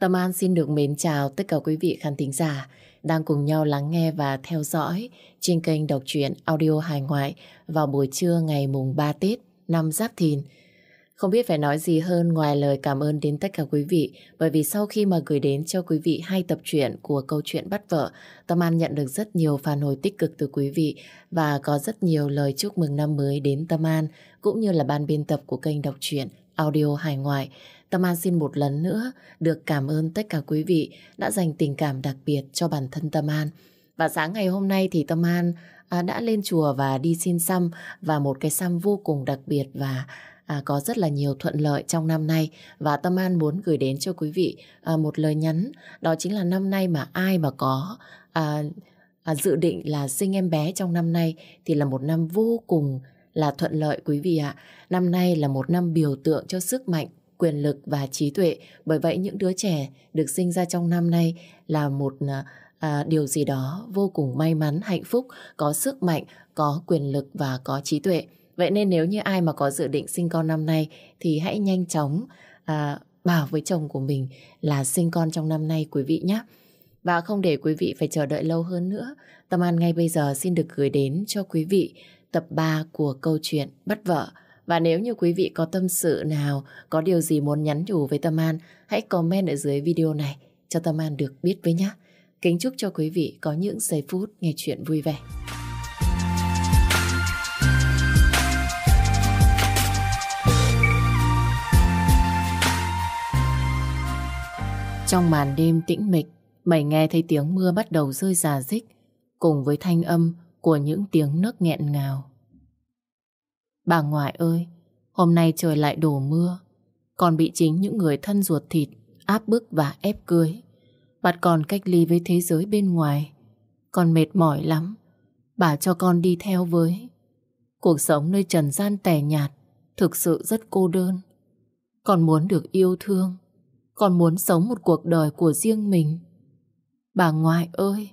Tâm An xin được mến chào tất cả quý vị khán thính giả đang cùng nhau lắng nghe và theo dõi trên kênh đọc truyện audio hài ngoại vào buổi trưa ngày mùng 3 Tết năm Giáp Thìn. Không biết phải nói gì hơn ngoài lời cảm ơn đến tất cả quý vị bởi vì sau khi mà gửi đến cho quý vị hai tập truyện của câu chuyện bắt vợ, Tâm An nhận được rất nhiều phản hồi tích cực từ quý vị và có rất nhiều lời chúc mừng năm mới đến Tâm An cũng như là ban biên tập của kênh đọc truyện audio hài ngoại. Tâm An xin một lần nữa được cảm ơn tất cả quý vị đã dành tình cảm đặc biệt cho bản thân Tâm An. Và sáng ngày hôm nay thì Tâm An à, đã lên chùa và đi xin xăm và một cái xăm vô cùng đặc biệt và à, có rất là nhiều thuận lợi trong năm nay và Tâm An muốn gửi đến cho quý vị à, một lời nhắn đó chính là năm nay mà ai mà có à, à, dự định là sinh em bé trong năm nay thì là một năm vô cùng là thuận lợi quý vị ạ. Năm nay là một năm biểu tượng cho sức mạnh, quyền lực và trí tuệ. Bởi vậy những đứa trẻ được sinh ra trong năm nay là một à, à, điều gì đó vô cùng may mắn, hạnh phúc, có sức mạnh, có quyền lực và có trí tuệ. Vậy nên nếu như ai mà có dự định sinh con năm nay thì hãy nhanh chóng à, bảo với chồng của mình là sinh con trong năm nay quý vị nhé. Và không để quý vị phải chờ đợi lâu hơn nữa, Tâm An ngay bây giờ xin được gửi đến cho quý vị tập 3 của câu chuyện Bắt Vợ. Và nếu như quý vị có tâm sự nào, có điều gì muốn nhắn nhủ với Tâm An, hãy comment ở dưới video này cho Tâm An được biết với nhé. Kính chúc cho quý vị có những giây phút nghe chuyện vui vẻ. Trong màn đêm tĩnh mịch, mày nghe thấy tiếng mưa bắt đầu rơi rà rích, cùng với thanh âm của những tiếng nước nghẹn ngào. Bà ngoại ơi, hôm nay trời lại đổ mưa, còn bị chính những người thân ruột thịt áp bức và ép cưới. Bắt con cách ly với thế giới bên ngoài. Con mệt mỏi lắm, bà cho con đi theo với. Cuộc sống nơi trần gian tẻ nhạt, thực sự rất cô đơn. Con muốn được yêu thương, con muốn sống một cuộc đời của riêng mình. Bà ngoại ơi!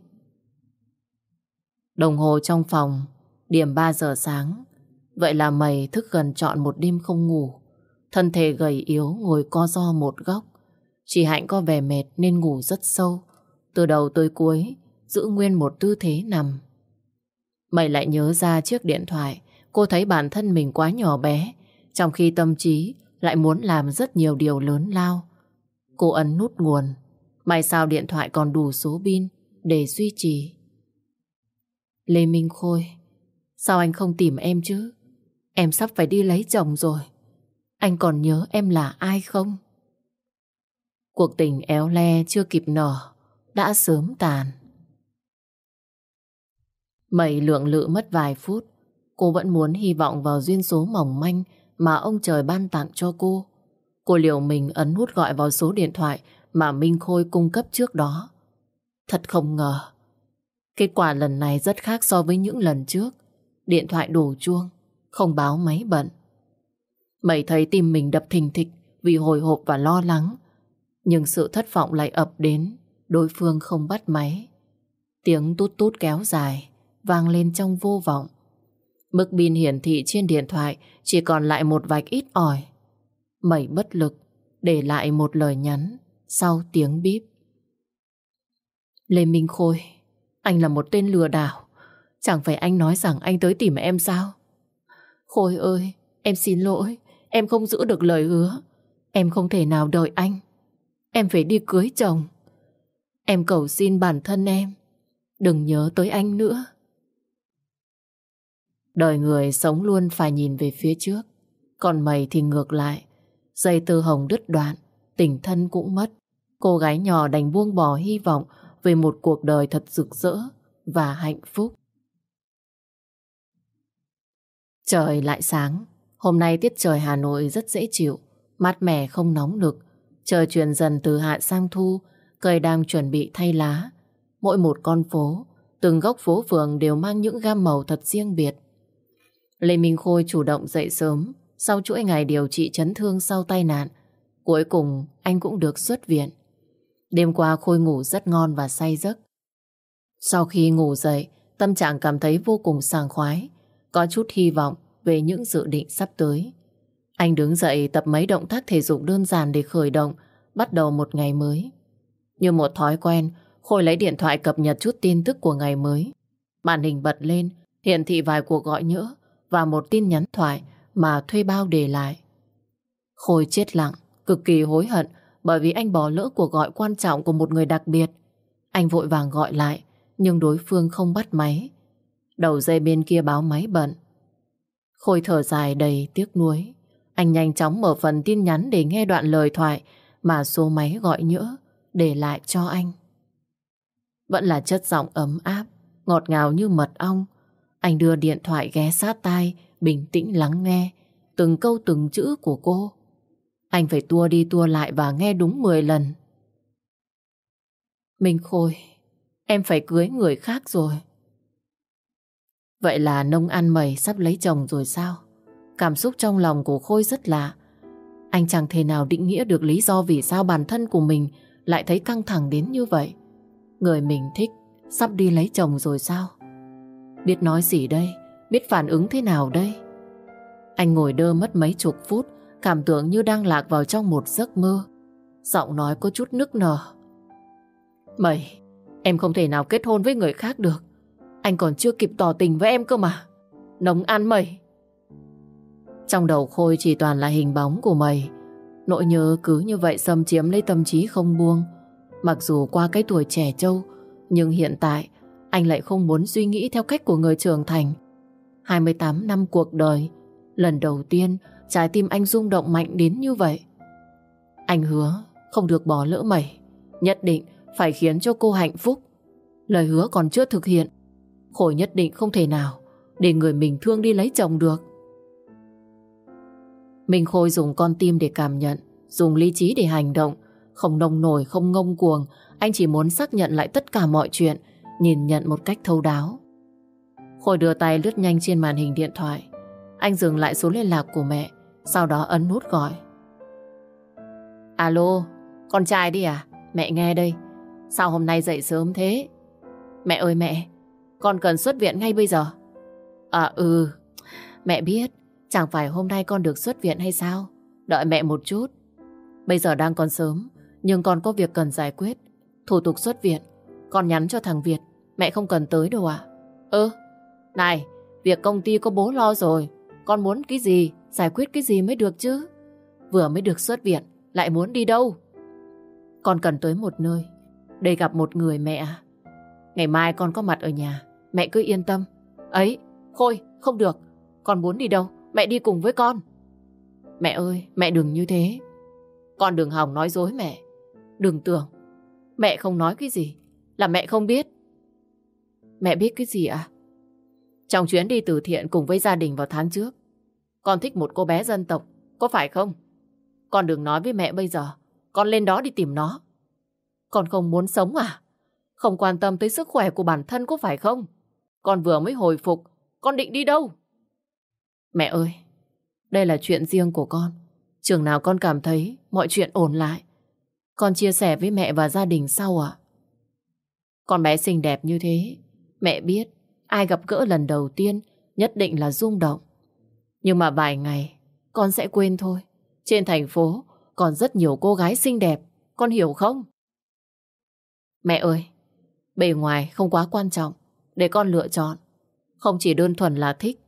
Đồng hồ trong phòng, điểm 3 giờ sáng. Vậy là mày thức gần trọn một đêm không ngủ. Thân thể gầy yếu ngồi co do một góc. Chỉ Hạnh có vẻ mệt nên ngủ rất sâu. Từ đầu tới cuối, giữ nguyên một tư thế nằm. Mày lại nhớ ra chiếc điện thoại. Cô thấy bản thân mình quá nhỏ bé. Trong khi tâm trí lại muốn làm rất nhiều điều lớn lao. Cô ấn nút nguồn. May sao điện thoại còn đủ số pin để duy trì. Lê Minh Khôi, sao anh không tìm em chứ? Em sắp phải đi lấy chồng rồi. Anh còn nhớ em là ai không? Cuộc tình éo le chưa kịp nở, đã sớm tàn. Mẩy lượng lự mất vài phút, cô vẫn muốn hy vọng vào duyên số mỏng manh mà ông trời ban tặng cho cô. Cô liều mình ấn nút gọi vào số điện thoại mà Minh Khôi cung cấp trước đó. Thật không ngờ, Kết quả lần này rất khác so với những lần trước. Điện thoại đổ chuông, không báo máy bận. Mày thấy tim mình đập thình thịch vì hồi hộp và lo lắng. Nhưng sự thất vọng lại ập đến, đối phương không bắt máy. Tiếng tút tút kéo dài, vang lên trong vô vọng. Mức pin hiển thị trên điện thoại chỉ còn lại một vạch ít ỏi. Mẩy bất lực, để lại một lời nhắn sau tiếng bíp. Lê Minh Khôi anh là một tên lừa đảo. Chẳng phải anh nói rằng anh tới tìm em sao? Khôi ơi, em xin lỗi. Em không giữ được lời hứa. Em không thể nào đợi anh. Em phải đi cưới chồng. Em cầu xin bản thân em. Đừng nhớ tới anh nữa. Đời người sống luôn phải nhìn về phía trước. Còn mày thì ngược lại. Dây tư hồng đứt đoạn, tình thân cũng mất. Cô gái nhỏ đành buông bỏ hy vọng về một cuộc đời thật rực rỡ và hạnh phúc. Trời lại sáng. Hôm nay tiết trời Hà Nội rất dễ chịu, mát mẻ không nóng nực. Trời chuyển dần từ hạ sang thu, cây đang chuẩn bị thay lá. Mỗi một con phố, từng góc phố phường đều mang những gam màu thật riêng biệt. Lê Minh Khôi chủ động dậy sớm, sau chuỗi ngày điều trị chấn thương sau tai nạn. Cuối cùng, anh cũng được xuất viện. Đêm qua Khôi ngủ rất ngon và say giấc. Sau khi ngủ dậy, tâm trạng cảm thấy vô cùng sảng khoái, có chút hy vọng về những dự định sắp tới. Anh đứng dậy tập mấy động tác thể dục đơn giản để khởi động, bắt đầu một ngày mới. Như một thói quen, Khôi lấy điện thoại cập nhật chút tin tức của ngày mới. Màn hình bật lên, hiển thị vài cuộc gọi nhỡ và một tin nhắn thoại mà thuê bao để lại. Khôi chết lặng, cực kỳ hối hận bởi vì anh bỏ lỡ cuộc gọi quan trọng của một người đặc biệt. Anh vội vàng gọi lại, nhưng đối phương không bắt máy. Đầu dây bên kia báo máy bận. Khôi thở dài đầy tiếc nuối. Anh nhanh chóng mở phần tin nhắn để nghe đoạn lời thoại mà số máy gọi nhỡ để lại cho anh. Vẫn là chất giọng ấm áp, ngọt ngào như mật ong. Anh đưa điện thoại ghé sát tai, bình tĩnh lắng nghe từng câu từng chữ của cô. Anh phải tua đi tua lại và nghe đúng 10 lần. Minh Khôi, em phải cưới người khác rồi. Vậy là nông ăn mày sắp lấy chồng rồi sao? Cảm xúc trong lòng của Khôi rất lạ. Anh chẳng thể nào định nghĩa được lý do vì sao bản thân của mình lại thấy căng thẳng đến như vậy. Người mình thích sắp đi lấy chồng rồi sao? Biết nói gì đây? Biết phản ứng thế nào đây? Anh ngồi đơ mất mấy chục phút, cảm tưởng như đang lạc vào trong một giấc mơ. Giọng nói có chút nức nở. Mày, em không thể nào kết hôn với người khác được. Anh còn chưa kịp tỏ tình với em cơ mà. Nóng ăn mày. Trong đầu Khôi chỉ toàn là hình bóng của mày. Nỗi nhớ cứ như vậy xâm chiếm lấy tâm trí không buông. Mặc dù qua cái tuổi trẻ trâu, nhưng hiện tại anh lại không muốn suy nghĩ theo cách của người trưởng thành. 28 năm cuộc đời, lần đầu tiên trái tim anh rung động mạnh đến như vậy. Anh hứa không được bỏ lỡ mày, nhất định phải khiến cho cô hạnh phúc. Lời hứa còn chưa thực hiện, Khôi nhất định không thể nào để người mình thương đi lấy chồng được. Minh Khôi dùng con tim để cảm nhận, dùng lý trí để hành động, không nông nổi, không ngông cuồng, anh chỉ muốn xác nhận lại tất cả mọi chuyện, nhìn nhận một cách thấu đáo. Khôi đưa tay lướt nhanh trên màn hình điện thoại. Anh dừng lại số liên lạc của mẹ, sau đó ấn nút gọi. Alo, con trai đi à? Mẹ nghe đây. Sao hôm nay dậy sớm thế? Mẹ ơi mẹ, con cần xuất viện ngay bây giờ. À ừ, mẹ biết, chẳng phải hôm nay con được xuất viện hay sao? Đợi mẹ một chút. Bây giờ đang còn sớm, nhưng con có việc cần giải quyết. Thủ tục xuất viện, con nhắn cho thằng Việt, mẹ không cần tới đâu ạ. À? Ừ, này, việc công ty có bố lo rồi, con muốn cái gì, giải quyết cái gì mới được chứ. Vừa mới được xuất viện, lại muốn đi đâu? Con cần tới một nơi, để gặp một người mẹ. Ngày mai con có mặt ở nhà, mẹ cứ yên tâm. Ấy, Khôi, không được, con muốn đi đâu, mẹ đi cùng với con. Mẹ ơi, mẹ đừng như thế. Con đừng hòng nói dối mẹ. Đừng tưởng, mẹ không nói cái gì, là mẹ không biết. Mẹ biết cái gì à? Trong chuyến đi từ thiện cùng với gia đình vào tháng trước, con thích một cô bé dân tộc, có phải không? Con đừng nói với mẹ bây giờ, con lên đó đi tìm nó. Con không muốn sống à? Không quan tâm tới sức khỏe của bản thân có phải không? Con vừa mới hồi phục, con định đi đâu? Mẹ ơi, đây là chuyện riêng của con. Trường nào con cảm thấy mọi chuyện ổn lại. Con chia sẻ với mẹ và gia đình sau ạ. Con bé xinh đẹp như thế, mẹ biết ai gặp gỡ lần đầu tiên nhất định là rung động. Nhưng mà vài ngày, con sẽ quên thôi. Trên thành phố còn rất nhiều cô gái xinh đẹp, con hiểu không? Mẹ ơi, bề ngoài không quá quan trọng để con lựa chọn. Không chỉ đơn thuần là thích.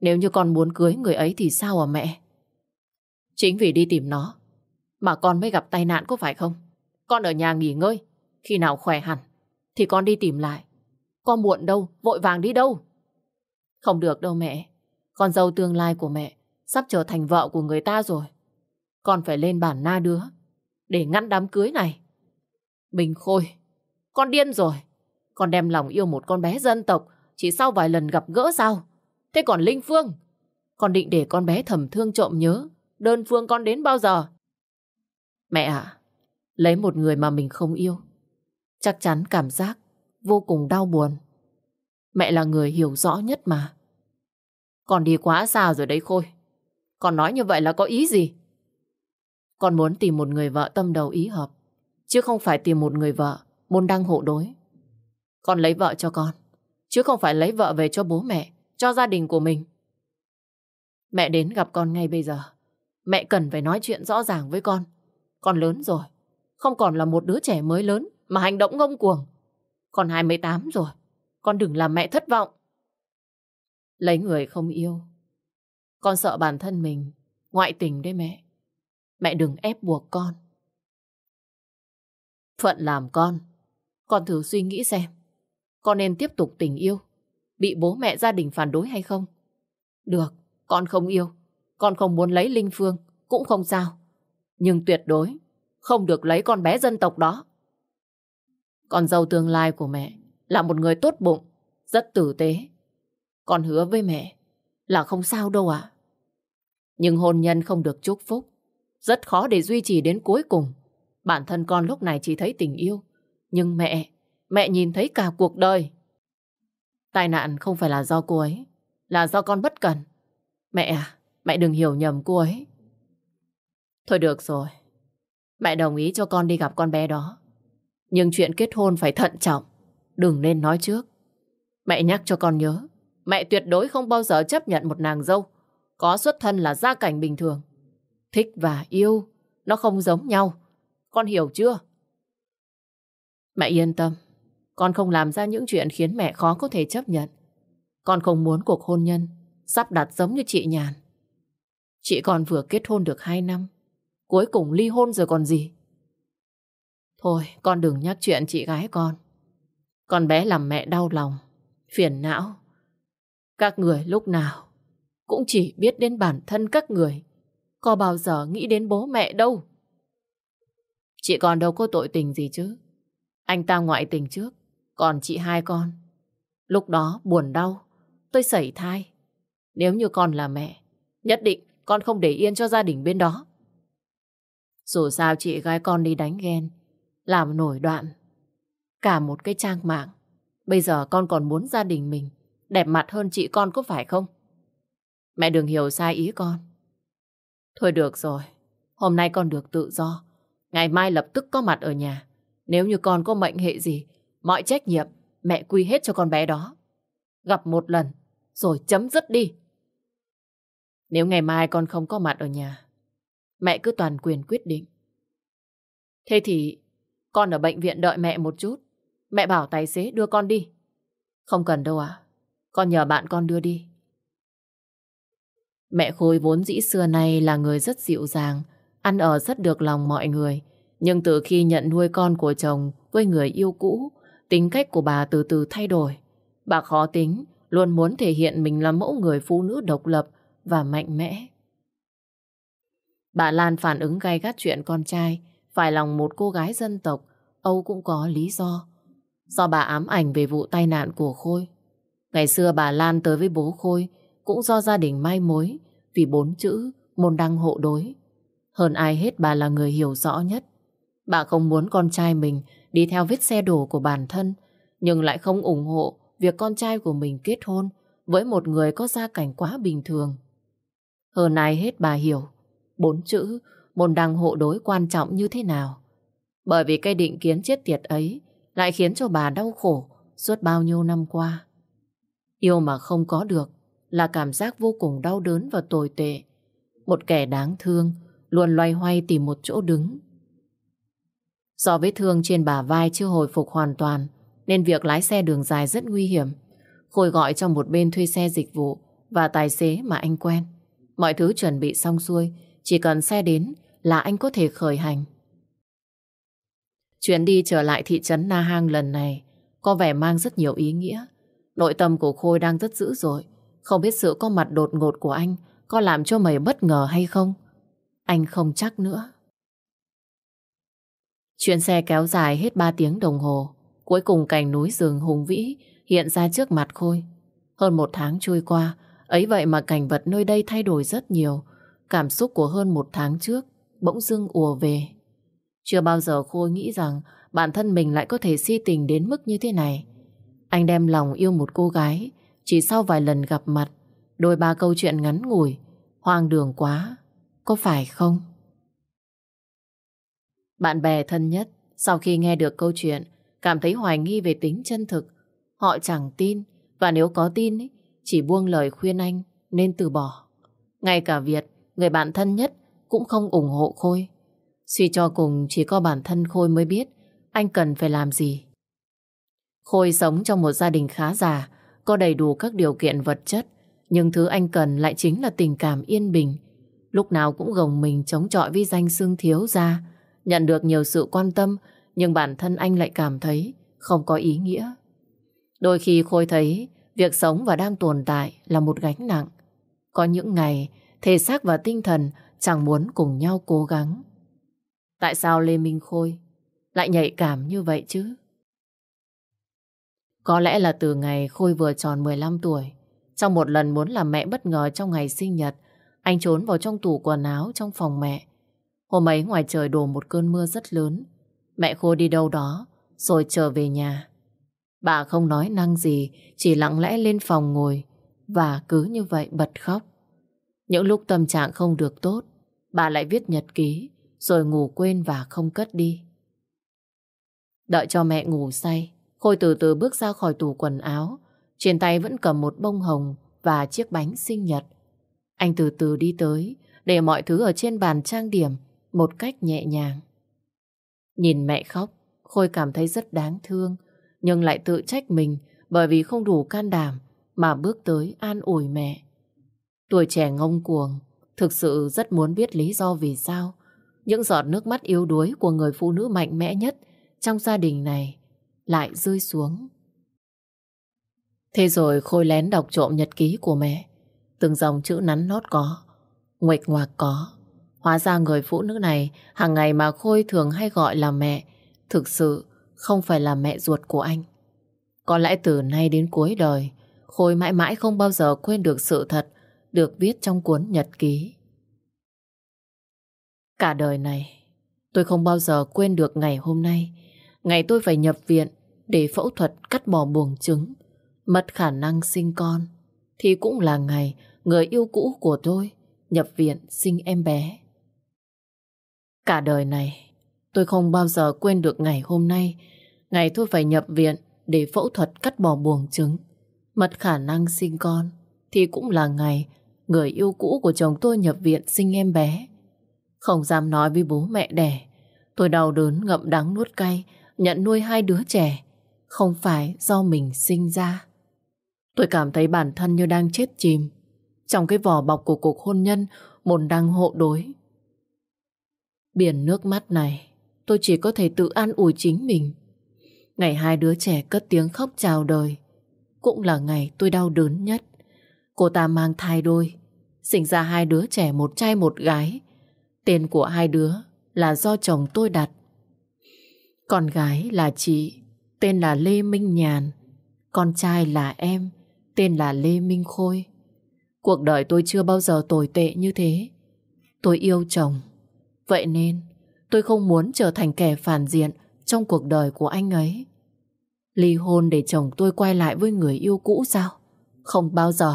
Nếu như con muốn cưới người ấy thì sao à mẹ? Chính vì đi tìm nó mà con mới gặp tai nạn có phải không? Con ở nhà nghỉ ngơi, khi nào khỏe hẳn thì con đi tìm lại. Con muộn đâu, vội vàng đi đâu. Không được đâu mẹ, con dâu tương lai của mẹ sắp trở thành vợ của người ta rồi. Con phải lên bản na đứa để ngăn đám cưới này. Bình Khôi, con điên rồi. Con đem lòng yêu một con bé dân tộc chỉ sau vài lần gặp gỡ sao? Thế còn Linh Phương, con định để con bé thầm thương trộm nhớ đơn phương con đến bao giờ? Mẹ ạ, lấy một người mà mình không yêu, chắc chắn cảm giác vô cùng đau buồn. Mẹ là người hiểu rõ nhất mà. Con đi quá xa rồi đấy Khôi. Con nói như vậy là có ý gì? Con muốn tìm một người vợ tâm đầu ý hợp, chứ không phải tìm một người vợ môn đăng hộ đối. Con lấy vợ cho con, chứ không phải lấy vợ về cho bố mẹ, cho gia đình của mình. Mẹ đến gặp con ngay bây giờ. Mẹ cần phải nói chuyện rõ ràng với con. Con lớn rồi, Không còn là một đứa trẻ mới lớn mà hành động ngông cuồng. Con 28 rồi. Con đừng làm mẹ thất vọng. Lấy người không yêu. Con sợ bản thân mình ngoại tình đấy mẹ. Mẹ đừng ép buộc con. Phận làm con. Con thử suy nghĩ xem. Con nên tiếp tục tình yêu. Bị bố mẹ gia đình phản đối hay không? Được, con không yêu. Con không muốn lấy Linh Phương. Cũng không sao. Nhưng tuyệt đối không được lấy con bé dân tộc đó. Con dâu tương lai của mẹ là một người tốt bụng, rất tử tế. Con hứa với mẹ là không sao đâu ạ. Nhưng hôn nhân không được chúc phúc. Rất khó để duy trì đến cuối cùng. Bản thân con lúc này chỉ thấy tình yêu. Nhưng mẹ, mẹ nhìn thấy cả cuộc đời. Tai nạn không phải là do cô ấy, là do con bất cần. Mẹ à, mẹ đừng hiểu nhầm cô ấy. Thôi được rồi, mẹ đồng ý cho con đi gặp con bé đó. Nhưng chuyện kết hôn phải thận trọng, đừng nên nói trước. Mẹ nhắc cho con nhớ, mẹ tuyệt đối không bao giờ chấp nhận một nàng dâu có xuất thân là gia cảnh bình thường. Thích và yêu, nó không giống nhau. Con hiểu chưa? Mẹ yên tâm, con không làm ra những chuyện khiến mẹ khó có thể chấp nhận. Con không muốn cuộc hôn nhân sắp đặt giống như chị Nhàn. Chị còn vừa kết hôn được 2 năm, cuối cùng ly hôn rồi còn gì. Thôi, con đừng nhắc chuyện chị gái con. Con bé làm mẹ đau lòng, phiền não. Các người lúc nào cũng chỉ biết đến bản thân các người. Có bao giờ nghĩ đến bố mẹ đâu. Chị còn đâu có tội tình gì chứ. Anh ta ngoại tình trước, còn chị hai con. Lúc đó buồn đau, tôi sẩy thai. Nếu như con là mẹ, nhất định con không để yên cho gia đình bên đó. Dù sao chị gái con đi đánh ghen, làm nổi đoạn. Cả một cái trang mạng. Bây giờ con còn muốn gia đình mình đẹp mặt hơn chị con có phải không? Mẹ đừng hiểu sai ý con. Thôi được rồi, hôm nay con được tự do. Ngày mai lập tức có mặt ở nhà. Nếu như con có mệnh hệ gì, mọi trách nhiệm mẹ quy hết cho con bé đó. Gặp một lần, rồi chấm dứt đi. Nếu ngày mai con không có mặt ở nhà, mẹ cứ toàn quyền quyết định. Thế thì con ở bệnh viện đợi mẹ một chút. Mẹ bảo tài xế đưa con đi. Không cần đâu à. Con nhờ bạn con đưa đi. Mẹ Khôi vốn dĩ xưa nay là người rất dịu dàng, ăn ở rất được lòng mọi người. Nhưng từ khi nhận nuôi con của chồng với người yêu cũ, tính cách của bà từ từ thay đổi. Bà khó tính, luôn muốn thể hiện mình là mẫu người phụ nữ độc lập và mạnh mẽ. Bà Lan phản ứng gay gắt chuyện con trai, phải lòng một cô gái dân tộc, Âu cũng có lý do. Do bà ám ảnh về vụ tai nạn của Khôi. Ngày xưa bà Lan tới với bố Khôi cũng do gia đình mai mối vì bốn chữ môn đăng hộ đối. Hơn ai hết bà là người hiểu rõ nhất. Bà không muốn con trai mình đi theo vết xe đổ của bản thân, nhưng lại không ủng hộ việc con trai của mình kết hôn với một người có gia cảnh quá bình thường. Hơn ai hết bà hiểu, bốn chữ, môn đăng hộ đối quan trọng như thế nào. Bởi vì cái định kiến chết tiệt ấy lại khiến cho bà đau khổ suốt bao nhiêu năm qua. Yêu mà không có được là cảm giác vô cùng đau đớn và tồi tệ. Một kẻ đáng thương luôn loay hoay tìm một chỗ đứng. Do vết thương trên bả vai chưa hồi phục hoàn toàn nên việc lái xe đường dài rất nguy hiểm. Khôi gọi cho một bên thuê xe dịch vụ và tài xế mà anh quen. Mọi thứ chuẩn bị xong xuôi, chỉ cần xe đến là anh có thể khởi hành. Chuyến đi trở lại thị trấn Na Hang lần này có vẻ mang rất nhiều ý nghĩa. Nội tâm của Khôi đang rất dữ dội không biết sự có mặt đột ngột của anh có làm cho mày bất ngờ hay không? Anh không chắc nữa. Chuyến xe kéo dài hết 3 tiếng đồng hồ. Cuối cùng cảnh núi rừng hùng vĩ hiện ra trước mặt Khôi. Hơn một tháng trôi qua, ấy vậy mà cảnh vật nơi đây thay đổi rất nhiều. Cảm xúc của hơn một tháng trước bỗng dưng ùa về. Chưa bao giờ Khôi nghĩ rằng bản thân mình lại có thể si tình đến mức như thế này. Anh đem lòng yêu một cô gái chỉ sau vài lần gặp mặt, đôi ba câu chuyện ngắn ngủi, hoang đường quá, có phải không? Bạn bè thân nhất, sau khi nghe được câu chuyện, cảm thấy hoài nghi về tính chân thực. Họ chẳng tin, và nếu có tin, chỉ buông lời khuyên anh nên từ bỏ. Ngay cả Việt, người bạn thân nhất, cũng không ủng hộ Khôi. Suy cho cùng chỉ có bản thân Khôi mới biết anh cần phải làm gì. Khôi sống trong một gia đình khá già, có đầy đủ các điều kiện vật chất, nhưng thứ anh cần lại chính là tình cảm yên bình. Lúc nào cũng gồng mình chống chọi với danh xương thiếu gia, nhận được nhiều sự quan tâm, nhưng bản thân anh lại cảm thấy không có ý nghĩa. Đôi khi Khôi thấy việc sống và đang tồn tại là một gánh nặng. Có những ngày, thể xác và tinh thần chẳng muốn cùng nhau cố gắng. Tại sao Lê Minh Khôi lại nhạy cảm như vậy chứ? Có lẽ là từ ngày Khôi vừa tròn 15 tuổi, trong một lần muốn làm mẹ bất ngờ trong ngày sinh nhật, anh trốn vào trong tủ quần áo trong phòng mẹ. Hôm ấy ngoài trời đổ một cơn mưa rất lớn. Mẹ Khôi đi đâu đó, rồi trở về nhà. Bà không nói năng gì, chỉ lặng lẽ lên phòng ngồi, và cứ như vậy bật khóc. Những lúc tâm trạng không được tốt, bà lại viết nhật ký, rồi ngủ quên và không cất đi. Đợi cho mẹ ngủ say, Khôi từ từ bước ra khỏi tủ quần áo, trên tay vẫn cầm một bông hồng và chiếc bánh sinh nhật. Anh từ từ đi tới, để mọi thứ ở trên bàn trang điểm một cách nhẹ nhàng. Nhìn mẹ khóc, Khôi cảm thấy rất đáng thương, nhưng lại tự trách mình bởi vì không đủ can đảm mà bước tới an ủi mẹ. Tuổi trẻ ngông cuồng, thực sự rất muốn biết lý do vì sao những giọt nước mắt yếu đuối của người phụ nữ mạnh mẽ nhất trong gia đình này lại rơi xuống. Thế rồi Khôi lén đọc trộm nhật ký của mẹ. Từng dòng chữ nắn nót có, nguệch ngoạc có. Hóa ra người phụ nữ này hàng ngày mà Khôi thường hay gọi là mẹ, thực sự không phải là mẹ ruột của anh. Có lẽ từ nay đến cuối đời, Khôi mãi mãi không bao giờ quên được sự thật được viết trong cuốn nhật ký. Cả đời này, tôi không bao giờ quên được ngày hôm nay, ngày tôi phải nhập viện để phẫu thuật cắt bỏ buồng trứng, mất khả năng sinh con, thì cũng là ngày người yêu cũ của tôi nhập viện sinh em bé. Cả đời này, tôi không bao giờ quên được ngày hôm nay, ngày tôi phải nhập viện để phẫu thuật cắt bỏ buồng trứng, mất khả năng sinh con, thì cũng là ngày người yêu cũ của chồng tôi nhập viện sinh em bé. Không dám nói với bố mẹ đẻ, tôi đau đớn ngậm đắng nuốt cay, nhận nuôi hai đứa trẻ, không phải do mình sinh ra. Tôi cảm thấy bản thân như đang chết chìm trong cái vỏ bọc của cuộc hôn nhân mồn đăng hộ đối. Biển nước mắt này, tôi chỉ có thể tự an ủi chính mình. Ngày hai đứa trẻ cất tiếng khóc chào đời, cũng là ngày tôi đau đớn nhất. Cô ta mang thai đôi, sinh ra hai đứa trẻ một trai một gái. Tên của hai đứa là do chồng tôi đặt. Con gái là chị, tên là Lê Minh Nhàn. Con trai là em, tên là Lê Minh Khôi. Cuộc đời tôi chưa bao giờ tồi tệ như thế. Tôi yêu chồng. Vậy nên, tôi không muốn trở thành kẻ phản diện trong cuộc đời của anh ấy. Ly hôn để chồng tôi quay lại với người yêu cũ sao? Không bao giờ.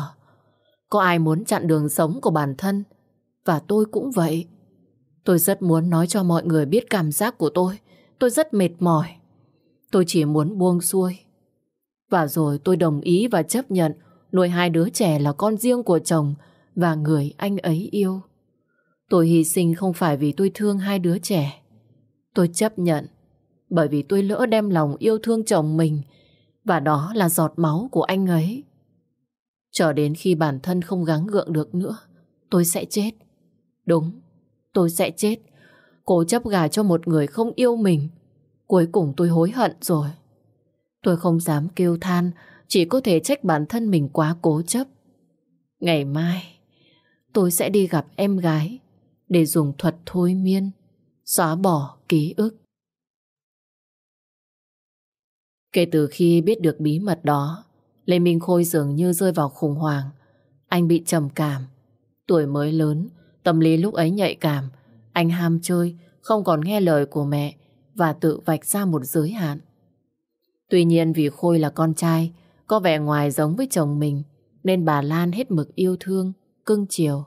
Có ai muốn chặn đường sống của bản thân? Và tôi cũng vậy. Tôi rất muốn nói cho mọi người biết cảm giác của tôi. Tôi rất mệt mỏi. Tôi chỉ muốn buông xuôi. Và rồi tôi đồng ý và chấp nhận nuôi hai đứa trẻ là con riêng của chồng và người anh ấy yêu. Tôi hy sinh không phải vì tôi thương hai đứa trẻ. Tôi chấp nhận bởi vì tôi lỡ đem lòng yêu thương chồng mình và đó là giọt máu của anh ấy. Chờ đến khi bản thân không gắng gượng được nữa, tôi sẽ chết. Đúng, tôi sẽ chết. Cố chấp gà cho một người không yêu mình. Cuối cùng tôi hối hận rồi. Tôi không dám kêu than, chỉ có thể trách bản thân mình quá cố chấp. Ngày mai, tôi sẽ đi gặp em gái để dùng thuật thôi miên, xóa bỏ ký ức. Kể từ khi biết được bí mật đó, Lê Minh Khôi dường như rơi vào khủng hoảng. Anh bị trầm cảm. Tuổi mới lớn, tâm lý lúc ấy nhạy cảm. Anh ham chơi, không còn nghe lời của mẹ và tự vạch ra một giới hạn. Tuy nhiên vì Khôi là con trai, có vẻ ngoài giống với chồng mình, nên bà Lan hết mực yêu thương, cưng chiều.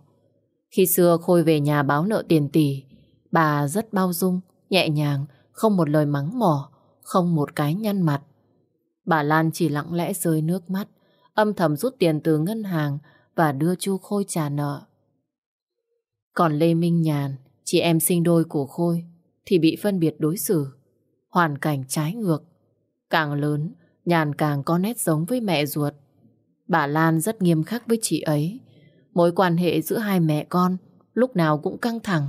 Khi xưa Khôi về nhà báo nợ tiền tỷ, bà rất bao dung, nhẹ nhàng, không một lời mắng mỏ, không một cái nhăn mặt. Bà Lan chỉ lặng lẽ rơi nước mắt, âm thầm rút tiền từ ngân hàng và đưa Chu Khôi trả nợ. Còn Lê Minh Nhàn, chị em sinh đôi của Khôi, thì bị phân biệt đối xử. Hoàn cảnh trái ngược. Càng lớn, Nhàn càng có nét giống với mẹ ruột. Bà Lan rất nghiêm khắc với chị ấy. Mối quan hệ giữa hai mẹ con lúc nào cũng căng thẳng.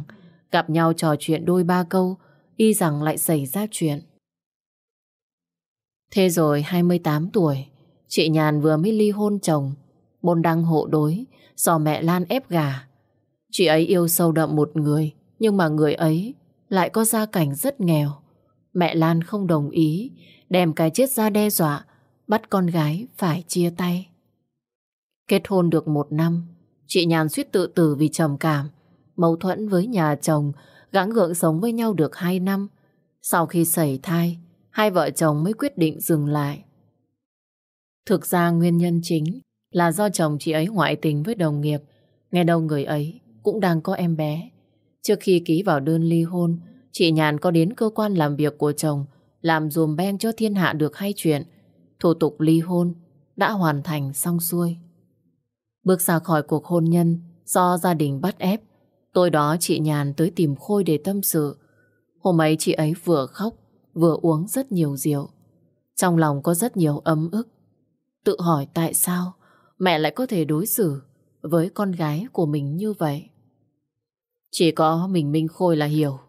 Gặp nhau trò chuyện đôi ba câu, y rằng lại xảy ra chuyện. Thế rồi 28 tuổi, chị Nhàn vừa mới ly hôn chồng, môn đăng hộ đối do mẹ Lan ép gà. Chị ấy yêu sâu đậm một người, nhưng mà người ấy lại có gia cảnh rất nghèo. Mẹ Lan không đồng ý, đem cái chết ra đe dọa, bắt con gái phải chia tay. Kết hôn được một năm, chị Nhàn suýt tự tử vì trầm cảm, mâu thuẫn với nhà chồng, gắng gượng sống với nhau được hai năm. Sau khi xảy thai, hai vợ chồng mới quyết định dừng lại. Thực ra nguyên nhân chính là do chồng chị ấy ngoại tình với đồng nghiệp, nghe đâu người ấy cũng đang có em bé. Trước khi ký vào đơn ly hôn, chị Nhàn có đến cơ quan làm việc của chồng làm dùm beng cho thiên hạ được hay chuyện. Thủ tục ly hôn đã hoàn thành xong xuôi. Bước ra khỏi cuộc hôn nhân do gia đình bắt ép, tôi đó chị Nhàn tới tìm Khôi để tâm sự. Hôm ấy chị ấy vừa khóc, vừa uống rất nhiều rượu. Trong lòng có rất nhiều ấm ức. Tự hỏi tại sao mẹ lại có thể đối xử với con gái của mình như vậy. Chỉ có mình Minh Khôi là hiểu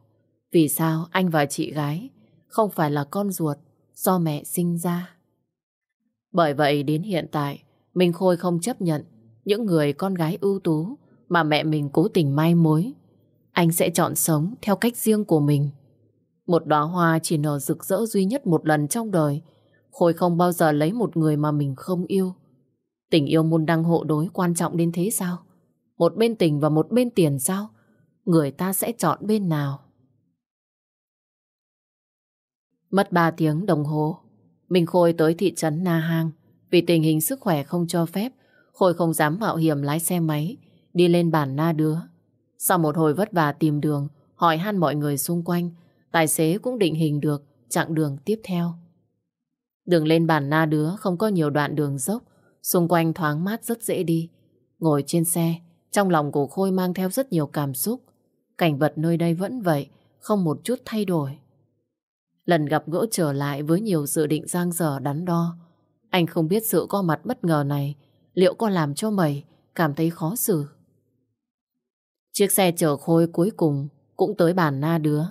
vì sao anh và chị gái không phải là con ruột do mẹ sinh ra. Bởi vậy đến hiện tại, Minh Khôi không chấp nhận những người con gái ưu tú mà mẹ mình cố tình mai mối. Anh sẽ chọn sống theo cách riêng của mình. Một đóa hoa chỉ nở rực rỡ duy nhất một lần trong đời. Khôi không bao giờ lấy một người mà mình không yêu. Tình yêu môn đăng hộ đối quan trọng đến thế sao? Một bên tình và một bên tiền sao? Người ta sẽ chọn bên nào? Mất 3 tiếng đồng hồ, Minh Khôi tới thị trấn Na Hang. Vì tình hình sức khỏe không cho phép, Khôi không dám mạo hiểm lái xe máy, đi lên bản Na Đứa. Sau một hồi vất vả tìm đường, hỏi han mọi người xung quanh, tài xế cũng định hình được chặng đường tiếp theo. Đường lên bản Na Đứa không có nhiều đoạn đường dốc, xung quanh thoáng mát rất dễ đi. Ngồi trên xe, trong lòng của Khôi mang theo rất nhiều cảm xúc. Cảnh vật nơi đây vẫn vậy, không một chút thay đổi. Lần gặp gỡ trở lại với nhiều dự định giang dở đắn đo. Anh không biết sự có mặt bất ngờ này liệu có làm cho mày cảm thấy khó xử. Chiếc xe chở Khôi cuối cùng cũng tới bản na đứa.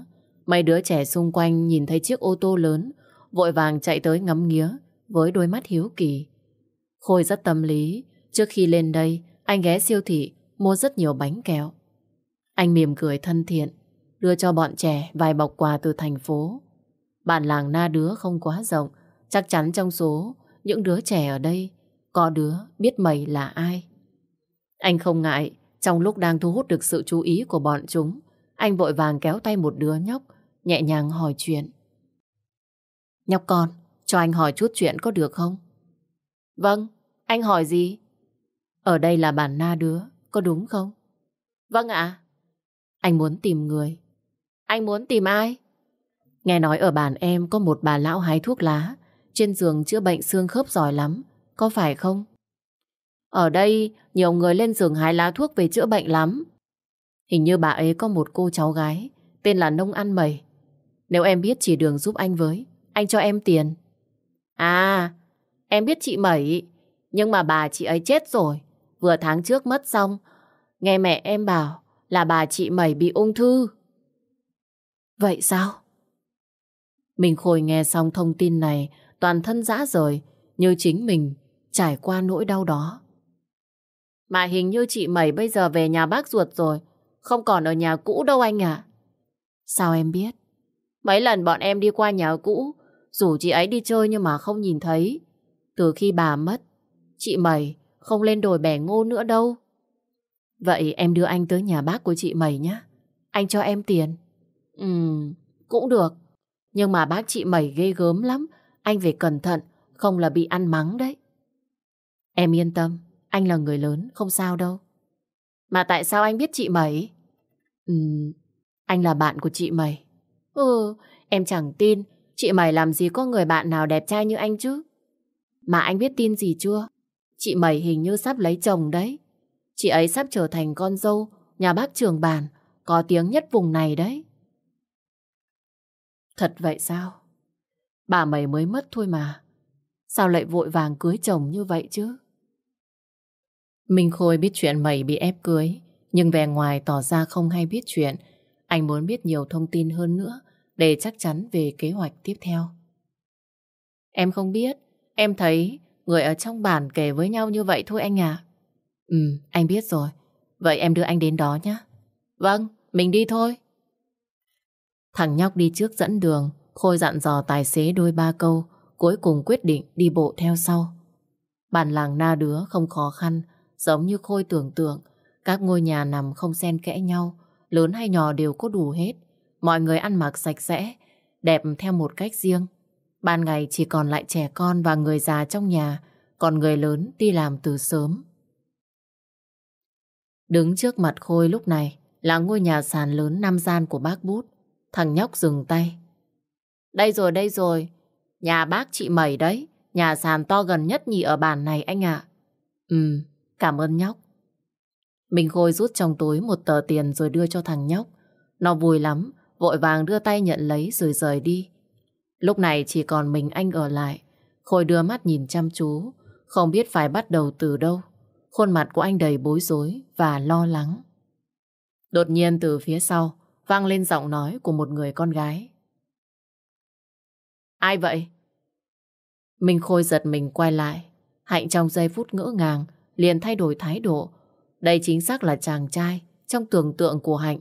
Mấy đứa trẻ xung quanh nhìn thấy chiếc ô tô lớn, vội vàng chạy tới ngắm nghía với đôi mắt hiếu kỳ. Khôi rất tâm lý, trước khi lên đây, anh ghé siêu thị mua rất nhiều bánh kẹo. Anh mỉm cười thân thiện, đưa cho bọn trẻ vài bọc quà từ thành phố. Bản làng na đứa không quá rộng, chắc chắn trong số những đứa trẻ ở đây có đứa biết mày là ai. Anh không ngại, trong lúc đang thu hút được sự chú ý của bọn chúng, anh vội vàng kéo tay một đứa nhóc, nhẹ nhàng hỏi chuyện. Nhóc con, cho anh hỏi chút chuyện có được không? Vâng, anh hỏi gì? Ở đây là bản na đứa, có đúng không? Vâng ạ. Anh muốn tìm người. Anh muốn tìm ai? Nghe nói ở bản em có một bà lão hái thuốc lá, trên giường chữa bệnh xương khớp giỏi lắm, có phải không? Ở đây nhiều người lên giường hái lá thuốc về chữa bệnh lắm. Hình như bà ấy có một cô cháu gái, tên là Nông Ăn Mẩy. Nếu em biết chỉ đường giúp anh với, anh cho em tiền. À, em biết chị Mẩy, nhưng mà bà chị ấy chết rồi. Vừa tháng trước mất xong, nghe mẹ em bảo là bà chị Mẩy bị ung thư. Vậy sao? Mình Khôi nghe xong thông tin này, toàn thân dã rời, như chính mình trải qua nỗi đau đó. Mà hình như chị Mẩy bây giờ về nhà bác ruột rồi, không còn ở nhà cũ đâu anh ạ. Sao em biết? Mấy lần bọn em đi qua nhà cũ, rủ chị ấy đi chơi nhưng mà không nhìn thấy. Từ khi bà mất, chị Mẩy không lên đồi bẻ ngô nữa đâu. Vậy em đưa anh tới nhà bác của chị Mẩy nhé. Anh cho em tiền. Ừm, cũng được. Nhưng mà bác chị Mẩy ghê gớm lắm. Anh phải cẩn thận, không là bị ăn mắng đấy. Em yên tâm, anh là người lớn, không sao đâu. Mà tại sao anh biết chị Mẩy? Ừm, anh là bạn của chị Mẩy. Ừ, em chẳng tin chị Mẩy làm gì có người bạn nào đẹp trai như anh chứ. Mà anh biết tin gì chưa? Chị Mẩy hình như sắp lấy chồng đấy. Chị ấy sắp trở thành con dâu nhà bác trường bản, có tiếng nhất vùng này đấy. Thật vậy sao? Bà mày mới mất thôi mà. Sao lại vội vàng cưới chồng như vậy chứ? Minh Khôi biết chuyện mày bị ép cưới, nhưng vẻ ngoài tỏ ra không hay biết chuyện. Anh muốn biết nhiều thông tin hơn nữa để chắc chắn về kế hoạch tiếp theo. Em không biết, em thấy người ở trong bản kể với nhau như vậy thôi anh à. Ừ, anh biết rồi. Vậy em đưa anh đến đó nhé. Vâng, mình đi thôi. Thằng nhóc đi trước dẫn đường, Khôi dặn dò tài xế đôi ba câu, cuối cùng quyết định đi bộ theo sau. Bản làng na đứa không khó khăn, giống như Khôi tưởng tượng, các ngôi nhà nằm không xen kẽ nhau, lớn hay nhỏ đều có đủ hết. Mọi người ăn mặc sạch sẽ, đẹp theo một cách riêng. Ban ngày chỉ còn lại trẻ con và người già trong nhà, còn người lớn đi làm từ sớm. Đứng trước mặt Khôi lúc này là ngôi nhà sàn lớn năm gian của bác Bút. Thằng nhóc dừng tay. Đây rồi, đây rồi. Nhà bác chị Mẩy đấy. Nhà sàn to gần nhất nhì ở bản này anh ạ. Ừ, cảm ơn nhóc. Mình Khôi rút trong túi một tờ tiền rồi đưa cho thằng nhóc. Nó vui lắm, vội vàng đưa tay nhận lấy rồi rời đi. Lúc này chỉ còn mình anh ở lại. Khôi đưa mắt nhìn chăm chú, không biết phải bắt đầu từ đâu. Khuôn mặt của anh đầy bối rối và lo lắng. Đột nhiên từ phía sau vang lên giọng nói của một người con gái. Ai vậy? Minh Khôi giật mình quay lại. Hạnh trong giây phút ngỡ ngàng liền thay đổi thái độ. Đây chính xác là chàng trai trong tưởng tượng của Hạnh.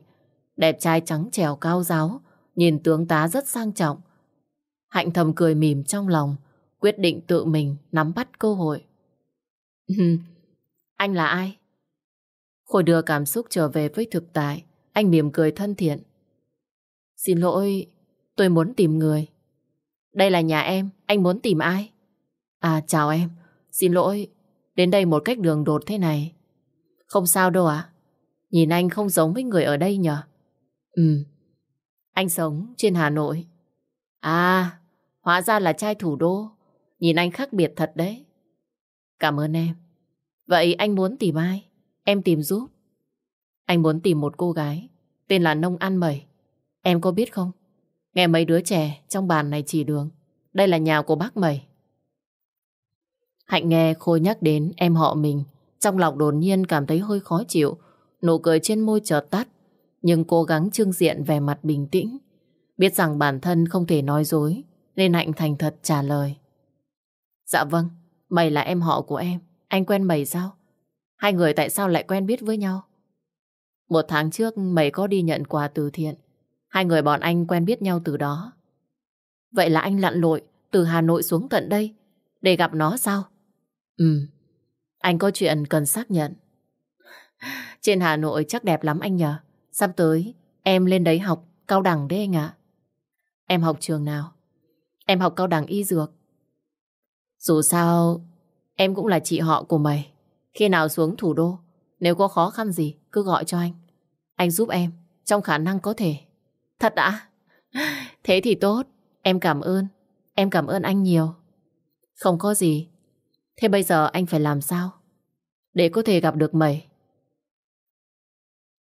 Đẹp trai trắng trẻo cao giáo, nhìn tướng tá rất sang trọng. Hạnh thầm cười mỉm trong lòng, quyết định tự mình nắm bắt cơ hội. Anh là ai? Khôi đưa cảm xúc trở về với thực tại. Anh mỉm cười thân thiện. Xin lỗi, tôi muốn tìm người. Đây là nhà em, anh muốn tìm ai? À, chào em. Xin lỗi, đến đây một cách đường đột thế này. Không sao đâu ạ. Nhìn anh không giống với người ở đây nhở? Ừ, anh sống trên Hà Nội. À, hóa ra là trai thủ đô. Nhìn anh khác biệt thật đấy. Cảm ơn em. Vậy anh muốn tìm ai? Em tìm giúp. Anh muốn tìm một cô gái tên là Nông An Mẩy. Em có biết không? Nghe mấy đứa trẻ trong bàn này chỉ đường. Đây là nhà của bác Mẩy. Hạnh nghe Khôi nhắc đến em họ mình. Trong lòng đột nhiên cảm thấy hơi khó chịu. Nụ cười trên môi chợt tắt. Nhưng cố gắng trưng diện vẻ mặt bình tĩnh. Biết rằng bản thân không thể nói dối. Nên Hạnh thành thật trả lời. Dạ vâng, mày là em họ của em. Anh quen mày sao? Hai người tại sao lại quen biết với nhau? Một tháng trước mày có đi nhận quà từ thiện. Hai người bọn anh quen biết nhau từ đó. Vậy là anh lặn lội từ Hà Nội xuống tận đây để gặp nó sao? Ừ, anh có chuyện cần xác nhận. Trên Hà Nội chắc đẹp lắm anh nhờ. Sắp tới em lên đấy học cao đẳng đấy anh ạ. Em học trường nào? Em học cao đẳng y dược. Dù sao, em cũng là chị họ của mày. Khi nào xuống thủ đô, nếu có khó khăn gì, cứ gọi cho anh. Anh giúp em, trong khả năng có thể. Thật đã? Thế thì tốt, em cảm ơn. Em cảm ơn anh nhiều. Không có gì. Thế bây giờ anh phải làm sao? Để có thể gặp được mày.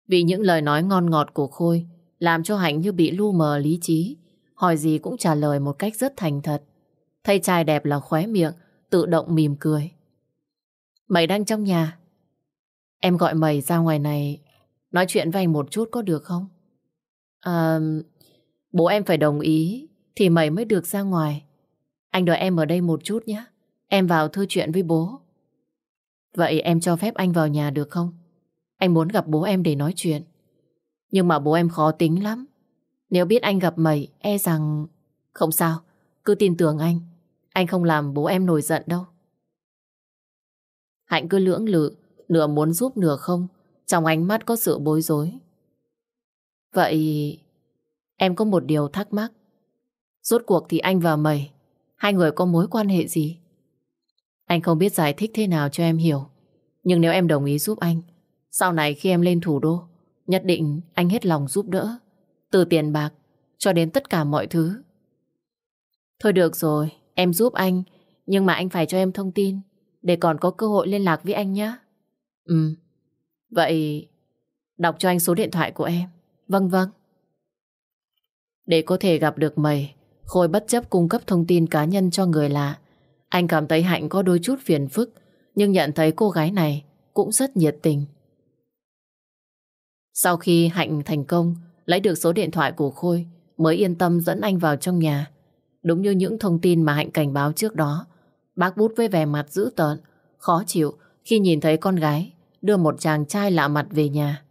Vì những lời nói ngon ngọt của Khôi làm cho Hạnh như bị lu mờ lý trí. Hỏi gì cũng trả lời một cách rất thành thật. thay trai đẹp là khóe miệng, tự động mỉm cười. Mày đang trong nhà. Em gọi mày ra ngoài này nói chuyện với anh một chút có được không? À, bố em phải đồng ý thì mày mới được ra ngoài. Anh đợi em ở đây một chút nhé. Em vào thư chuyện với bố. Vậy em cho phép anh vào nhà được không? Anh muốn gặp bố em để nói chuyện. Nhưng mà bố em khó tính lắm. Nếu biết anh gặp mày, e rằng... Không sao, cứ tin tưởng anh. Anh không làm bố em nổi giận đâu. Hạnh cứ lưỡng lự, nửa muốn giúp nửa không. Trong ánh mắt có sự bối rối. Vậy em có một điều thắc mắc. Rốt cuộc thì anh và mày, hai người có mối quan hệ gì? Anh không biết giải thích thế nào cho em hiểu. Nhưng nếu em đồng ý giúp anh, sau này khi em lên thủ đô, nhất định anh hết lòng giúp đỡ. Từ tiền bạc cho đến tất cả mọi thứ. Thôi được rồi, em giúp anh, nhưng mà anh phải cho em thông tin để còn có cơ hội liên lạc với anh nhé. Ừ, vậy đọc cho anh số điện thoại của em. Vâng vâng. Để có thể gặp được mày, Khôi bất chấp cung cấp thông tin cá nhân cho người lạ. Anh cảm thấy Hạnh có đôi chút phiền phức, nhưng nhận thấy cô gái này cũng rất nhiệt tình. Sau khi Hạnh thành công lấy được số điện thoại của Khôi, mới yên tâm dẫn anh vào trong nhà. Đúng như những thông tin mà Hạnh cảnh báo trước đó, bác bút với vẻ mặt dữ tợn, khó chịu khi nhìn thấy con gái đưa một chàng trai lạ mặt về nhà.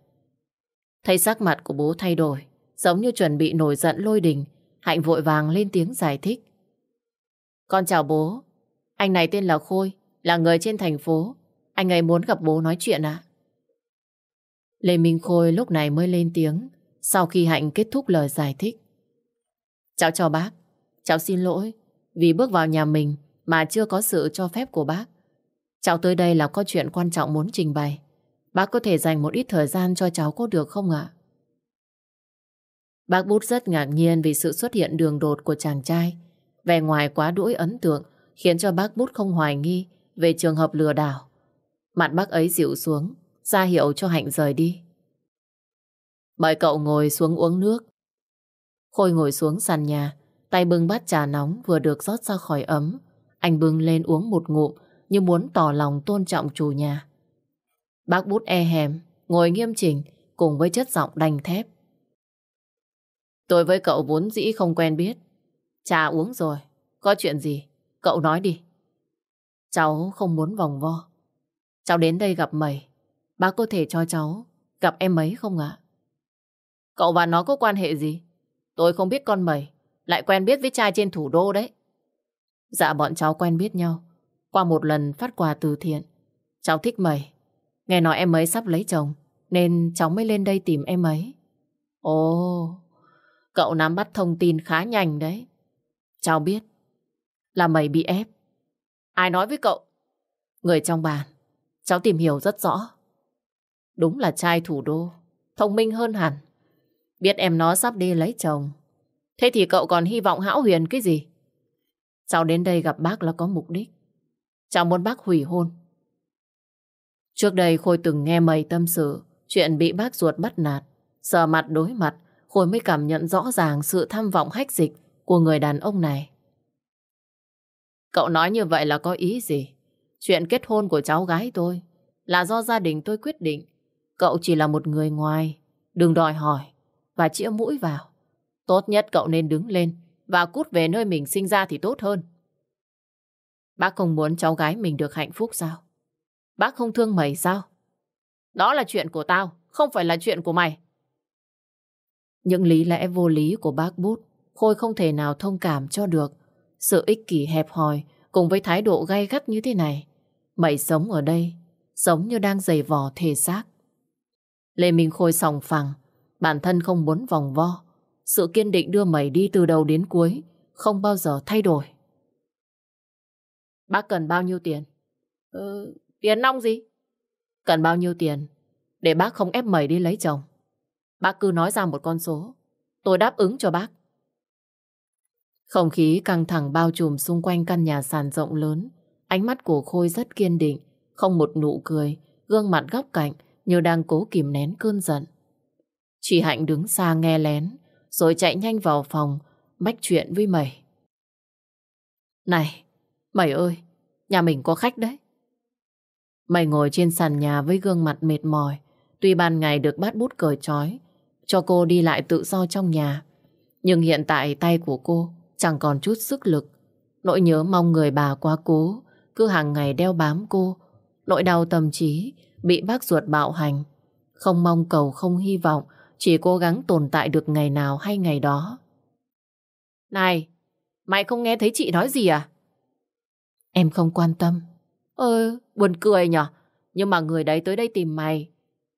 Thấy sắc mặt của bố thay đổi, giống như chuẩn bị nổi giận lôi đình, Hạnh vội vàng lên tiếng giải thích. Con chào bố, anh này tên là Khôi, là người trên thành phố. Anh ấy muốn gặp bố nói chuyện ạ. Lê Minh Khôi lúc này mới lên tiếng, sau khi Hạnh kết thúc lời giải thích. Cháu chào bác, cháu xin lỗi vì bước vào nhà mình mà chưa có sự cho phép của bác. Cháu tới đây là có chuyện quan trọng muốn trình bày. Bác có thể dành một ít thời gian cho cháu có được không ạ? Bác Bút rất ngạc nhiên vì sự xuất hiện đường đột của chàng trai. Vẻ ngoài quá đỗi ấn tượng khiến cho bác Bút không hoài nghi về trường hợp lừa đảo. Mặt bác ấy dịu xuống, ra hiệu cho Hạnh rời đi. Mời cậu ngồi xuống uống nước. Khôi ngồi xuống sàn nhà, tay bưng bát trà nóng vừa được rót ra khỏi ấm. Anh bưng lên uống một ngụm như muốn tỏ lòng tôn trọng chủ nhà. Bác bút e hèm, ngồi nghiêm chỉnh cùng với chất giọng đanh thép. Tôi với cậu vốn dĩ không quen biết. Trà uống rồi, có chuyện gì? Cậu nói đi. Cháu không muốn vòng vo. Cháu đến đây gặp mày. Bác có thể cho cháu gặp em ấy không ạ? Cậu và nó có quan hệ gì? Tôi không biết con mày lại quen biết với trai trên thủ đô đấy. Dạ bọn cháu quen biết nhau qua một lần phát quà từ thiện. Cháu thích mày. Nghe nói em ấy sắp lấy chồng nên cháu mới lên đây tìm em ấy. Ồ, cậu nắm bắt thông tin khá nhanh đấy. Cháu biết là mày bị ép. Ai nói với cậu? Người trong bàn. Cháu tìm hiểu rất rõ. Đúng là trai thủ đô. Thông minh hơn hẳn. Biết em nó sắp đi lấy chồng. Thế thì cậu còn hy vọng hão huyền cái gì? Cháu đến đây gặp bác là có mục đích. Cháu muốn bác hủy hôn. Trước đây Khôi từng nghe mày tâm sự chuyện bị bác ruột bắt nạt. Sờ mặt đối mặt, Khôi mới cảm nhận rõ ràng sự tham vọng hách dịch của người đàn ông này. Cậu nói như vậy là có ý gì? Chuyện kết hôn của cháu gái tôi là do gia đình tôi quyết định. Cậu chỉ là một người ngoài. Đừng đòi hỏi và chĩa mũi vào. Tốt nhất cậu nên đứng lên và cút về nơi mình sinh ra thì tốt hơn. Bác không muốn cháu gái mình được hạnh phúc sao? Bác không thương mày sao? Đó là chuyện của tao, không phải là chuyện của mày. Những lý lẽ vô lý của bác Bút, Khôi không thể nào thông cảm cho được. Sự ích kỷ hẹp hòi cùng với thái độ gay gắt như thế này. Mày sống ở đây, giống như đang giày vò thể xác. Lê Minh Khôi sòng phẳng, bản thân không muốn vòng vo. Sự kiên định đưa mày đi từ đầu đến cuối, không bao giờ thay đổi. Bác cần bao nhiêu tiền? Ừ, tiền nong gì? Cần bao nhiêu tiền để bác không ép mày đi lấy chồng? Bác cứ nói ra một con số. Tôi đáp ứng cho bác. Không khí căng thẳng bao trùm xung quanh căn nhà sàn rộng lớn. Ánh mắt của Khôi rất kiên định, không một nụ cười, gương mặt góc cạnh như đang cố kìm nén cơn giận. Chị Hạnh đứng xa nghe lén, rồi chạy nhanh vào phòng, bách chuyện với mày. Này, mày ơi, nhà mình có khách đấy. Mày ngồi trên sàn nhà với gương mặt mệt mỏi, tuy ban ngày được bắt bút cởi trói, cho cô đi lại tự do trong nhà. Nhưng hiện tại tay của cô chẳng còn chút sức lực. Nỗi nhớ mong người bà quá cố, cứ hàng ngày đeo bám cô. Nỗi đau tâm trí, bị bác ruột bạo hành. Không mong cầu, không hy vọng, chỉ cố gắng tồn tại được ngày nào hay ngày đó. Này, mày không nghe thấy chị nói gì à? Em không quan tâm. Ơ, buồn cười nhở? Nhưng mà người đấy tới đây tìm mày.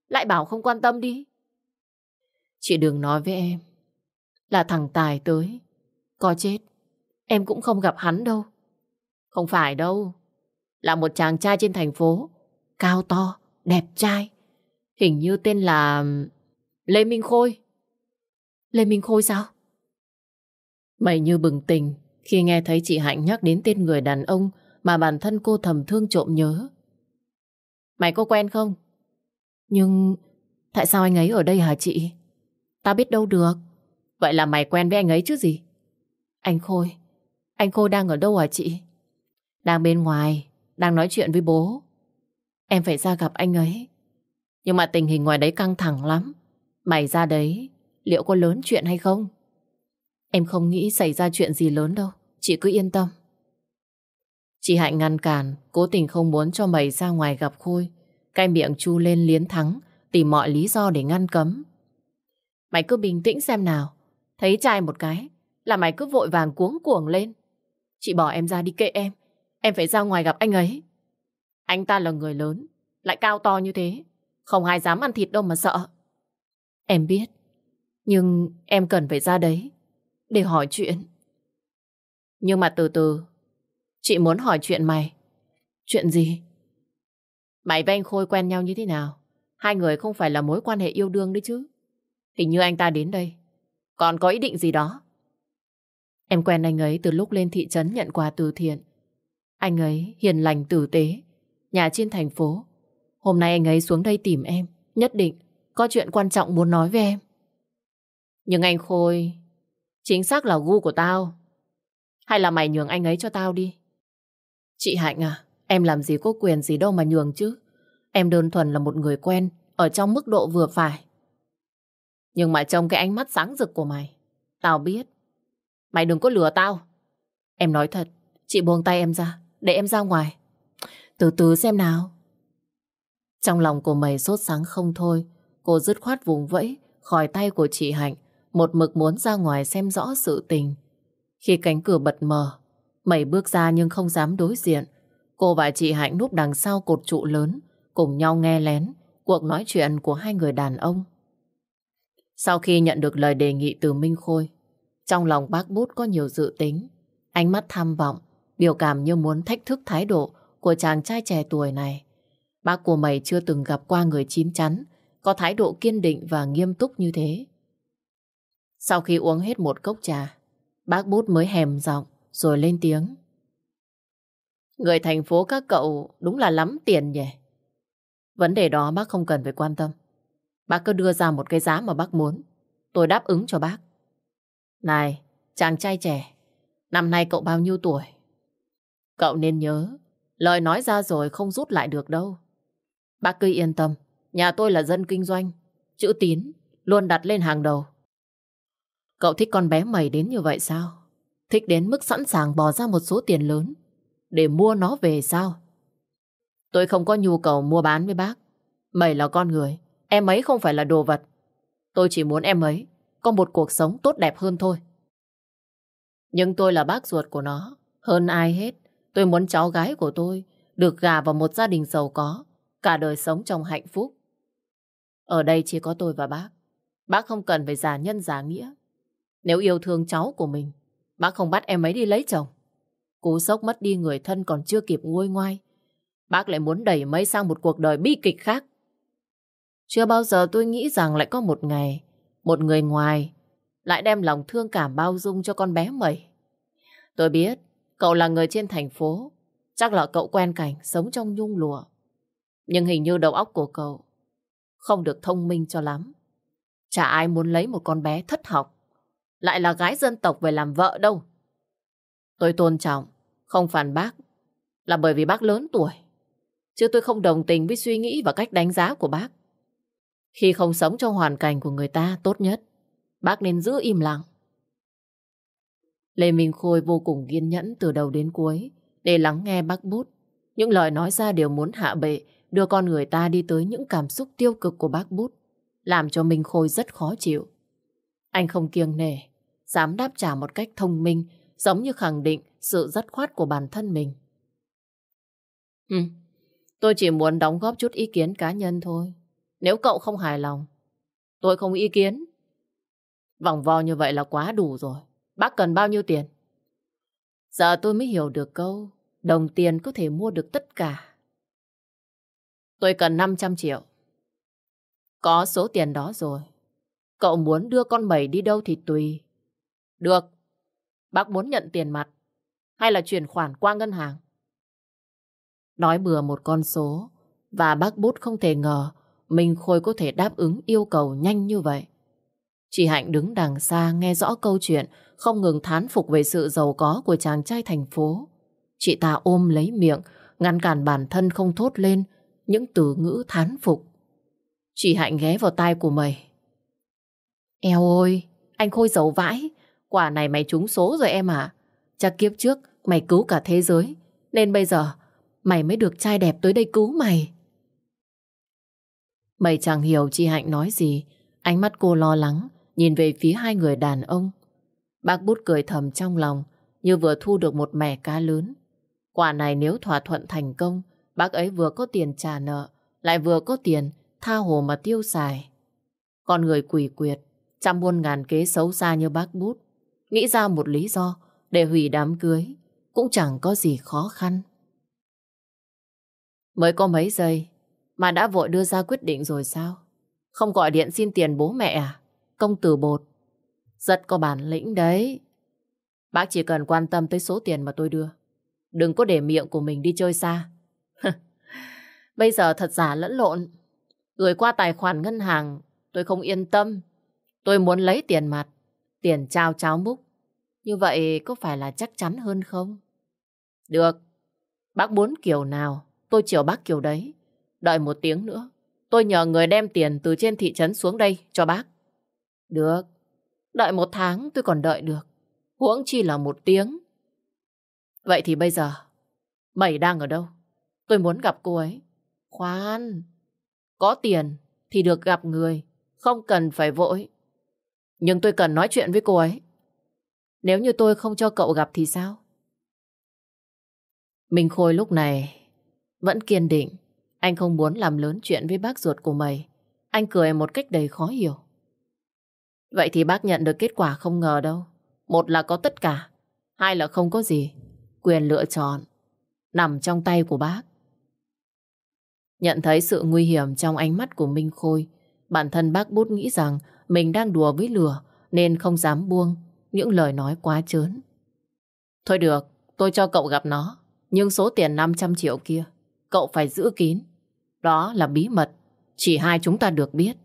Lại bảo không quan tâm đi. Chị đừng nói với em. Là thằng Tài tới. Có chết, em cũng không gặp hắn đâu. Không phải đâu. Là một chàng trai trên thành phố. Cao to, đẹp trai. Hình như tên là... Lê Minh Khôi. Lê Minh Khôi sao? Mày như bừng tỉnh khi nghe thấy chị Hạnh nhắc đến tên người đàn ông mà bản thân cô thầm thương trộm nhớ. Mày có quen không? Nhưng tại sao anh ấy ở đây hả chị? Ta biết đâu được. Vậy là mày quen với anh ấy chứ gì? Anh Khôi, anh Khôi đang ở đâu hả chị? Đang bên ngoài, đang nói chuyện với bố. Em phải ra gặp anh ấy. Nhưng mà tình hình ngoài đấy căng thẳng lắm. Mày ra đấy, liệu có lớn chuyện hay không? Em không nghĩ xảy ra chuyện gì lớn đâu. Chị cứ yên tâm. Chị Hạnh ngăn cản, cố tình không muốn cho mày ra ngoài gặp Khôi. Cái miệng chu lên liến thắng, tìm mọi lý do để ngăn cấm. Mày cứ bình tĩnh xem nào. Thấy trai một cái, là mày cứ vội vàng cuống cuồng lên. Chị bỏ em ra đi kệ em. Em phải ra ngoài gặp anh ấy. Anh ta là người lớn, lại cao to như thế. Không ai dám ăn thịt đâu mà sợ. Em biết, nhưng em cần phải ra đấy để hỏi chuyện. Nhưng mà từ từ, chị muốn hỏi chuyện mày. Chuyện gì? Mày và anh Khôi quen nhau như thế nào? Hai người không phải là mối quan hệ yêu đương đấy chứ. Hình như anh ta đến đây. Còn có ý định gì đó? Em quen anh ấy từ lúc lên thị trấn nhận quà từ thiện. Anh ấy hiền lành tử tế, nhà trên thành phố. Hôm nay anh ấy xuống đây tìm em, nhất định có chuyện quan trọng muốn nói với em. Nhưng anh Khôi, chính xác là gu của tao. Hay là mày nhường anh ấy cho tao đi? Chị Hạnh à, em làm gì có quyền gì đâu mà nhường chứ. Em đơn thuần là một người quen, ở trong mức độ vừa phải. Nhưng mà trong cái ánh mắt sáng rực của mày, tao biết. Mày đừng có lừa tao. Em nói thật, chị buông tay em ra, để em ra ngoài. Từ từ xem nào. Trong lòng của mày sốt sáng không thôi, cô dứt khoát vùng vẫy khỏi tay của chị Hạnh, một mực muốn ra ngoài xem rõ sự tình. Khi cánh cửa bật mở, mày bước ra nhưng không dám đối diện. Cô và chị Hạnh núp đằng sau cột trụ lớn, cùng nhau nghe lén cuộc nói chuyện của hai người đàn ông. Sau khi nhận được lời đề nghị từ Minh Khôi, trong lòng bác bút có nhiều dự tính, ánh mắt tham vọng, biểu cảm như muốn thách thức thái độ của chàng trai trẻ tuổi này. Bác của mày chưa từng gặp qua người chín chắn, có thái độ kiên định và nghiêm túc như thế. Sau khi uống hết một cốc trà, bác bút mới hèm giọng rồi lên tiếng. Người thành phố các cậu đúng là lắm tiền nhỉ? Vấn đề đó bác không cần phải quan tâm. Bác cứ đưa ra một cái giá mà bác muốn. Tôi đáp ứng cho bác. Này, chàng trai trẻ, năm nay cậu bao nhiêu tuổi? Cậu nên nhớ, lời nói ra rồi không rút lại được đâu. Bác cứ yên tâm, nhà tôi là dân kinh doanh, chữ tín luôn đặt lên hàng đầu. Cậu thích con bé mày đến như vậy sao? Thích đến mức sẵn sàng bỏ ra một số tiền lớn để mua nó về sao? Tôi không có nhu cầu mua bán với bác. Mày là con người, em ấy không phải là đồ vật. Tôi chỉ muốn em ấy có một cuộc sống tốt đẹp hơn thôi. Nhưng tôi là bác ruột của nó. Hơn ai hết, tôi muốn cháu gái của tôi được gà vào một gia đình giàu có, cả đời sống trong hạnh phúc. Ở đây chỉ có tôi và bác. Bác không cần phải giả nhân giả nghĩa. Nếu yêu thương cháu của mình, bác không bắt em ấy đi lấy chồng. Cú sốc mất đi người thân còn chưa kịp nguôi ngoai. Bác lại muốn đẩy mấy sang một cuộc đời bi kịch khác. Chưa bao giờ tôi nghĩ rằng lại có một ngày một người ngoài lại đem lòng thương cảm bao dung cho con bé mẩy. Tôi biết cậu là người trên thành phố, chắc là cậu quen cảnh sống trong nhung lụa. Nhưng hình như đầu óc của cậu không được thông minh cho lắm. Chả ai muốn lấy một con bé thất học, lại là gái dân tộc về làm vợ đâu. Tôi tôn trọng, không phản bác, là bởi vì bác lớn tuổi. Chứ tôi không đồng tình với suy nghĩ và cách đánh giá của bác. Khi không sống trong hoàn cảnh của người ta tốt nhất, bác nên giữ im lặng. Lê Minh Khôi vô cùng kiên nhẫn từ đầu đến cuối để lắng nghe bác bút. Những lời nói ra đều muốn hạ bệ, đưa con người ta đi tới những cảm xúc tiêu cực của bác bút, làm cho Minh Khôi rất khó chịu. Anh không kiêng nể, dám đáp trả một cách thông minh, giống như khẳng định sự dứt khoát của bản thân mình. Ừ, tôi chỉ muốn đóng góp chút ý kiến cá nhân thôi. Nếu cậu không hài lòng, tôi không ý kiến. Vòng vo như vậy là quá đủ rồi. Bác cần bao nhiêu tiền? Giờ tôi mới hiểu được câu đồng tiền có thể mua được tất cả. Tôi cần 500 triệu. Có số tiền đó rồi. Cậu muốn đưa con mẩy đi đâu thì tùy. Được. Bác muốn nhận tiền mặt hay là chuyển khoản qua ngân hàng? Nói bừa một con số và bác bút không thể ngờ Minh Khôi có thể đáp ứng yêu cầu nhanh như vậy. Chị Hạnh đứng đằng xa nghe rõ câu chuyện, không ngừng thán phục về sự giàu có của chàng trai thành phố. Chị ta ôm lấy miệng, ngăn cản bản thân không thốt lên những từ ngữ thán phục. Chị Hạnh ghé vào tai của mày. Eo ơi, anh Khôi giàu vãi, quả này mày trúng số rồi em à. Chắc kiếp trước mày cứu cả thế giới, nên bây giờ mày mới được trai đẹp tới đây cứu mày. Mày chẳng hiểu chị Hạnh nói gì, ánh mắt cô lo lắng, nhìn về phía hai người đàn ông. Bác bút cười thầm trong lòng, như vừa thu được một mẻ cá lớn. Quả này nếu thỏa thuận thành công, bác ấy vừa có tiền trả nợ, lại vừa có tiền tha hồ mà tiêu xài. Con người quỷ quyệt, trăm muôn ngàn kế xấu xa như bác bút, nghĩ ra một lý do để hủy đám cưới, cũng chẳng có gì khó khăn. Mới có mấy giây mà đã vội đưa ra quyết định rồi sao? Không gọi điện xin tiền bố mẹ à? Công tử bột. Rất có bản lĩnh đấy. Bác chỉ cần quan tâm tới số tiền mà tôi đưa. Đừng có để miệng của mình đi chơi xa. Bây giờ thật giả lẫn lộn. Gửi qua tài khoản ngân hàng, tôi không yên tâm. Tôi muốn lấy tiền mặt, tiền trao cháo múc. Như vậy có phải là chắc chắn hơn không? Được. Bác muốn kiểu nào, tôi chiều bác kiểu đấy. Đợi một tiếng nữa, tôi nhờ người đem tiền từ trên thị trấn xuống đây cho bác. Được. Đợi một tháng tôi còn đợi được. Huống chi là một tiếng. Vậy thì bây giờ, mày đang ở đâu? Tôi muốn gặp cô ấy. Khoan, có tiền thì được gặp người, không cần phải vội. Nhưng tôi cần nói chuyện với cô ấy. Nếu như tôi không cho cậu gặp thì sao? Minh Khôi lúc này vẫn kiên định. Anh không muốn làm lớn chuyện với bác ruột của mày. Anh cười một cách đầy khó hiểu. Vậy thì bác nhận được kết quả không ngờ đâu. Một là có tất cả, hai là không có gì. Quyền lựa chọn nằm trong tay của bác. Nhận thấy sự nguy hiểm trong ánh mắt của Minh Khôi, bản thân bác bút nghĩ rằng mình đang đùa với lửa nên không dám buông những lời nói quá trớn. Thôi được, tôi cho cậu gặp nó, nhưng số tiền 500 triệu kia, cậu phải giữ kín. Đó là bí mật, chỉ hai chúng ta được biết.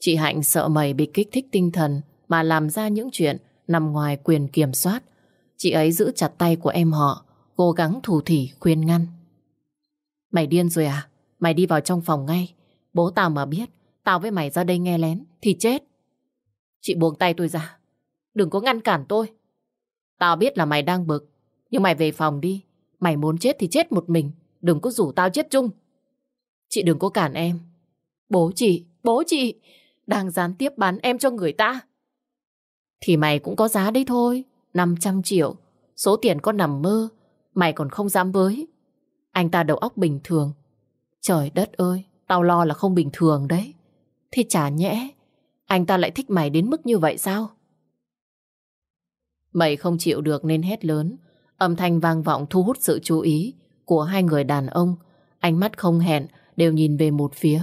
Chị Hạnh sợ mày bị kích thích tinh thần mà làm ra những chuyện nằm ngoài quyền kiểm soát. Chị ấy giữ chặt tay của em họ, cố gắng thủ thỉ khuyên ngăn. Mày điên rồi à? Mày đi vào trong phòng ngay. Bố tao mà biết, tao với mày ra đây nghe lén, thì chết. Chị buông tay tôi ra. Đừng có ngăn cản tôi. Tao biết là mày đang bực, nhưng mày về phòng đi. Mày muốn chết thì chết một mình, đừng có rủ tao chết chung. Chị đừng có cản em. Bố chị, bố chị, đang gián tiếp bán em cho người ta. Thì mày cũng có giá đấy thôi, 500 triệu. Số tiền con nằm mơ, mày còn không dám với. Anh ta đầu óc bình thường. Trời đất ơi, tao lo là không bình thường đấy. Thế chả nhẽ, anh ta lại thích mày đến mức như vậy sao? Mày không chịu được nên hét lớn. Âm thanh vang vọng thu hút sự chú ý của hai người đàn ông. Ánh mắt không hẹn đều nhìn về một phía.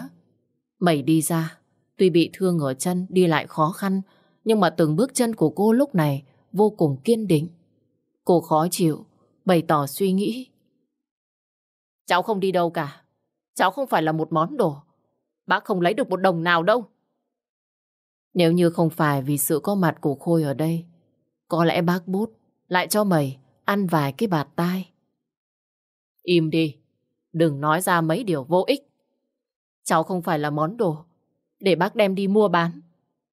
mẩy đi ra, tuy bị thương ở chân đi lại khó khăn, nhưng mà từng bước chân của cô lúc này vô cùng kiên định. Cô khó chịu, bày tỏ suy nghĩ. Cháu không đi đâu cả. Cháu không phải là một món đồ. Bác không lấy được một đồng nào đâu. Nếu như không phải vì sự có mặt của Khôi ở đây, có lẽ bác bút lại cho mày ăn vài cái bạt tai. Im đi, đừng nói ra mấy điều vô ích. Cháu không phải là món đồ để bác đem đi mua bán.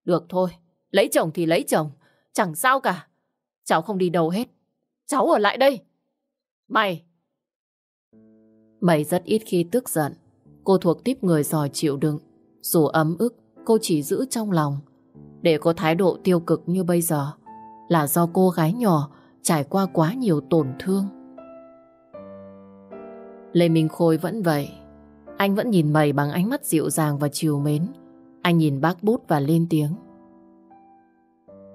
Được thôi, lấy chồng thì lấy chồng, chẳng sao cả. Cháu không đi đâu hết. Cháu ở lại đây. Mày! Mày rất ít khi tức giận. Cô thuộc tiếp người giỏi chịu đựng. Dù ấm ức, cô chỉ giữ trong lòng. Để có thái độ tiêu cực như bây giờ là do cô gái nhỏ trải qua quá nhiều tổn thương. Lê Minh Khôi vẫn vậy. Anh vẫn nhìn mày bằng ánh mắt dịu dàng và chiều mến. Anh nhìn bác bút và lên tiếng.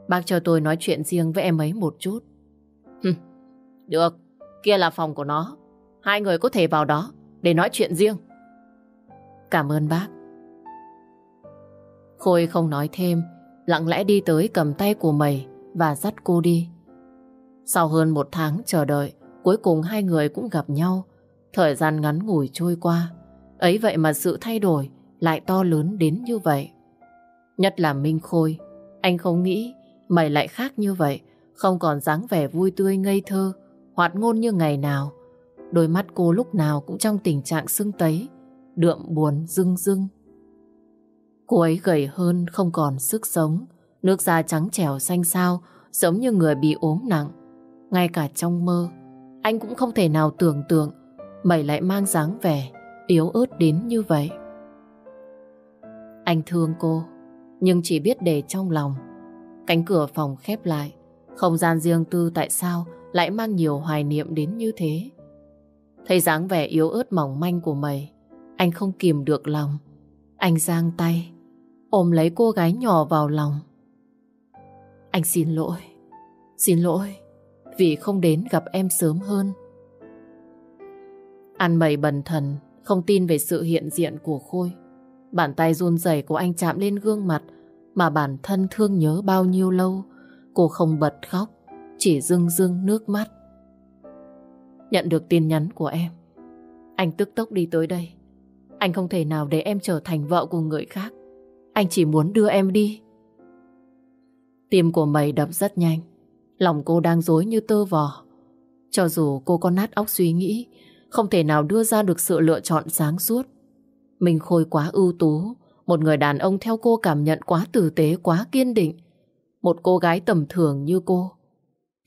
Bác cho tôi nói chuyện riêng với em ấy một chút. Được, kia là phòng của nó. Hai người có thể vào đó để nói chuyện riêng. Cảm ơn bác. Khôi không nói thêm, lặng lẽ đi tới cầm tay của mày và dắt cô đi. Sau hơn một tháng chờ đợi, cuối cùng hai người cũng gặp nhau. Thời gian ngắn ngủi trôi qua. Ấy vậy mà sự thay đổi lại to lớn đến như vậy. Nhất là Minh Khôi. Anh không nghĩ mày lại khác như vậy. Không còn dáng vẻ vui tươi ngây thơ, hoạt ngôn như ngày nào. Đôi mắt cô lúc nào cũng trong tình trạng sưng tấy, đượm buồn rưng rưng. Cô ấy gầy hơn, không còn sức sống. Nước da trắng trẻo xanh xao, giống như người bị ốm nặng. Ngay cả trong mơ, anh cũng không thể nào tưởng tượng mày lại mang dáng vẻ yếu ớt đến như vậy. Anh thương cô, nhưng chỉ biết để trong lòng. Cánh cửa phòng khép lại, không gian riêng tư tại sao lại mang nhiều hoài niệm đến như thế. Thấy dáng vẻ yếu ớt mỏng manh của mày, anh không kìm được lòng. Anh giang tay, ôm lấy cô gái nhỏ vào lòng. Anh xin lỗi, xin lỗi vì không đến gặp em sớm hơn. An mày bần thần, không tin về sự hiện diện của Khôi. Bàn tay run rẩy của anh chạm lên gương mặt mà bản thân thương nhớ bao nhiêu lâu. Cô không bật khóc, chỉ rưng rưng nước mắt. Nhận được tin nhắn của em, anh tức tốc đi tới đây. Anh không thể nào để em trở thành vợ của người khác. Anh chỉ muốn đưa em đi. Tim của mày đập rất nhanh. Lòng cô đang dối như tơ vò. Cho dù cô có nát óc suy nghĩ, không thể nào đưa ra được sự lựa chọn sáng suốt. Mình Khôi quá ưu tú, một người đàn ông theo cô cảm nhận quá tử tế, quá kiên định. Một cô gái tầm thường như cô,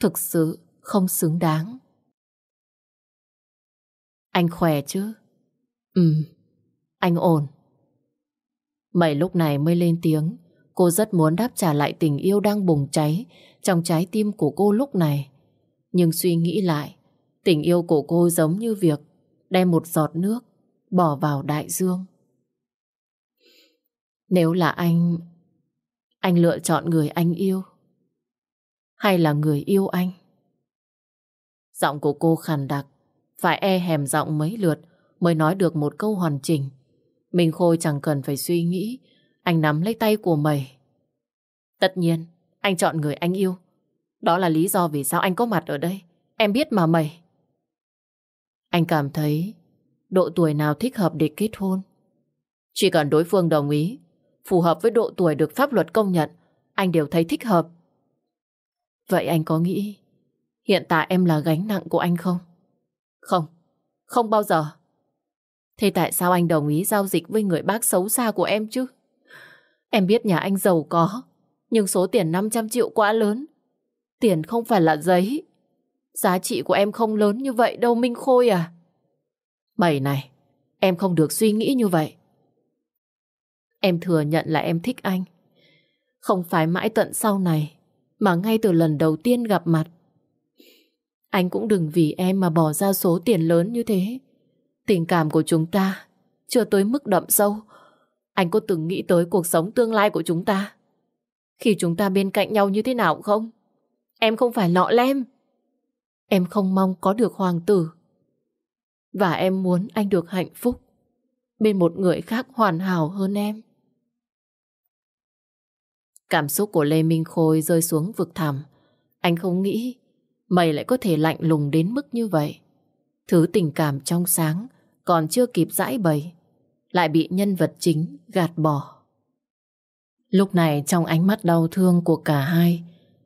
thực sự không xứng đáng. Anh khỏe chứ? Ừ, anh ổn. Mày lúc này mới lên tiếng, cô rất muốn đáp trả lại tình yêu đang bùng cháy trong trái tim của cô lúc này. Nhưng suy nghĩ lại, tình yêu của cô giống như việc đem một giọt nước bỏ vào đại dương. Nếu là anh, anh lựa chọn người anh yêu hay là người yêu anh? Giọng của cô khàn đặc, phải e hèm giọng mấy lượt mới nói được một câu hoàn chỉnh. Minh Khôi chẳng cần phải suy nghĩ, anh nắm lấy tay của mày. Tất nhiên, anh chọn người anh yêu. Đó là lý do vì sao anh có mặt ở đây. Em biết mà mày. Anh cảm thấy độ tuổi nào thích hợp để kết hôn. Chỉ cần đối phương đồng ý, phù hợp với độ tuổi được pháp luật công nhận, anh đều thấy thích hợp. Vậy anh có nghĩ hiện tại em là gánh nặng của anh không? Không, không bao giờ. Thế tại sao anh đồng ý giao dịch với người bác xấu xa của em chứ? Em biết nhà anh giàu có, nhưng số tiền 500 triệu quá lớn. Tiền không phải là giấy. Giá trị của em không lớn như vậy đâu Minh Khôi à. Mày này, em không được suy nghĩ như vậy. Em thừa nhận là em thích anh. Không phải mãi tận sau này, mà ngay từ lần đầu tiên gặp mặt. Anh cũng đừng vì em mà bỏ ra số tiền lớn như thế. Tình cảm của chúng ta chưa tới mức đậm sâu. Anh có từng nghĩ tới cuộc sống tương lai của chúng ta? Khi chúng ta bên cạnh nhau như thế nào không? Em không phải lọ lem. Em không mong có được hoàng tử. Và em muốn anh được hạnh phúc, bên một người khác hoàn hảo hơn em. Cảm xúc của Lê Minh Khôi rơi xuống vực thẳm. Anh không nghĩ mày lại có thể lạnh lùng đến mức như vậy. Thứ tình cảm trong sáng còn chưa kịp giải bày, lại bị nhân vật chính gạt bỏ. Lúc này trong ánh mắt đau thương của cả hai,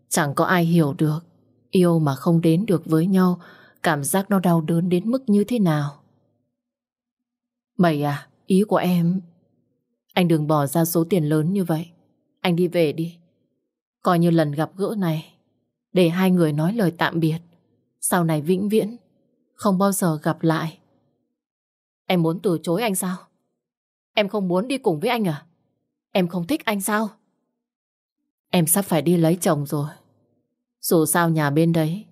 chẳng có ai hiểu được yêu mà không đến được với nhau cảm giác nó đau đớn đến mức như thế nào. Mày à, ý của em... Anh đừng bỏ ra số tiền lớn như vậy. Anh đi về đi. Coi như lần gặp gỡ này, để hai người nói lời tạm biệt. Sau này vĩnh viễn, không bao giờ gặp lại. Em muốn từ chối anh sao? Em không muốn đi cùng với anh à? Em không thích anh sao? Em sắp phải đi lấy chồng rồi. Dù sao nhà bên đấy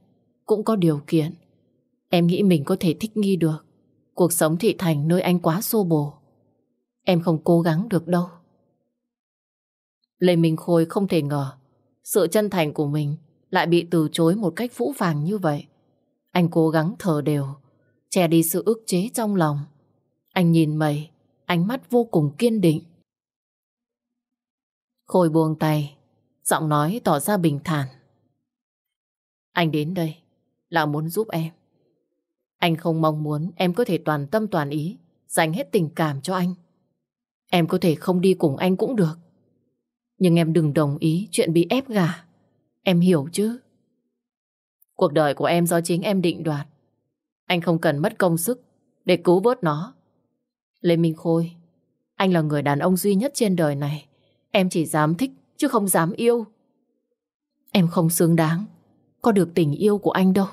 cũng có điều kiện. Em nghĩ mình có thể thích nghi được. Cuộc sống thị thành nơi anh quá xô bồ. Em không cố gắng được đâu. Lê Minh Khôi không thể ngờ sự chân thành của mình lại bị từ chối một cách phũ phàng như vậy. Anh cố gắng thở đều, che đi sự ức chế trong lòng. Anh nhìn mày, ánh mắt vô cùng kiên định. Khôi buông tay, giọng nói tỏ ra bình thản. Anh đến đây là muốn giúp em. Anh không mong muốn em có thể toàn tâm toàn ý, dành hết tình cảm cho anh. Em có thể không đi cùng anh cũng được. Nhưng em đừng đồng ý chuyện bị ép gả. Em hiểu chứ? Cuộc đời của em do chính em định đoạt. Anh không cần mất công sức để cứu vớt nó. Lê Minh Khôi, anh là người đàn ông duy nhất trên đời này. Em chỉ dám thích chứ không dám yêu. Em không xứng đáng có được tình yêu của anh đâu.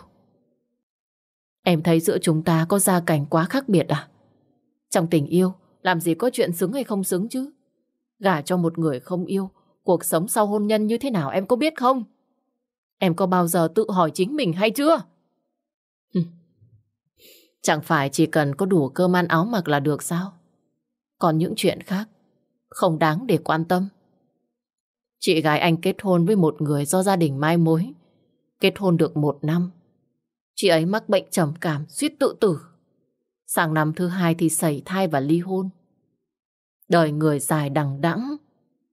Em thấy giữa chúng ta có gia cảnh quá khác biệt à? Trong tình yêu, làm gì có chuyện xứng hay không xứng chứ? Gả cho một người không yêu, cuộc sống sau hôn nhân như thế nào em có biết không? Em có bao giờ tự hỏi chính mình hay chưa? Chẳng phải chỉ cần có đủ cơm ăn áo mặc là được sao? Còn những chuyện khác, không đáng để quan tâm. Chị gái anh kết hôn với một người do gia đình mai mối. Kết hôn được một năm. Chị ấy mắc bệnh trầm cảm, suýt tự tử. Sang năm thứ hai thì xảy thai và ly hôn. Đời người dài đằng đẵng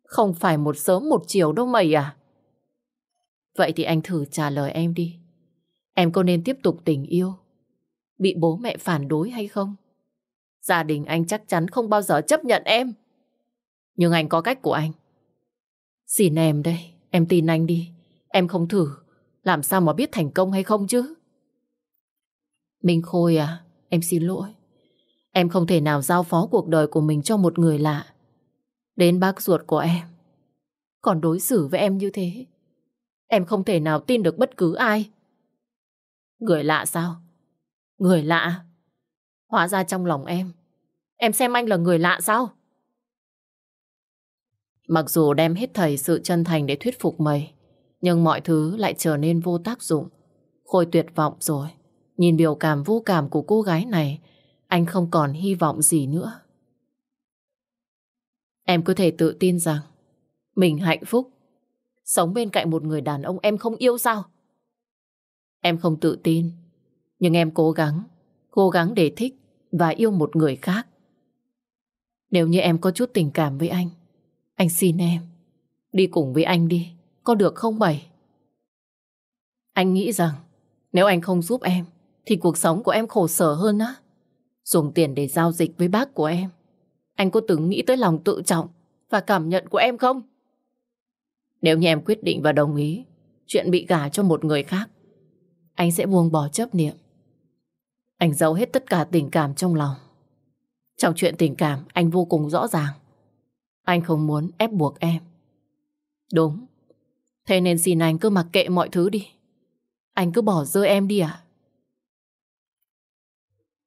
Không phải một sớm một chiều đâu mày à. Vậy thì anh thử trả lời em đi. Em có nên tiếp tục tình yêu Bị bố mẹ phản đối hay không? Gia đình anh chắc chắn không bao giờ chấp nhận em. Nhưng anh có cách của anh. Xin em đây Em tin anh đi. Em không thử. Làm sao mà biết thành công hay không chứ Minh Khôi à Em xin lỗi Em không thể nào giao phó cuộc đời của mình cho một người lạ. Đến bác ruột của em. Còn đối xử với em như thế. Em không thể nào tin được bất cứ ai. Người lạ sao? Người lạ? Hóa ra trong lòng em. Em xem anh là người lạ sao? Mặc dù đem hết thầy sự chân thành để thuyết phục mày, nhưng mọi thứ lại trở nên vô tác dụng. Khôi tuyệt vọng rồi. Nhìn biểu cảm vô cảm của cô gái này, anh không còn hy vọng gì nữa. Em có thể tự tin rằng mình hạnh phúc. Sống bên cạnh một người đàn ông em không yêu sao? Em không tự tin, nhưng em cố gắng, cố gắng để thích và yêu một người khác. Nếu như em có chút tình cảm với anh, anh xin em, đi cùng với anh đi, có được không Bảy? Anh nghĩ rằng nếu anh không giúp em, thì cuộc sống của em khổ sở hơn á. Dùng tiền để giao dịch với bác của em. Anh có từng nghĩ tới lòng tự trọng và cảm nhận của em không? Nếu như em quyết định và đồng ý chuyện bị gả cho một người khác, anh sẽ buông bỏ chấp niệm. Anh giấu hết tất cả tình cảm trong lòng. Trong chuyện tình cảm, anh vô cùng rõ ràng. Anh không muốn ép buộc em. Đúng. Thế nên xin anh cứ mặc kệ mọi thứ đi. Anh cứ bỏ rơi em đi à?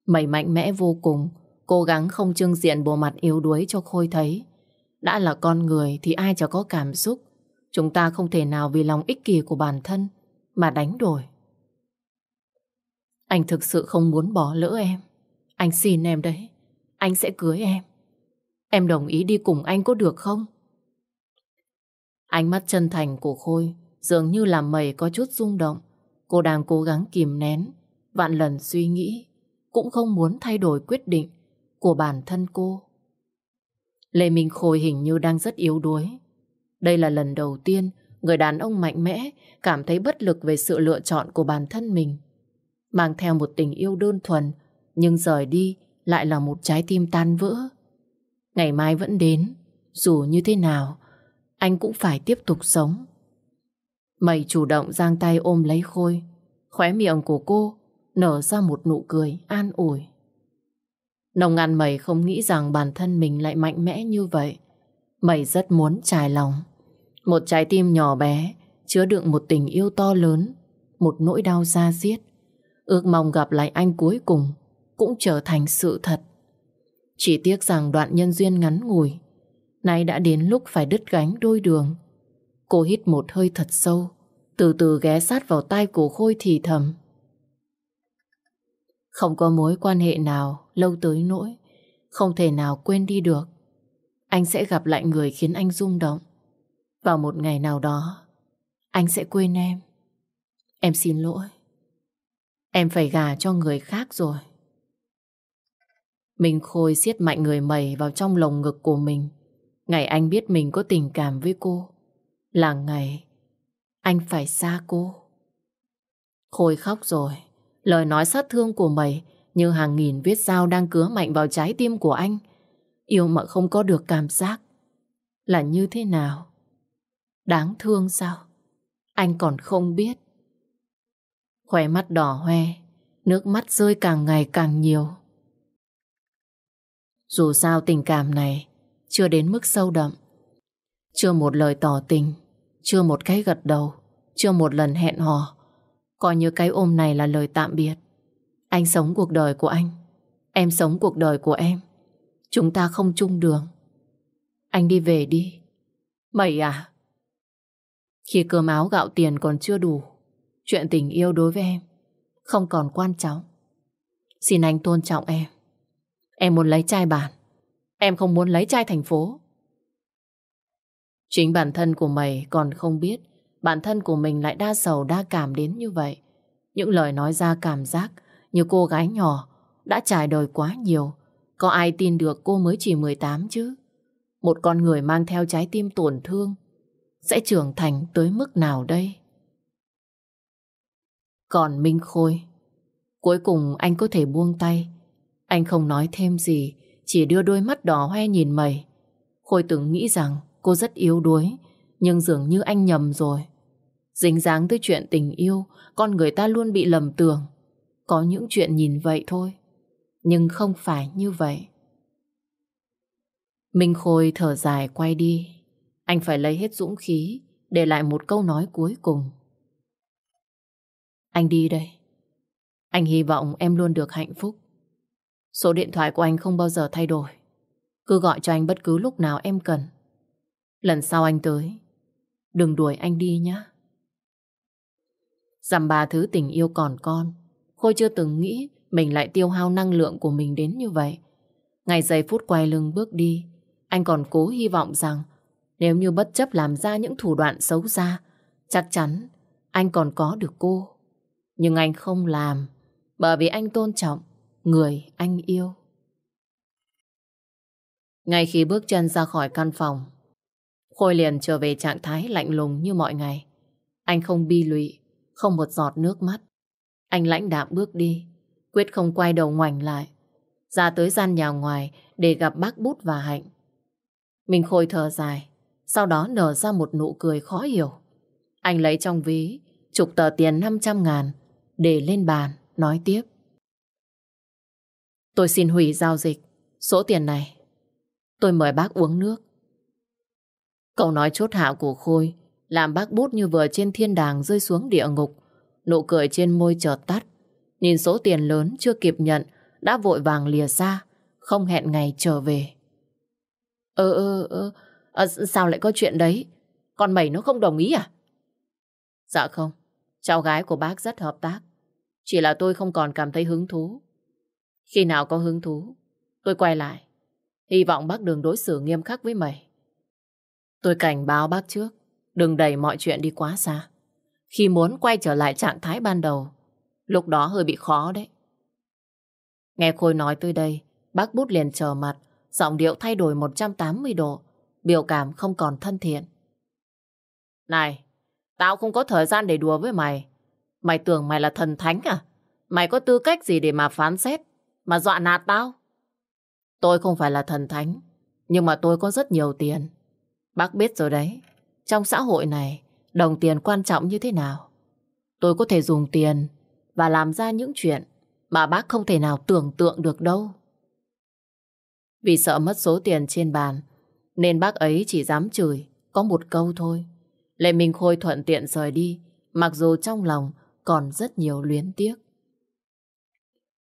Mày mạnh mẽ vô cùng, cố gắng không trưng diện bộ mặt yếu đuối cho Khôi thấy. Đã là con người thì ai chả có cảm xúc. Chúng ta không thể nào vì lòng ích kỷ của bản thân mà đánh đổi. Anh thực sự không muốn bỏ lỡ em. Anh xin em đấy. Anh sẽ cưới em. Em đồng ý đi cùng anh có được không? Ánh mắt chân thành của Khôi dường như làm mày có chút rung động. Cô đang cố gắng kìm nén, vạn lần suy nghĩ cũng không muốn thay đổi quyết định của bản thân cô. Lê Minh Khôi hình như đang rất yếu đuối. Đây là lần đầu tiên người đàn ông mạnh mẽ cảm thấy bất lực về sự lựa chọn của bản thân mình. Mang theo một tình yêu đơn thuần, nhưng rời đi lại là một trái tim tan vỡ. Ngày mai vẫn đến, dù như thế nào, anh cũng phải tiếp tục sống. Mày chủ động giang tay ôm lấy Khôi, khóe miệng của cô nở ra một nụ cười an ủi. Nông ngàn mày không nghĩ rằng bản thân mình lại mạnh mẽ như vậy. Mày rất muốn trải lòng. Một trái tim nhỏ bé, chứa đựng một tình yêu to lớn, một nỗi đau da diết. Ước mong gặp lại anh cuối cùng cũng trở thành sự thật. Chỉ tiếc rằng đoạn nhân duyên ngắn ngủi, nay đã đến lúc phải đứt gánh đôi đường. Cô hít một hơi thật sâu, từ từ ghé sát vào tai của Khôi thì thầm. Không có mối quan hệ nào lâu tới nỗi không thể nào quên đi được. Anh sẽ gặp lại người khiến anh rung động. Vào một ngày nào đó, anh sẽ quên em. Em xin lỗi. Em phải gả cho người khác rồi. Minh Khôi siết mạnh người mẩy vào trong lồng ngực của mình. Ngày anh biết mình có tình cảm với cô. Là ngày anh phải xa cô. Khôi khóc rồi. Lời nói sát thương của mày như hàng nghìn vết dao đang cứa mạnh vào trái tim của anh. Yêu mà không có được cảm giác là như thế nào? Đáng thương sao? Anh còn không biết. Khóe mắt đỏ hoe, nước mắt rơi càng ngày càng nhiều. Dù sao tình cảm này chưa đến mức sâu đậm. Chưa một lời tỏ tình, chưa một cái gật đầu, chưa một lần hẹn hò. Coi như cái ôm này là lời tạm biệt. Anh sống cuộc đời của anh, em sống cuộc đời của em. Chúng ta không chung đường. Anh đi về đi. Mày à? Khi cơm áo gạo tiền còn chưa đủ, chuyện tình yêu đối với em không còn quan trọng. Xin anh tôn trọng em. Em muốn lấy trai bản. Em không muốn lấy trai thành phố. Chính bản thân của mày còn không biết bản thân của mình lại đa sầu đa cảm đến như vậy. Những lời nói ra cảm giác như cô gái nhỏ đã trải đời quá nhiều. Có ai tin được cô mới chỉ 18 chứ? Một con người mang theo trái tim tổn thương sẽ trưởng thành tới mức nào đây? Còn Minh Khôi, cuối cùng anh có thể buông tay. Anh không nói thêm gì, chỉ đưa đôi mắt đỏ hoe nhìn mày. Khôi từng nghĩ rằng cô rất yếu đuối, nhưng dường như anh nhầm rồi. Dính dáng tới chuyện tình yêu, con người ta luôn bị lầm tưởng. Có những chuyện nhìn vậy thôi, nhưng không phải như vậy. Minh Khôi thở dài quay đi. Anh phải lấy hết dũng khí để lại một câu nói cuối cùng. Anh đi đây. Anh hy vọng em luôn được hạnh phúc. Số điện thoại của anh không bao giờ thay đổi. Cứ gọi cho anh bất cứ lúc nào em cần. Lần sau anh tới, đừng đuổi anh đi nhé. Dằm ba thứ tình yêu còn con, Khôi chưa từng nghĩ mình lại tiêu hao năng lượng của mình đến như vậy. Ngày giây phút quay lưng bước đi, anh còn cố hy vọng rằng nếu như bất chấp làm ra những thủ đoạn xấu xa, chắc chắn anh còn có được cô. Nhưng anh không làm, bởi vì anh tôn trọng người anh yêu. Ngay khi bước chân ra khỏi căn phòng, Khôi liền trở về trạng thái lạnh lùng như mọi ngày. Anh không bi lụy, không một giọt nước mắt. Anh lãnh đạm bước đi, quyết không quay đầu ngoảnh lại. Ra tới gian nhà ngoài để gặp bác Bút và Hạnh. Mình Khôi thở dài, sau đó nở ra một nụ cười khó hiểu. Anh lấy trong ví chục tờ tiền 500 ngàn để lên bàn, nói tiếp. Tôi xin hủy giao dịch, số tiền này. Tôi mời bác uống nước. cậu nói chốt hạ của Khôi làm bác bút như vừa trên thiên đàng rơi xuống địa ngục. Nụ cười trên môi chợt tắt. Nhìn số tiền lớn chưa kịp nhận đã vội vàng lìa xa, không hẹn ngày trở về. Ơ ơ ơ, à, sao lại có chuyện đấy? Con mày nó không đồng ý à? Dạ không, cháu gái của bác rất hợp tác. Chỉ là tôi không còn cảm thấy hứng thú. Khi nào có hứng thú, tôi quay lại. Hy vọng bác đừng đối xử nghiêm khắc với mày. Tôi cảnh báo bác trước, đừng đẩy mọi chuyện đi quá xa. Khi muốn quay trở lại trạng thái ban đầu, lúc đó hơi bị khó đấy. Nghe Khôi nói tới đây, bác bút liền chờ mặt, giọng điệu thay đổi 180 độ, biểu cảm không còn thân thiện. Này, tao không có thời gian để đùa với mày. Mày tưởng mày là thần thánh à? Mày có tư cách gì để mà phán xét, mà dọa nạt tao? Tôi không phải là thần thánh, nhưng mà tôi có rất nhiều tiền. Bác biết rồi đấy, trong xã hội này, đồng tiền quan trọng như thế nào. Tôi có thể dùng tiền và làm ra những chuyện mà bác không thể nào tưởng tượng được đâu. Vì sợ mất số tiền trên bàn, nên bác ấy chỉ dám chửi, có một câu thôi. Lệ Minh Khôi thuận tiện rời đi, mặc dù trong lòng còn rất nhiều luyến tiếc.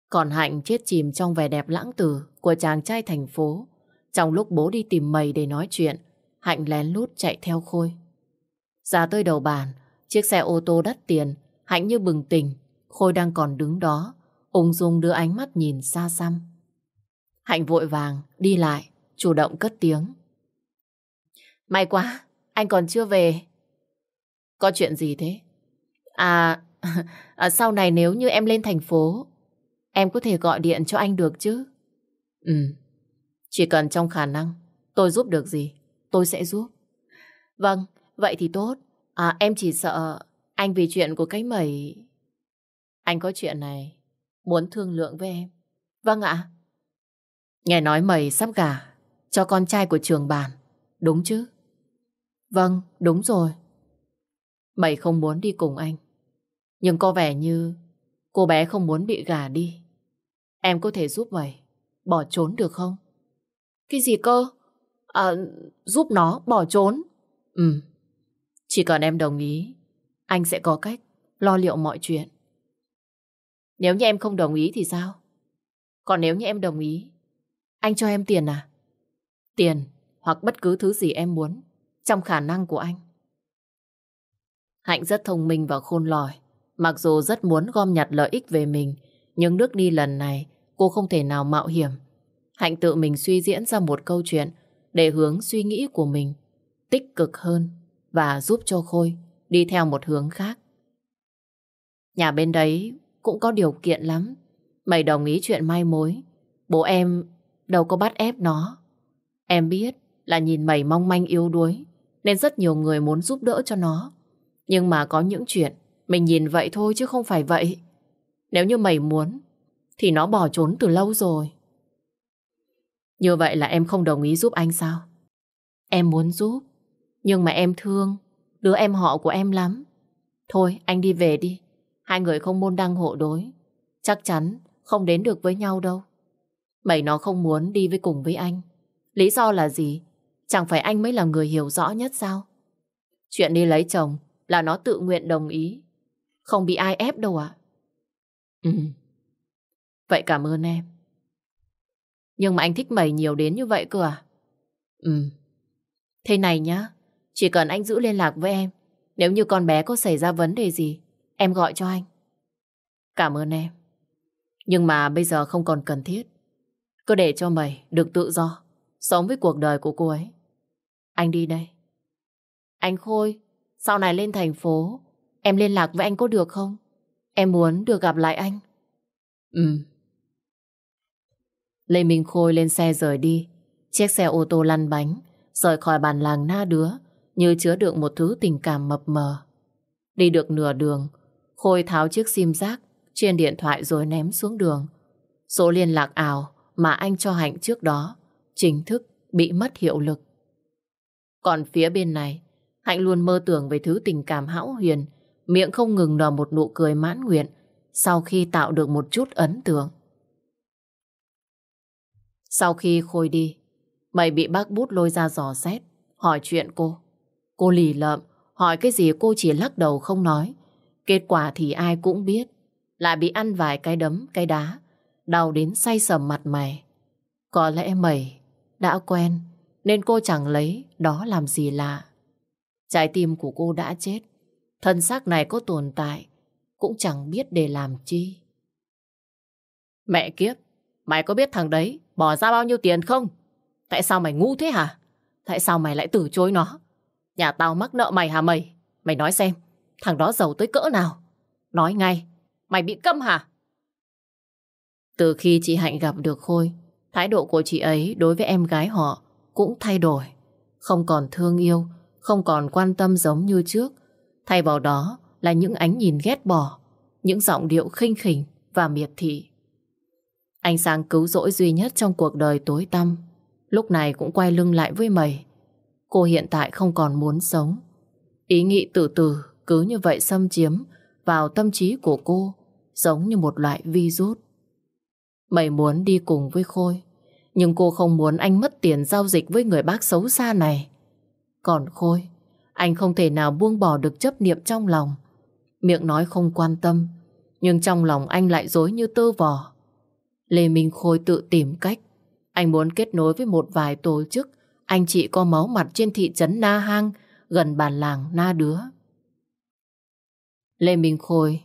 Còn Hạnh chết chìm trong vẻ đẹp lãng tử của chàng trai thành phố. Trong lúc bố đi tìm mầy để nói chuyện, Hạnh lén lút chạy theo Khôi. Ra tới đầu bàn, chiếc xe ô tô đắt tiền, Hạnh như bừng tỉnh, Khôi đang còn đứng đó, ung dung đưa ánh mắt nhìn xa xăm. Hạnh vội vàng, đi lại, chủ động cất tiếng. May quá, anh còn chưa về. Có chuyện gì thế? À, à, sau này nếu như em lên thành phố, em có thể gọi điện cho anh được chứ? Ừ, chỉ cần trong khả năng, tôi giúp được gì, tôi sẽ giúp. Vâng, vậy thì tốt. À, em chỉ sợ anh vì chuyện của cái mẩy... Anh có chuyện này, muốn thương lượng với em. Vâng ạ. Nghe nói mẩy sắp gả cho con trai của trường bàn, đúng chứ? Vâng, đúng rồi. Mẩy không muốn đi cùng anh. Nhưng có vẻ như cô bé không muốn bị gả đi. Em có thể giúp mày bỏ trốn được không? Cái gì cơ? À, giúp nó bỏ trốn? Ừ. Chỉ cần em đồng ý, anh sẽ có cách lo liệu mọi chuyện. Nếu như em không đồng ý thì sao? Còn nếu như em đồng ý, anh cho em tiền à? Tiền hoặc bất cứ thứ gì em muốn trong khả năng của anh. Hạnh rất thông minh và khôn lỏi. Mặc dù rất muốn gom nhặt lợi ích về mình, nhưng nước đi lần này, cô không thể nào mạo hiểm. Hạnh tự mình suy diễn ra một câu chuyện để hướng suy nghĩ của mình tích cực hơn và giúp cho Khôi đi theo một hướng khác. Nhà bên đấy cũng có điều kiện lắm. Mày đồng ý chuyện mai mối. Bố em đâu có bắt ép nó. Em biết là nhìn mày mong manh yếu đuối nên rất nhiều người muốn giúp đỡ cho nó. Nhưng mà có những chuyện mình nhìn vậy thôi chứ không phải vậy. Nếu như mày muốn thì nó bỏ trốn từ lâu rồi. Như vậy là em không đồng ý giúp anh sao? Em muốn giúp, nhưng mà em thương đứa em họ của em lắm. Thôi, anh đi về đi. Hai người không môn đăng hộ đối. Chắc chắn không đến được với nhau đâu. Mày nó không muốn đi với cùng với anh. Lý do là gì? Chẳng phải anh mới là người hiểu rõ nhất sao? Chuyện đi lấy chồng là nó tự nguyện đồng ý. Không bị ai ép đâu ạ. Ừ. Vậy cảm ơn em. Nhưng mà anh thích mày nhiều đến như vậy cơ à? Ừ. Thế này nhá, chỉ cần anh giữ liên lạc với em, nếu như con bé có xảy ra vấn đề gì, em gọi cho anh. Cảm ơn em. Nhưng mà bây giờ không còn cần thiết. Cứ để cho mày được tự do, sống với cuộc đời của cô ấy. Anh đi đây. Anh Khôi, sau này lên thành phố, em liên lạc với anh có được không? Em muốn được gặp lại anh. Ừ. Lê Minh Khôi lên xe rời đi. Chiếc xe ô tô lăn bánh, rời khỏi bàn làng na đứa, như chứa đựng một thứ tình cảm mập mờ. Đi được nửa đường, Khôi tháo chiếc sim giác trên điện thoại rồi ném xuống đường. Số liên lạc ảo mà anh cho Hạnh trước đó chính thức bị mất hiệu lực. Còn phía bên này, Hạnh luôn mơ tưởng về thứ tình cảm hão huyền, miệng không ngừng nở một nụ cười mãn nguyện sau khi tạo được một chút ấn tượng. Sau khi Khôi đi, mày bị bác bút lôi ra dò xét, hỏi chuyện cô. Cô lì lợm, hỏi cái gì cô chỉ lắc đầu không nói. Kết quả thì ai cũng biết, lại bị ăn vài cái đấm, cái đá, đau đến say sầm mặt mày. Có lẽ mày đã quen, nên cô chẳng lấy đó làm gì lạ. Trái tim của cô đã chết, thân xác này có tồn tại, cũng chẳng biết để làm chi. Mẹ kiếp, mày có biết thằng đấy bỏ ra bao nhiêu tiền không? Tại sao mày ngu thế hả? Tại sao mày lại từ chối nó? Nhà tao mắc nợ mày hả mày? Mày nói xem, thằng đó giàu tới cỡ nào? Nói ngay, mày bị câm hả? Từ khi chị Hạnh gặp được Khôi, thái độ của chị ấy đối với em gái họ cũng thay đổi. Không còn thương yêu, không còn quan tâm giống như trước. Thay vào đó là những ánh nhìn ghét bỏ, những giọng điệu khinh khỉnh và miệt thị. ánh sáng cứu rỗi duy nhất trong cuộc đời tối tăm, lúc này cũng quay lưng lại với mày. Cô hiện tại không còn muốn sống. Ý nghĩ từ từ cứ như vậy xâm chiếm vào tâm trí của cô giống như một loại virus. Mày muốn đi cùng với Khôi nhưng cô không muốn anh mất tiền giao dịch với người bác xấu xa này. Còn Khôi anh không thể nào buông bỏ được chấp niệm trong lòng. Miệng nói không quan tâm, nhưng trong lòng anh lại dối như tơ vò. Lê Minh Khôi tự tìm cách. Anh muốn kết nối với một vài tổ chức anh chị có máu mặt trên thị trấn Na Hang, gần bản làng Na Đứa. Lê Minh Khôi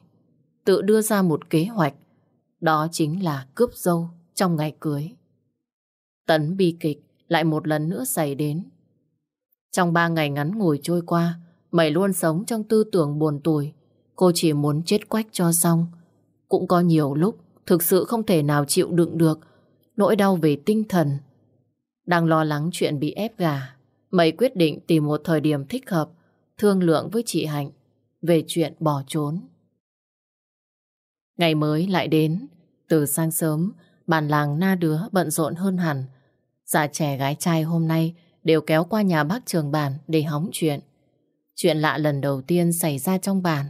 tự đưa ra một kế hoạch đó chính là cướp dâu trong ngày cưới. Tấn bi kịch lại một lần nữa xảy đến. Trong ba ngày ngắn ngủi trôi qua, mày luôn sống trong tư tưởng buồn tủi. Cô chỉ muốn chết quách cho xong. Cũng có nhiều lúc thực sự không thể nào chịu đựng được nỗi đau về tinh thần. Đang lo lắng chuyện bị ép gà, mày quyết định tìm một thời điểm thích hợp thương lượng với chị Hạnh về chuyện bỏ trốn. Ngày mới lại đến, từ sáng sớm, bản làng na đứa bận rộn hơn hẳn. Già trẻ gái trai hôm nay đều kéo qua nhà bác trường bản để hóng chuyện. Chuyện lạ lần đầu tiên xảy ra trong bản.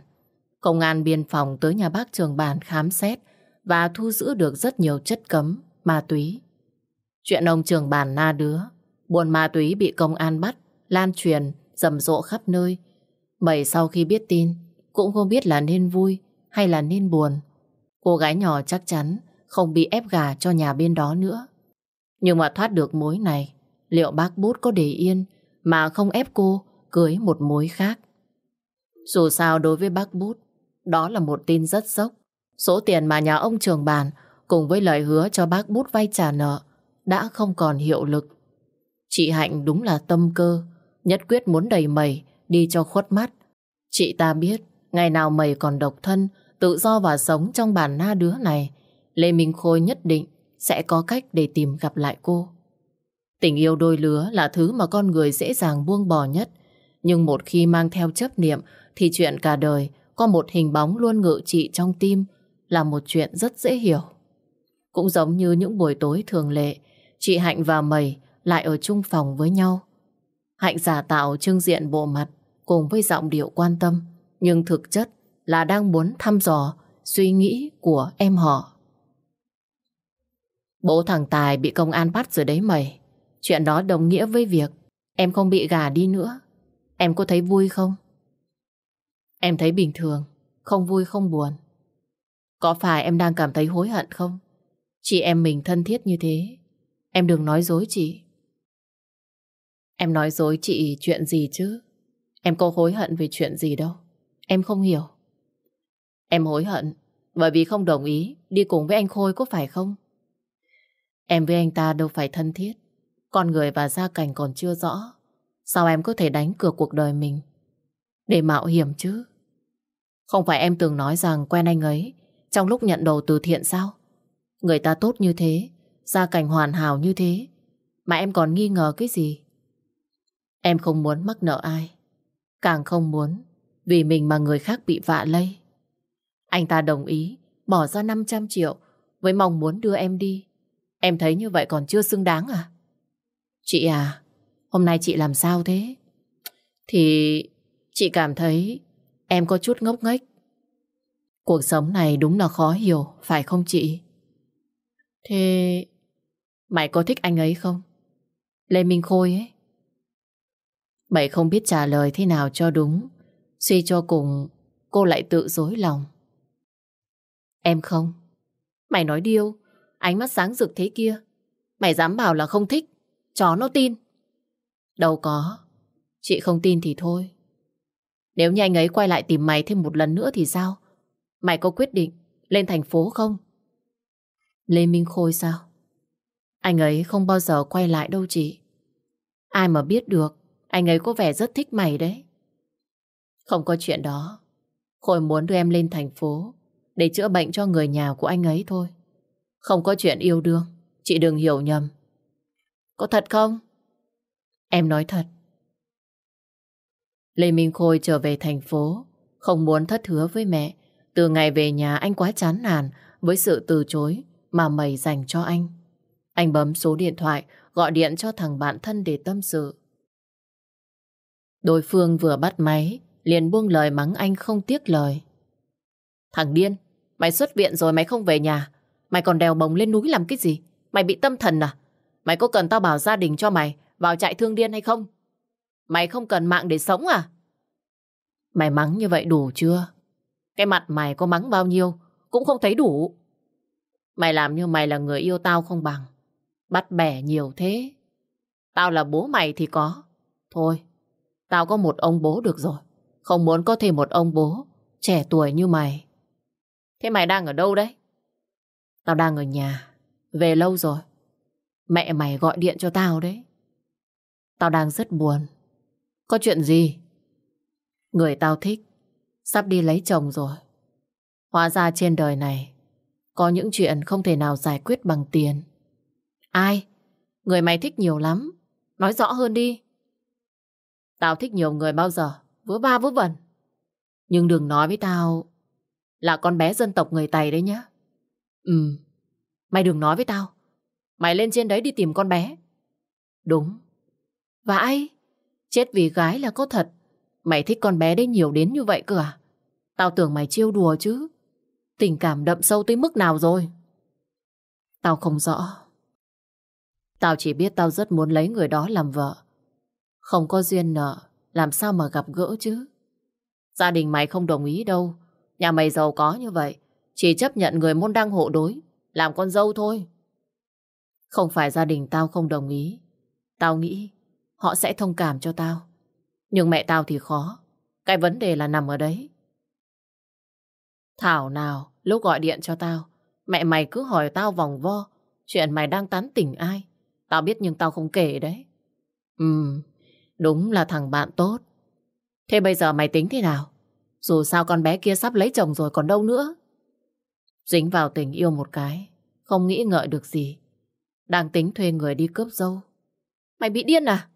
Công an biên phòng tới nhà bác trường bản khám xét và thu giữ được rất nhiều chất cấm, ma túy. Chuyện ông trường bản na đứa, buồn ma túy bị công an bắt, lan truyền, rầm rộ khắp nơi. Mẩy sau khi biết tin, cũng không biết là nên vui hay là nên buồn. Cô gái nhỏ chắc chắn không bị ép gà cho nhà bên đó nữa. Nhưng mà thoát được mối này, liệu bác bút có để yên mà không ép cô cưới một mối khác? Dù sao đối với bác bút, đó là một tin rất sốc. Số tiền mà nhà ông trường bàn cùng với lời hứa cho bác bút vay trả nợ đã không còn hiệu lực. Chị Hạnh đúng là tâm cơ, nhất quyết muốn đầy mẩy đi cho khuất mắt. Chị ta biết, ngày nào mẩy còn độc thân, tự do và sống trong bản na đứa này, Lê Minh Khôi nhất định sẽ có cách để tìm gặp lại cô. Tình yêu đôi lứa là thứ mà con người dễ dàng buông bỏ nhất, nhưng một khi mang theo chấp niệm thì chuyện cả đời có một hình bóng luôn ngự trị trong tim là một chuyện rất dễ hiểu. Cũng giống như những buổi tối thường lệ, chị Hạnh và Mầy lại ở chung phòng với nhau. Hạnh giả tạo trưng diện bộ mặt cùng với giọng điệu quan tâm, nhưng thực chất là đang muốn thăm dò suy nghĩ của em họ. Bố thằng Tài bị công an bắt rồi đấy mày. Chuyện đó đồng nghĩa với việc em không bị gà đi nữa. Em có thấy vui không? Em thấy bình thường, không vui không buồn. Có phải em đang cảm thấy hối hận không? Chị em mình thân thiết như thế. Em đừng nói dối chị. Em nói dối chị chuyện gì chứ? Em có hối hận về chuyện gì đâu. Em không hiểu. Em hối hận bởi vì không đồng ý đi cùng với anh Khôi có phải không? Em với anh ta đâu phải thân thiết. Con người và gia cảnh còn chưa rõ. Sao em có thể đánh cược cuộc đời mình? Để mạo hiểm chứ. Không phải em từng nói rằng quen anh ấy trong lúc nhận đồ từ thiện sao? Người ta tốt như thế, gia cảnh hoàn hảo như thế, mà em còn nghi ngờ cái gì? Em không muốn mắc nợ ai. Càng không muốn vì mình mà người khác bị vạ lây. Anh ta đồng ý bỏ ra 500 triệu với mong muốn đưa em đi. Em thấy như vậy còn chưa xứng đáng à? Chị à, hôm nay chị làm sao thế? Thì chị cảm thấy em có chút ngốc nghếch. Cuộc sống này đúng là khó hiểu, phải không chị? Thế mày có thích anh ấy không? Lê Minh Khôi ấy. Mày không biết trả lời thế nào cho đúng. Suy cho cùng, cô lại tự dối lòng. Em không. Mày nói điêu, ánh mắt sáng rực thế kia. Mày dám bảo là không thích, chó nó tin. Đâu có, chị không tin thì thôi. Nếu như anh ấy quay lại tìm mày thêm một lần nữa thì sao? Mày có quyết định lên thành phố không? Lê Minh Khôi sao? Anh ấy không bao giờ quay lại đâu chị. Ai mà biết được, anh ấy có vẻ rất thích mày đấy. Không có chuyện đó. Khôi muốn đưa em lên thành phố để chữa bệnh cho người nhà của anh ấy thôi. Không có chuyện yêu đương, chị đừng hiểu nhầm. Có thật không? Em nói thật. Lê Minh Khôi trở về thành phố, không muốn thất hứa với mẹ. Từ ngày về nhà anh quá chán nản với sự từ chối mà mày dành cho anh. Anh bấm số điện thoại, gọi điện cho thằng bạn thân để tâm sự. Đối phương vừa bắt máy, liền buông lời mắng anh không tiếc lời. Thằng điên, mày xuất viện rồi mày không về nhà. Mày còn đèo bồng lên núi làm cái gì? Mày bị tâm thần à? Mày có cần tao bảo gia đình cho mày vào trại thương điên hay không? Mày không cần mạng để sống à? Mày mắng như vậy đủ chưa? Cái mặt mày có mắng bao nhiêu cũng không thấy đủ. Mày làm như mày là người yêu tao không bằng. Bắt bẻ nhiều thế. Tao là bố mày thì có. Thôi, tao có một ông bố được rồi. Không muốn có thêm một ông bố trẻ tuổi như mày. Thế mày đang ở đâu đấy? Tao đang ở nhà. Về lâu rồi. Mẹ mày gọi điện cho tao đấy. Tao đang rất buồn. Có chuyện gì? Người tao thích sắp đi lấy chồng rồi. Hóa ra trên đời này, có những chuyện không thể nào giải quyết bằng tiền. Ai? Người mày thích nhiều lắm. Nói rõ hơn đi. Tao thích nhiều người bao giờ. Vớ ba vớ vẩn. Nhưng đừng nói với tao là con bé dân tộc người Tày đấy nhá. Ừ. Mày đừng nói với tao. Mày lên trên đấy đi tìm con bé. Đúng. Vãi, chết vì gái là có thật. Mày thích con bé đấy nhiều đến như vậy cơ à? Tao tưởng mày chiêu đùa chứ. Tình cảm đậm sâu tới mức nào rồi? Tao không rõ. Tao chỉ biết tao rất muốn lấy người đó làm vợ. Không có duyên nợ, làm sao mà gặp gỡ chứ? Gia đình mày không đồng ý đâu. Nhà mày giàu có như vậy, chỉ chấp nhận người môn đăng hộ đối, làm con dâu thôi. Không phải gia đình tao không đồng ý. Tao nghĩ họ sẽ thông cảm cho tao. Nhưng mẹ tao thì khó. Cái vấn đề là nằm ở đấy. Thảo nào, lúc gọi điện cho tao, mẹ mày cứ hỏi tao vòng vo chuyện mày đang tán tỉnh ai. Tao biết nhưng tao không kể đấy. Ừ, đúng là thằng bạn tốt. Thế bây giờ mày tính thế nào? Dù sao con bé kia sắp lấy chồng rồi còn đâu nữa. Dính vào tình yêu một cái, không nghĩ ngợi được gì. Đang tính thuê người đi cướp dâu. Mày bị điên à?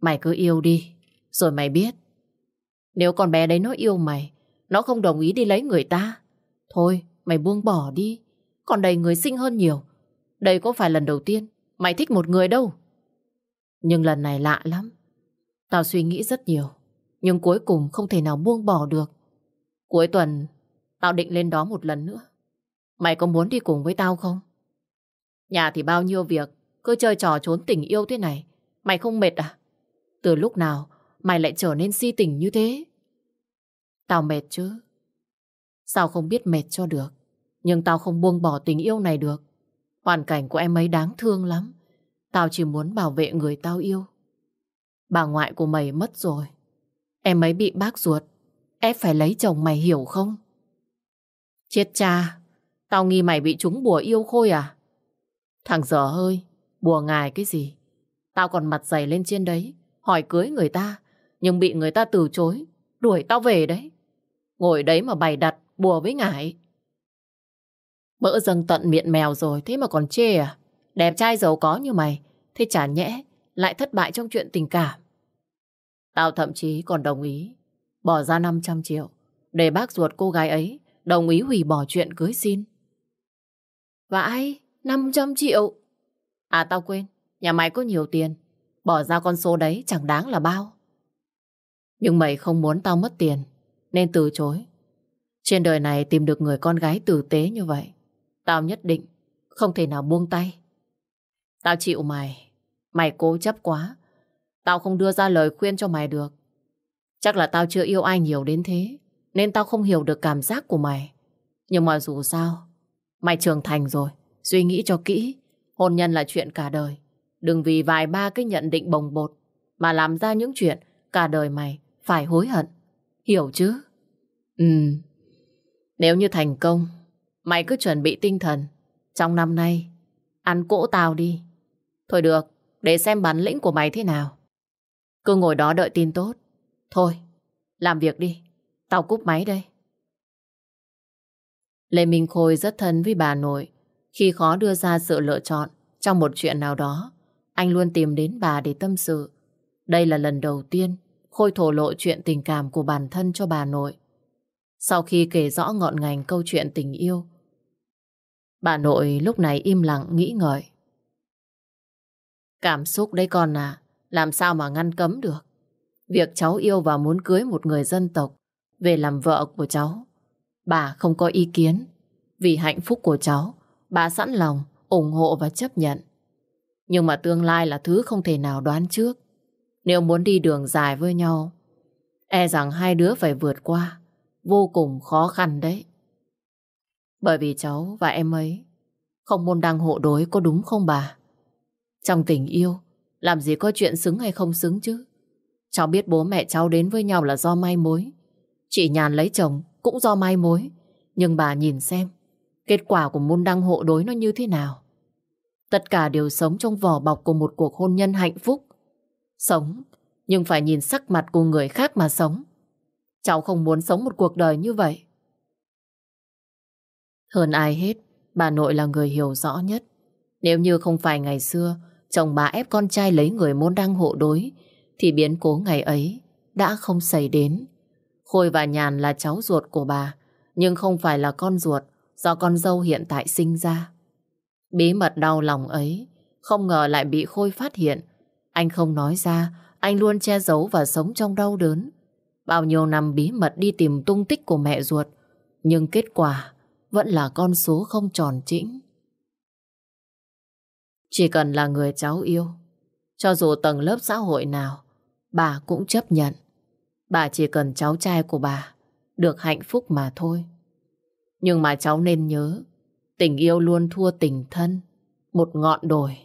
Mày cứ yêu đi, rồi mày biết. Nếu con bé đấy nó yêu mày, nó không đồng ý đi lấy người ta. Thôi, mày buông bỏ đi. Còn đầy người xinh hơn nhiều. Đây có phải lần đầu tiên mày thích một người đâu. Nhưng lần này lạ lắm. Tao suy nghĩ rất nhiều. Nhưng cuối cùng không thể nào buông bỏ được. Cuối tuần, tao định lên đó một lần nữa. Mày có muốn đi cùng với tao không? Nhà thì bao nhiêu việc, cứ chơi trò trốn tình yêu thế này. Mày không mệt à? Từ lúc nào mày lại trở nên si tình như thế? Tao mệt chứ. Sao không biết mệt cho được? Nhưng tao không buông bỏ tình yêu này được. Hoàn cảnh của em ấy đáng thương lắm. Tao chỉ muốn bảo vệ người tao yêu. Bà ngoại của mày mất rồi. Em ấy bị bác ruột. Ép phải lấy chồng mày hiểu không? Chết cha. Tao nghi mày bị trúng bùa yêu khôi à? Thằng dở hơi. Bùa ngài cái gì? Tao còn mặt dày lên trên đấy. Hỏi cưới người ta. Nhưng bị người ta từ chối. Đuổi tao về đấy. Ngồi đấy mà bày đặt bùa với ngải. Mỡ dâng tận miệng mèo rồi, thế mà còn chê à? Đẹp trai giàu có như mày, thế chả nhẽ, lại thất bại trong chuyện tình cảm. Tao thậm chí còn đồng ý, bỏ ra 500 triệu, để bác ruột cô gái ấy đồng ý hủy bỏ chuyện cưới xin. Vãi, 500 triệu? À tao quên, nhà mày có nhiều tiền, bỏ ra con số đấy chẳng đáng là bao. Nhưng mày không muốn tao mất tiền, nên từ chối. Trên đời này tìm được người con gái tử tế như vậy, tao nhất định không thể nào buông tay. Tao chịu mày, mày cố chấp quá. Tao không đưa ra lời khuyên cho mày được. Chắc là tao chưa yêu ai nhiều đến thế, nên tao không hiểu được cảm giác của mày. Nhưng mà dù sao, mày trưởng thành rồi, suy nghĩ cho kỹ. Hôn nhân là chuyện cả đời. Đừng vì vài ba cái nhận định bồng bột mà làm ra những chuyện cả đời mày phải hối hận. Hiểu chứ? Ừ. Nếu như thành công, mày cứ chuẩn bị tinh thần. Trong năm nay, ăn cỗ tao đi. Thôi được, để xem bản lĩnh của mày thế nào. Cứ ngồi đó đợi tin tốt. Thôi, làm việc đi. Tao cúp máy đây. Lê Minh Khôi rất thân với bà nội. Khi khó đưa ra sự lựa chọn trong một chuyện nào đó, anh luôn tìm đến bà để tâm sự. Đây là lần đầu tiên Khôi thổ lộ chuyện tình cảm của bản thân cho bà nội. Sau khi kể rõ ngọn ngành câu chuyện tình yêu, bà nội lúc này im lặng nghĩ ngợi. Cảm xúc đấy con à, làm sao mà ngăn cấm được. Việc cháu yêu và muốn cưới một người dân tộc về làm vợ của cháu, bà không có ý kiến. Vì hạnh phúc của cháu, bà sẵn lòng, ủng hộ và chấp nhận. Nhưng mà tương lai là thứ không thể nào đoán trước. Nếu muốn đi đường dài với nhau, e rằng hai đứa phải vượt qua, vô cùng khó khăn đấy. Bởi vì cháu và em ấy không môn đăng hộ đối có đúng không bà? Trong tình yêu, làm gì có chuyện xứng hay không xứng chứ? Cháu biết bố mẹ cháu đến với nhau là do may mối. Chị Nhàn lấy chồng cũng do may mối. Nhưng bà nhìn xem, kết quả của môn đăng hộ đối nó như thế nào? Tất cả đều sống trong vỏ bọc của một cuộc hôn nhân hạnh phúc. Sống, nhưng phải nhìn sắc mặt của người khác mà sống. Cháu không muốn sống một cuộc đời như vậy. Hơn ai hết, bà nội là người hiểu rõ nhất. Nếu như không phải ngày xưa, chồng bà ép con trai lấy người môn đăng hộ đối, thì biến cố ngày ấy đã không xảy đến. Khôi và Nhàn là cháu ruột của bà, nhưng không phải là con ruột do con dâu hiện tại sinh ra. Bí mật đau lòng ấy, không ngờ lại bị Khôi phát hiện Anh không nói ra, anh luôn che giấu và sống trong đau đớn. Bao nhiêu năm bí mật đi tìm tung tích của mẹ ruột, nhưng kết quả vẫn là con số không tròn trĩnh. Chỉ cần là người cháu yêu, cho dù tầng lớp xã hội nào, bà cũng chấp nhận. Bà chỉ cần cháu trai của bà được hạnh phúc mà thôi. Nhưng mà cháu nên nhớ, tình yêu luôn thua tình thân, một ngọn đồi.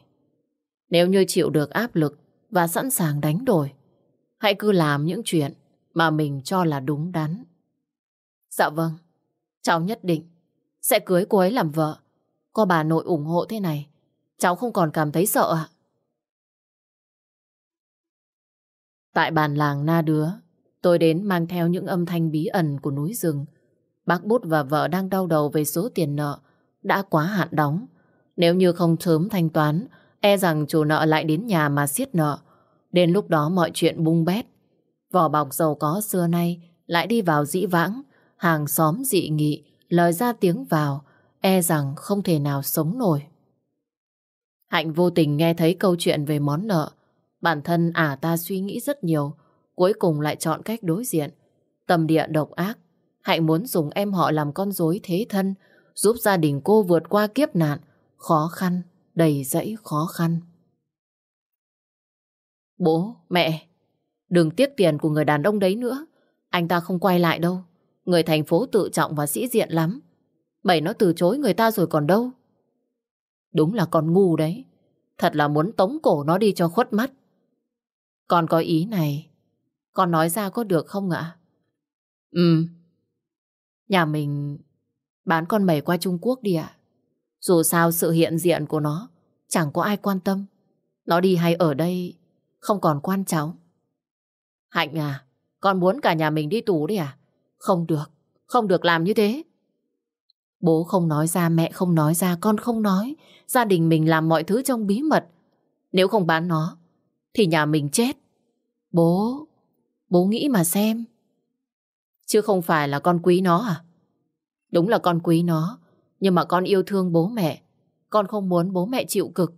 Nếu như chịu được áp lực và sẵn sàng đánh đổi, hãy cứ làm những chuyện mà mình cho là đúng đắn. Dạ vâng, cháu nhất định sẽ cưới cô ấy làm vợ. Có bà nội ủng hộ thế này, cháu không còn cảm thấy sợ ạ. Tại bàn làng Na Đứa, tôi đến mang theo những âm thanh bí ẩn của núi rừng. Bác Bút và vợ đang đau đầu về số tiền nợ, đã quá hạn đóng. Nếu như không sớm thanh toán, e rằng chủ nợ lại đến nhà mà siết nợ. Đến lúc đó mọi chuyện bung bét. Vỏ bọc giàu có xưa nay lại đi vào dĩ vãng, hàng xóm dị nghị, lời ra tiếng vào, e rằng không thể nào sống nổi. Hạnh vô tình nghe thấy câu chuyện về món nợ. Bản thân ả ta suy nghĩ rất nhiều, cuối cùng lại chọn cách đối diện. Tầm địa độc ác, Hạnh muốn dùng em họ làm con rối thế thân, giúp gia đình cô vượt qua kiếp nạn, khó khăn, đầy dẫy khó khăn. Bố, mẹ, đừng tiếc tiền của người đàn ông đấy nữa. Anh ta không quay lại đâu. Người thành phố tự trọng và sĩ diện lắm. Mày nó từ chối người ta rồi còn đâu. Đúng là con ngu đấy. Thật là muốn tống cổ nó đi cho khuất mắt. Con có ý này. Con nói ra có được không ạ? Ừ. Nhà mình bán con mày qua Trung Quốc đi ạ. Dù sao sự hiện diện của nó chẳng có ai quan tâm. Nó đi hay ở đây không còn quan trọng. Hạnh à, con muốn cả nhà mình đi tù đi à? Không được, không được làm như thế. Bố không nói ra, mẹ không nói ra, con không nói. Gia đình mình làm mọi thứ trong bí mật. Nếu không bán nó, thì nhà mình chết. Bố, bố nghĩ mà xem. Chứ không phải là con quý nó à? Đúng là con quý nó, nhưng mà con yêu thương bố mẹ. Con không muốn bố mẹ chịu cực.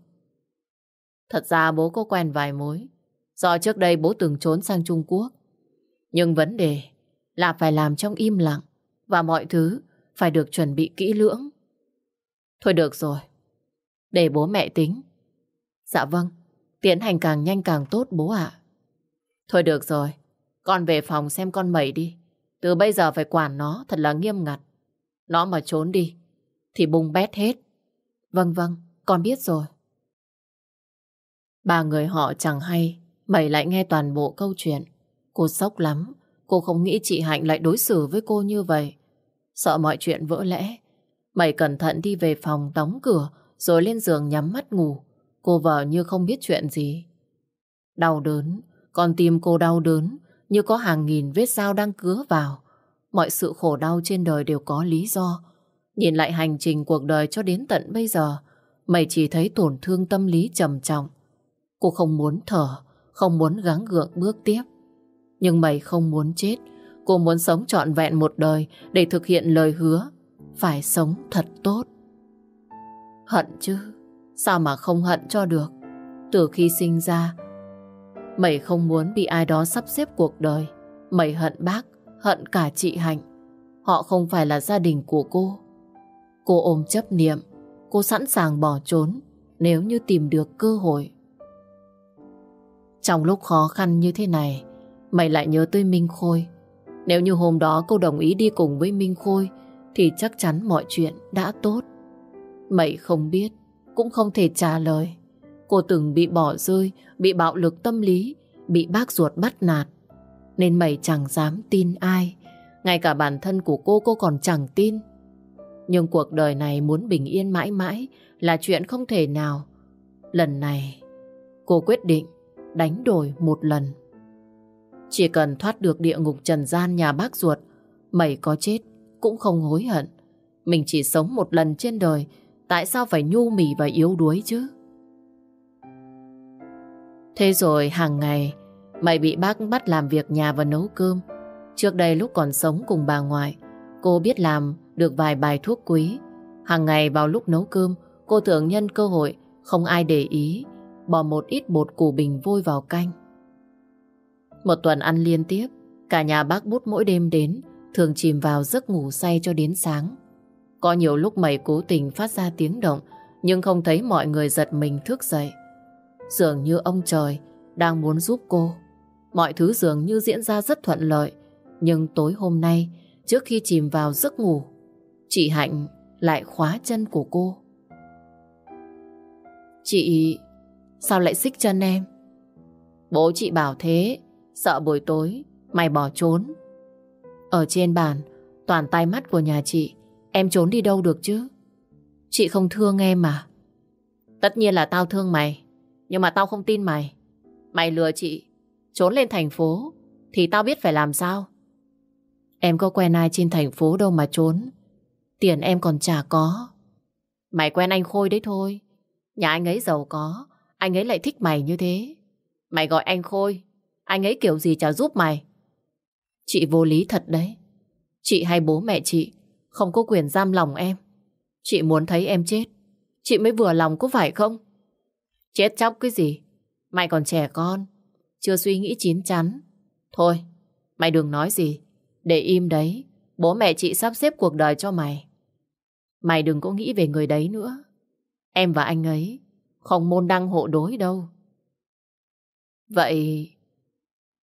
Thật ra bố có quen vài mối. Do trước đây bố từng trốn sang Trung Quốc. Nhưng vấn đề là phải làm trong im lặng và mọi thứ phải được chuẩn bị kỹ lưỡng. Thôi được rồi, để bố mẹ tính. Dạ vâng, tiến hành càng nhanh càng tốt bố ạ. Thôi được rồi, con về phòng xem con mẩy đi. Từ bây giờ phải quản nó thật là nghiêm ngặt. Nó mà trốn đi, thì bùng bét hết. Vâng vâng, con biết rồi. Ba người họ chẳng hay, mẩy lại nghe toàn bộ câu chuyện. Cô sốc lắm, cô không nghĩ chị Hạnh lại đối xử với cô như vậy. Sợ mọi chuyện vỡ lẽ. Mày cẩn thận đi về phòng đóng cửa rồi lên giường nhắm mắt ngủ. Cô vợ như không biết chuyện gì. Đau đớn, con tim cô đau đớn như có hàng nghìn vết dao đang cứa vào. Mọi sự khổ đau trên đời đều có lý do. Nhìn lại hành trình cuộc đời cho đến tận bây giờ, mày chỉ thấy tổn thương tâm lý trầm trọng. Cô không muốn thở, không muốn gắng gượng bước tiếp. Nhưng mày không muốn chết, Cô muốn sống trọn vẹn một đời để thực hiện lời hứa. Phải sống thật tốt. Hận chứ. Sao mà không hận cho được. Từ khi sinh ra, mày không muốn bị ai đó sắp xếp cuộc đời. Mày hận bác, hận cả chị Hạnh. Họ không phải là gia đình của cô. Cô ôm chấp niệm, cô sẵn sàng bỏ trốn nếu như tìm được cơ hội. Trong lúc khó khăn như thế này, mày lại nhớ tới Minh Khôi. Nếu như hôm đó cô đồng ý đi cùng với Minh Khôi thì chắc chắn mọi chuyện đã tốt. Mày không biết, cũng không thể trả lời. Cô từng bị bỏ rơi, bị bạo lực tâm lý, bị bác ruột bắt nạt. Nên mày chẳng dám tin ai. Ngay cả bản thân của cô cô còn chẳng tin. Nhưng cuộc đời này muốn bình yên mãi mãi là chuyện không thể nào. Lần này, cô quyết định đánh đổi một lần. Chỉ cần thoát được địa ngục trần gian nhà bác ruột, mày có chết cũng không hối hận. Mình chỉ sống một lần trên đời, tại sao phải nhu mì và yếu đuối chứ? Thế rồi hàng ngày, mày bị bác bắt làm việc nhà và nấu cơm. Trước đây lúc còn sống cùng bà ngoại, cô biết làm được vài bài thuốc quý. Hàng ngày vào lúc nấu cơm, cô thường nhân cơ hội không ai để ý. bỏ một ít bột củ bình vôi vào canh. Một tuần ăn liên tiếp, cả nhà bác bút mỗi đêm đến, thường chìm vào giấc ngủ say cho đến sáng. Có nhiều lúc mày cố tình phát ra tiếng động, nhưng không thấy mọi người giật mình thức dậy. Dường như ông trời đang muốn giúp cô. Mọi thứ dường như diễn ra rất thuận lợi, nhưng tối hôm nay, trước khi chìm vào giấc ngủ, chị Hạnh lại khóa chân của cô. Chị... sao lại xích chân em? Bố chị bảo thế, sợ buổi tối mày bỏ trốn. Ở trên bàn, toàn tay mắt của nhà chị, em trốn đi đâu được chứ? Chị không thương em mà. Tất nhiên là tao thương mày, nhưng mà tao không tin mày. Mày lừa chị, trốn lên thành phố, thì tao biết phải làm sao. Em có quen ai trên thành phố đâu mà trốn. Tiền em còn chả có. Mày quen anh Khôi đấy thôi. Nhà anh ấy giàu có, anh ấy lại thích mày như thế. Mày gọi anh Khôi, anh ấy kiểu gì chả giúp mày. Chị vô lý thật đấy. Chị hay bố mẹ chị không có quyền giam lòng em. Chị muốn thấy em chết. Chị mới vừa lòng có phải không? Chết chóc cái gì? Mày còn trẻ con. Chưa suy nghĩ chín chắn. Thôi, mày đừng nói gì. Để im đấy. Bố mẹ chị sắp xếp cuộc đời cho mày. Mày đừng có nghĩ về người đấy nữa. Em và anh ấy không môn đăng hộ đối đâu. Vậy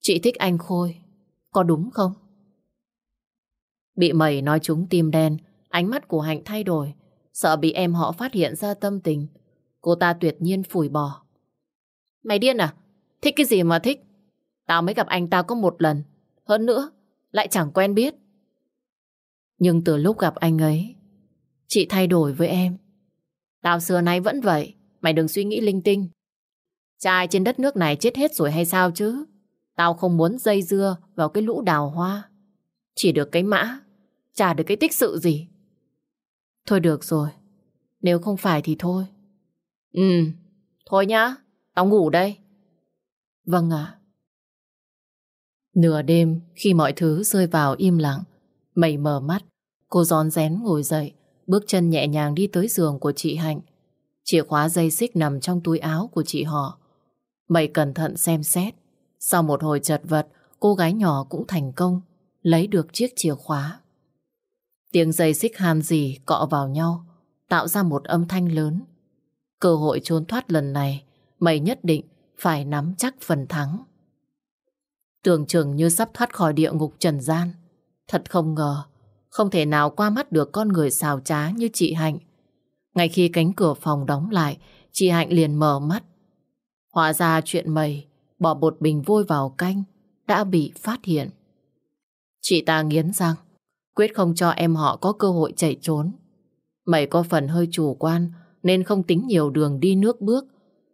chị thích anh Khôi, có đúng không? Bị mày nói trúng tim đen, ánh mắt của Hạnh thay đổi, sợ bị em họ phát hiện ra tâm tình. Cô ta tuyệt nhiên phủi bỏ. Mày điên à? Thích cái gì mà thích? Tao mới gặp anh tao có một lần. Hơn nữa, lại chẳng quen biết. Nhưng từ lúc gặp anh ấy, chị thay đổi với em. Tao xưa nay vẫn vậy, mày đừng suy nghĩ linh tinh. Trai trên đất nước này chết hết rồi hay sao chứ? Tao không muốn dây dưa vào cái lũ đào hoa. Chỉ được cái mã, chả được cái tích sự gì. Thôi được rồi, nếu không phải thì thôi. Ừ, thôi nhá, tao ngủ đây. Vâng ạ. Nửa đêm, khi mọi thứ rơi vào im lặng, mẩy mở mắt, cô giòn rén ngồi dậy, bước chân nhẹ nhàng đi tới giường của chị Hạnh. Chìa khóa dây xích nằm trong túi áo của chị họ. Mẩy cẩn thận xem xét. Sau một hồi chật vật, cô gái nhỏ cũng thành công lấy được chiếc chìa khóa. Tiếng dây xích hàn gì cọ vào nhau, tạo ra một âm thanh lớn. Cơ hội trốn thoát lần này, mày nhất định phải nắm chắc phần thắng. Tưởng chừng như sắp thoát khỏi địa ngục trần gian. Thật không ngờ, không thể nào qua mắt được con người xào trá như chị Hạnh. Ngay khi cánh cửa phòng đóng lại, chị Hạnh liền mở mắt. Hóa ra chuyện mày bỏ bột bình vôi vào canh đã bị phát hiện. Chị ta nghiến răng, quyết không cho em họ có cơ hội chạy trốn. Mày có phần hơi chủ quan nên không tính nhiều đường đi nước bước.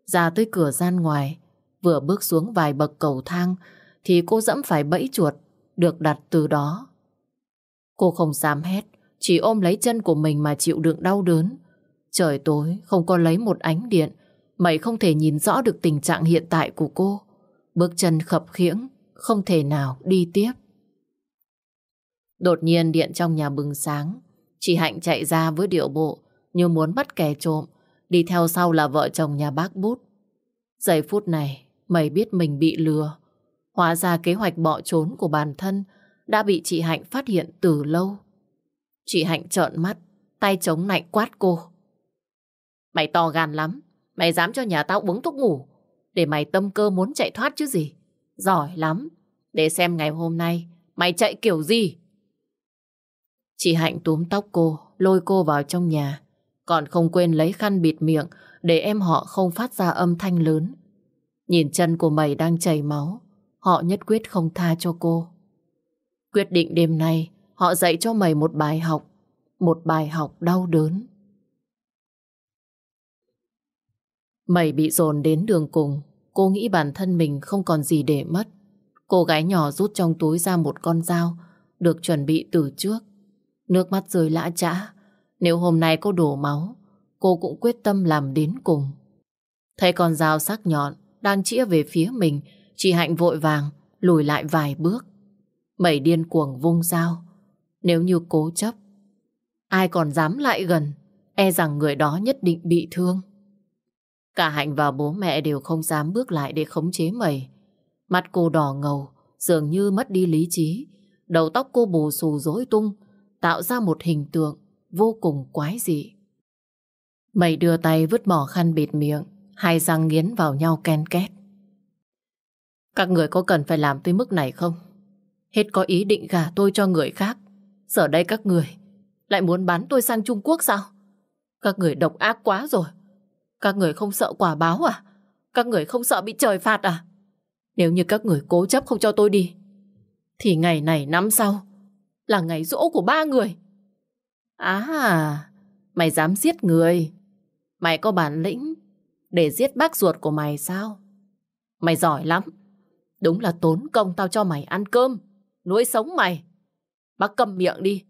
Ra tới cửa gian ngoài, vừa bước xuống vài bậc cầu thang thì cô dẫm phải bẫy chuột được đặt từ đó. Cô không dám hét, chỉ ôm lấy chân của mình mà chịu đựng đau đớn. Trời tối, không có lấy một ánh điện, mày không thể nhìn rõ được tình trạng hiện tại của cô. Bước chân khập khiễng, không thể nào đi tiếp. Đột nhiên điện trong nhà bừng sáng, chị Hạnh chạy ra với điệu bộ như muốn bắt kẻ trộm, đi theo sau là vợ chồng nhà bác bút. Giây phút này, mày biết mình bị lừa. Hóa ra kế hoạch bỏ trốn của bản thân đã bị chị Hạnh phát hiện từ lâu. Chị Hạnh trợn mắt, tay chống nạnh quát cô. Mày to gan lắm, mày dám cho nhà tao uống thuốc ngủ, để mày tâm cơ muốn chạy thoát chứ gì. Giỏi lắm, để xem ngày hôm nay mày chạy kiểu gì. Chị Hạnh túm tóc cô, lôi cô vào trong nhà, còn không quên lấy khăn bịt miệng để em họ không phát ra âm thanh lớn. Nhìn chân của mày đang chảy máu, họ nhất quyết không tha cho cô. Quyết định đêm nay họ dạy cho mày một bài học, một bài học đau đớn. Mày bị dồn đến đường cùng, cô nghĩ bản thân mình không còn gì để mất. Cô gái nhỏ rút trong túi ra một con dao, được chuẩn bị từ trước. Nước mắt rơi lã trã nếu hôm nay cô đổ máu, cô cũng quyết tâm làm đến cùng. Thấy con dao sắc nhọn đang chĩa về phía mình, chị Hạnh vội vàng lùi lại vài bước. Mẩy điên cuồng vung dao. Nếu như cố chấp, ai còn dám lại gần, e rằng người đó nhất định bị thương. Cả Hạnh và bố mẹ đều không dám bước lại để khống chế mẩy. Mắt cô đỏ ngầu, dường như mất đi lý trí. Đầu tóc cô bù xù rối tung, tạo ra một hình tượng vô cùng quái dị. Mày đưa tay vứt bỏ khăn bịt miệng, hai răng nghiến vào nhau ken két. Các người có cần phải làm tới mức này không? Hết có ý định gả tôi cho người khác. Giờ đây các người lại muốn bán tôi sang Trung Quốc sao? Các người độc ác quá rồi. Các người không sợ quả báo à? Các người không sợ bị trời phạt à? Nếu như các người cố chấp không cho tôi đi, thì ngày này năm sau là ngày rỗ của ba người. À, mày dám giết người. Mày có bản lĩnh để giết bác ruột của mày sao? Mày giỏi lắm. Đúng là tốn công tao cho mày ăn cơm, nuôi sống mày. Bác cầm miệng đi.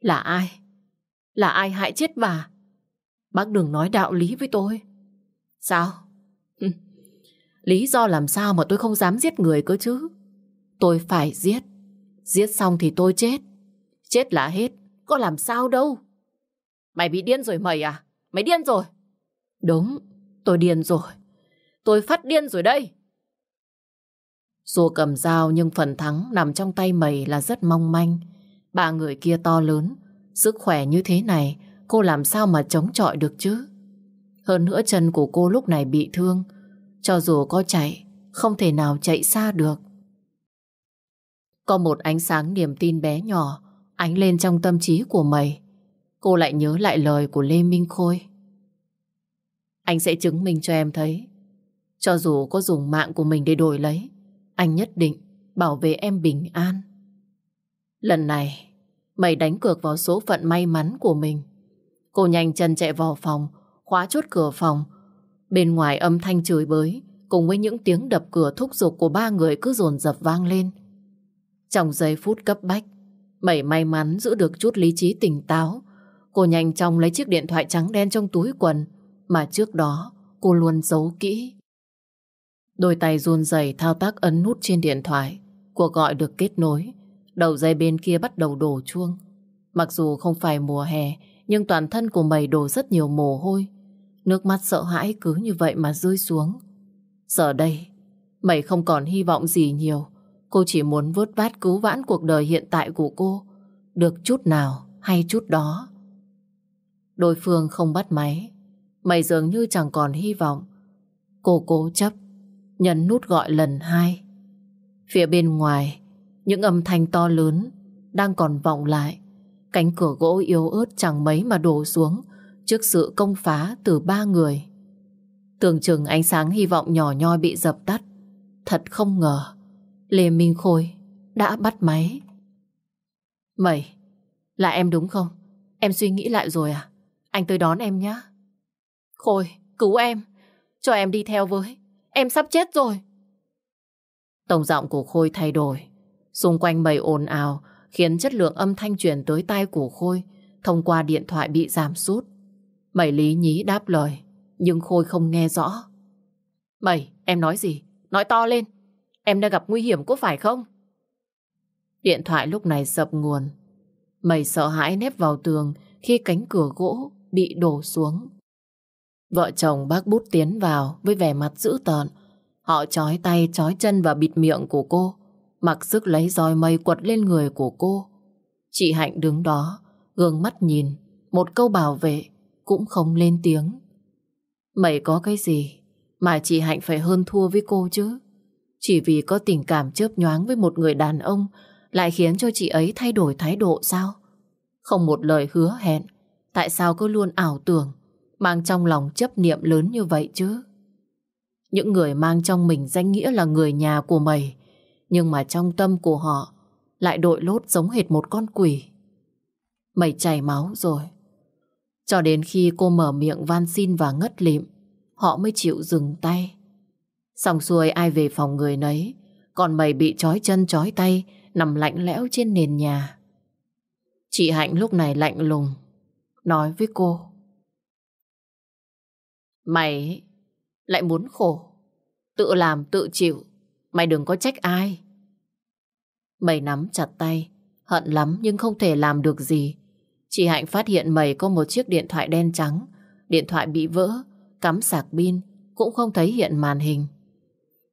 Là ai? Là ai hại chết bà? Bác đừng nói đạo lý với tôi. Sao? Lý do làm sao mà tôi không dám giết người cơ chứ? Tôi phải giết. Giết xong thì tôi chết. Chết là hết. Có làm sao đâu. Mày bị điên rồi mày à? Mày điên rồi. Đúng, tôi điên rồi. Tôi phát điên rồi đây. Dù cầm dao nhưng phần thắng nằm trong tay mày là rất mong manh. Ba người kia to lớn, sức khỏe như thế này, cô làm sao mà chống chọi được chứ? Hơn nữa chân của cô lúc này bị thương, cho dù có chạy, không thể nào chạy xa được. Có một ánh sáng niềm tin bé nhỏ ánh lên trong tâm trí của mày. Cô lại nhớ lại lời của Lê Minh Khôi. Anh sẽ chứng minh cho em thấy. Cho dù có dùng mạng của mình để đổi lấy, anh nhất định bảo vệ em bình an. Lần này, mày đánh cược vào số phận may mắn của mình. Cô nhanh chân chạy vào phòng, khóa chốt cửa phòng. Bên ngoài âm thanh chửi bới, cùng với những tiếng đập cửa thúc giục của ba người cứ dồn dập vang lên. Trong giây phút cấp bách, Mẩy may mắn giữ được chút lý trí tỉnh táo. Cô nhanh chóng lấy chiếc điện thoại trắng đen trong túi quần mà trước đó cô luôn giấu kỹ. Đôi tay run rẩy thao tác ấn nút trên điện thoại. Cuộc gọi được kết nối. Đầu dây bên kia bắt đầu đổ chuông. Mặc dù không phải mùa hè, nhưng toàn thân của mày đổ rất nhiều mồ hôi. Nước mắt sợ hãi cứ như vậy mà rơi xuống. Giờ đây, mày không còn hy vọng gì nhiều. Cô chỉ muốn vớt vát cứu vãn cuộc đời hiện tại của cô. Được chút nào hay chút đó. Đối phương không bắt máy. Mày dường như chẳng còn hy vọng. Cô cố chấp, nhấn nút gọi lần hai. Phía bên ngoài, những âm thanh to lớn đang còn vọng lại. Cánh cửa gỗ yếu ớt chẳng mấy mà đổ xuống trước sự công phá từ ba người. Tưởng chừng ánh sáng hy vọng nhỏ nhoi bị dập tắt. Thật không ngờ, Lê Minh Khôi đã bắt máy. Mày, là em đúng không? Em suy nghĩ lại rồi à? Anh tới đón em nhé. Khôi, cứu em. Cho em đi theo với. Em sắp chết rồi. Tổng giọng của Khôi thay đổi. Xung quanh bầy ồn ào khiến chất lượng âm thanh truyền tới tai của Khôi thông qua điện thoại bị giảm sút. Mày lý nhí đáp lời, nhưng Khôi không nghe rõ. Mày, em nói gì? Nói to lên. Em đã gặp nguy hiểm có phải không? Điện thoại lúc này sập nguồn. Mày sợ hãi nép vào tường khi cánh cửa gỗ bị đổ xuống. Vợ chồng bác bút tiến vào với vẻ mặt dữ tợn. Họ trói tay, trói chân và bịt miệng của cô, mặc sức lấy roi mây quật lên người của cô. Chị Hạnh đứng đó, gương mắt nhìn, một câu bảo vệ cũng không lên tiếng. Mày có cái gì mà chị Hạnh phải hơn thua với cô chứ? Chỉ vì có tình cảm chớp nhoáng với một người đàn ông lại khiến cho chị ấy thay đổi thái độ sao? Không một lời hứa hẹn, tại sao cứ luôn ảo tưởng, mang trong lòng chấp niệm lớn như vậy chứ? Những người mang trong mình danh nghĩa là người nhà của mày, nhưng mà trong tâm của họ lại đội lốt giống hệt một con quỷ. Mày chảy máu rồi. Cho đến khi cô mở miệng van xin và ngất lịm, họ mới chịu dừng tay. Xong xuôi ai về phòng người nấy, còn mày bị trói chân trói tay, nằm lạnh lẽo trên nền nhà. Chị Hạnh lúc này lạnh lùng, nói với cô. Mày lại muốn khổ, tự làm tự chịu, mày đừng có trách ai. Mày nắm chặt tay, hận lắm nhưng không thể làm được gì. Chị Hạnh phát hiện mày có một chiếc điện thoại đen trắng, điện thoại bị vỡ, cắm sạc pin cũng không thấy hiện màn hình.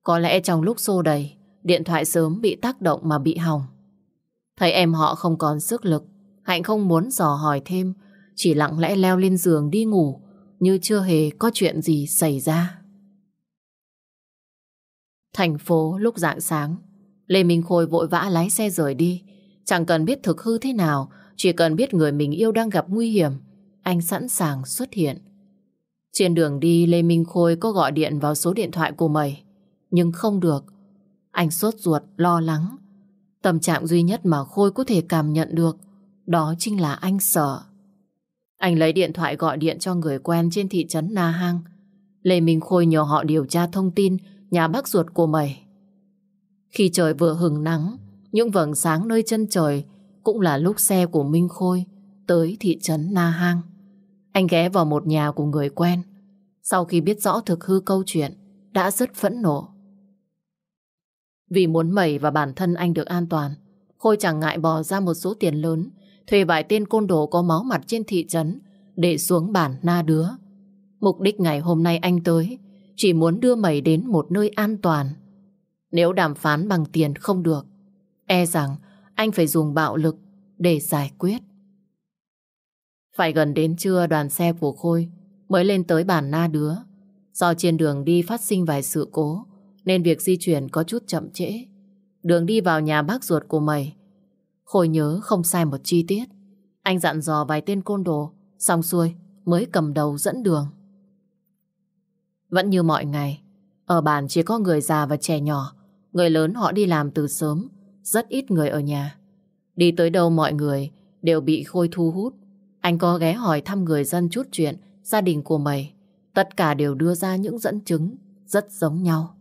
Có lẽ trong lúc xô đầy, điện thoại sớm bị tác động mà bị hỏng. Thấy em họ không còn sức lực, Hạnh không muốn dò hỏi thêm, chỉ lặng lẽ leo lên giường đi ngủ, như chưa hề có chuyện gì xảy ra. Thành phố lúc rạng sáng, Lê Minh Khôi vội vã lái xe rời đi. Chẳng cần biết thực hư thế nào, chỉ cần biết người mình yêu đang gặp nguy hiểm, anh sẵn sàng xuất hiện. Trên đường đi, Lê Minh Khôi có gọi điện vào số điện thoại của mày, nhưng không được. Anh sốt ruột, lo lắng. Tâm trạng duy nhất mà Khôi có thể cảm nhận được, đó chính là anh sợ. Anh lấy điện thoại gọi điện cho người quen trên thị trấn Na Hang. Lê Minh Khôi nhờ họ điều tra thông tin nhà bác ruột của mày. Khi trời vừa hừng nắng, những vầng sáng nơi chân trời cũng là lúc xe của Minh Khôi tới thị trấn Na Hang. Anh ghé vào một nhà của người quen. Sau khi biết rõ thực hư câu chuyện, đã rất phẫn nộ. Vì muốn mẩy và bản thân anh được an toàn, Khôi chẳng ngại bỏ ra một số tiền lớn, thuê vài tên côn đồ có máu mặt trên thị trấn để xuống bản na đứa. Mục đích ngày hôm nay anh tới chỉ muốn đưa mày đến một nơi an toàn. Nếu đàm phán bằng tiền không được, e rằng anh phải dùng bạo lực để giải quyết. Phải gần đến trưa đoàn xe của Khôi mới lên tới bản Na Đứa. Do trên đường đi phát sinh vài sự cố nên việc di chuyển có chút chậm trễ. Đường đi vào nhà bác ruột của mày Khôi nhớ không sai một chi tiết. Anh dặn dò vài tên côn đồ, xong xuôi mới cầm đầu dẫn đường. Vẫn như mọi ngày, ở bản chỉ có người già và trẻ nhỏ người lớn họ đi làm từ sớm, rất ít người ở nhà. Đi tới đâu mọi người đều bị Khôi thu hút anh có ghé hỏi thăm người dân chút chuyện gia đình của mày. Tất cả đều đưa ra những dẫn chứng rất giống nhau.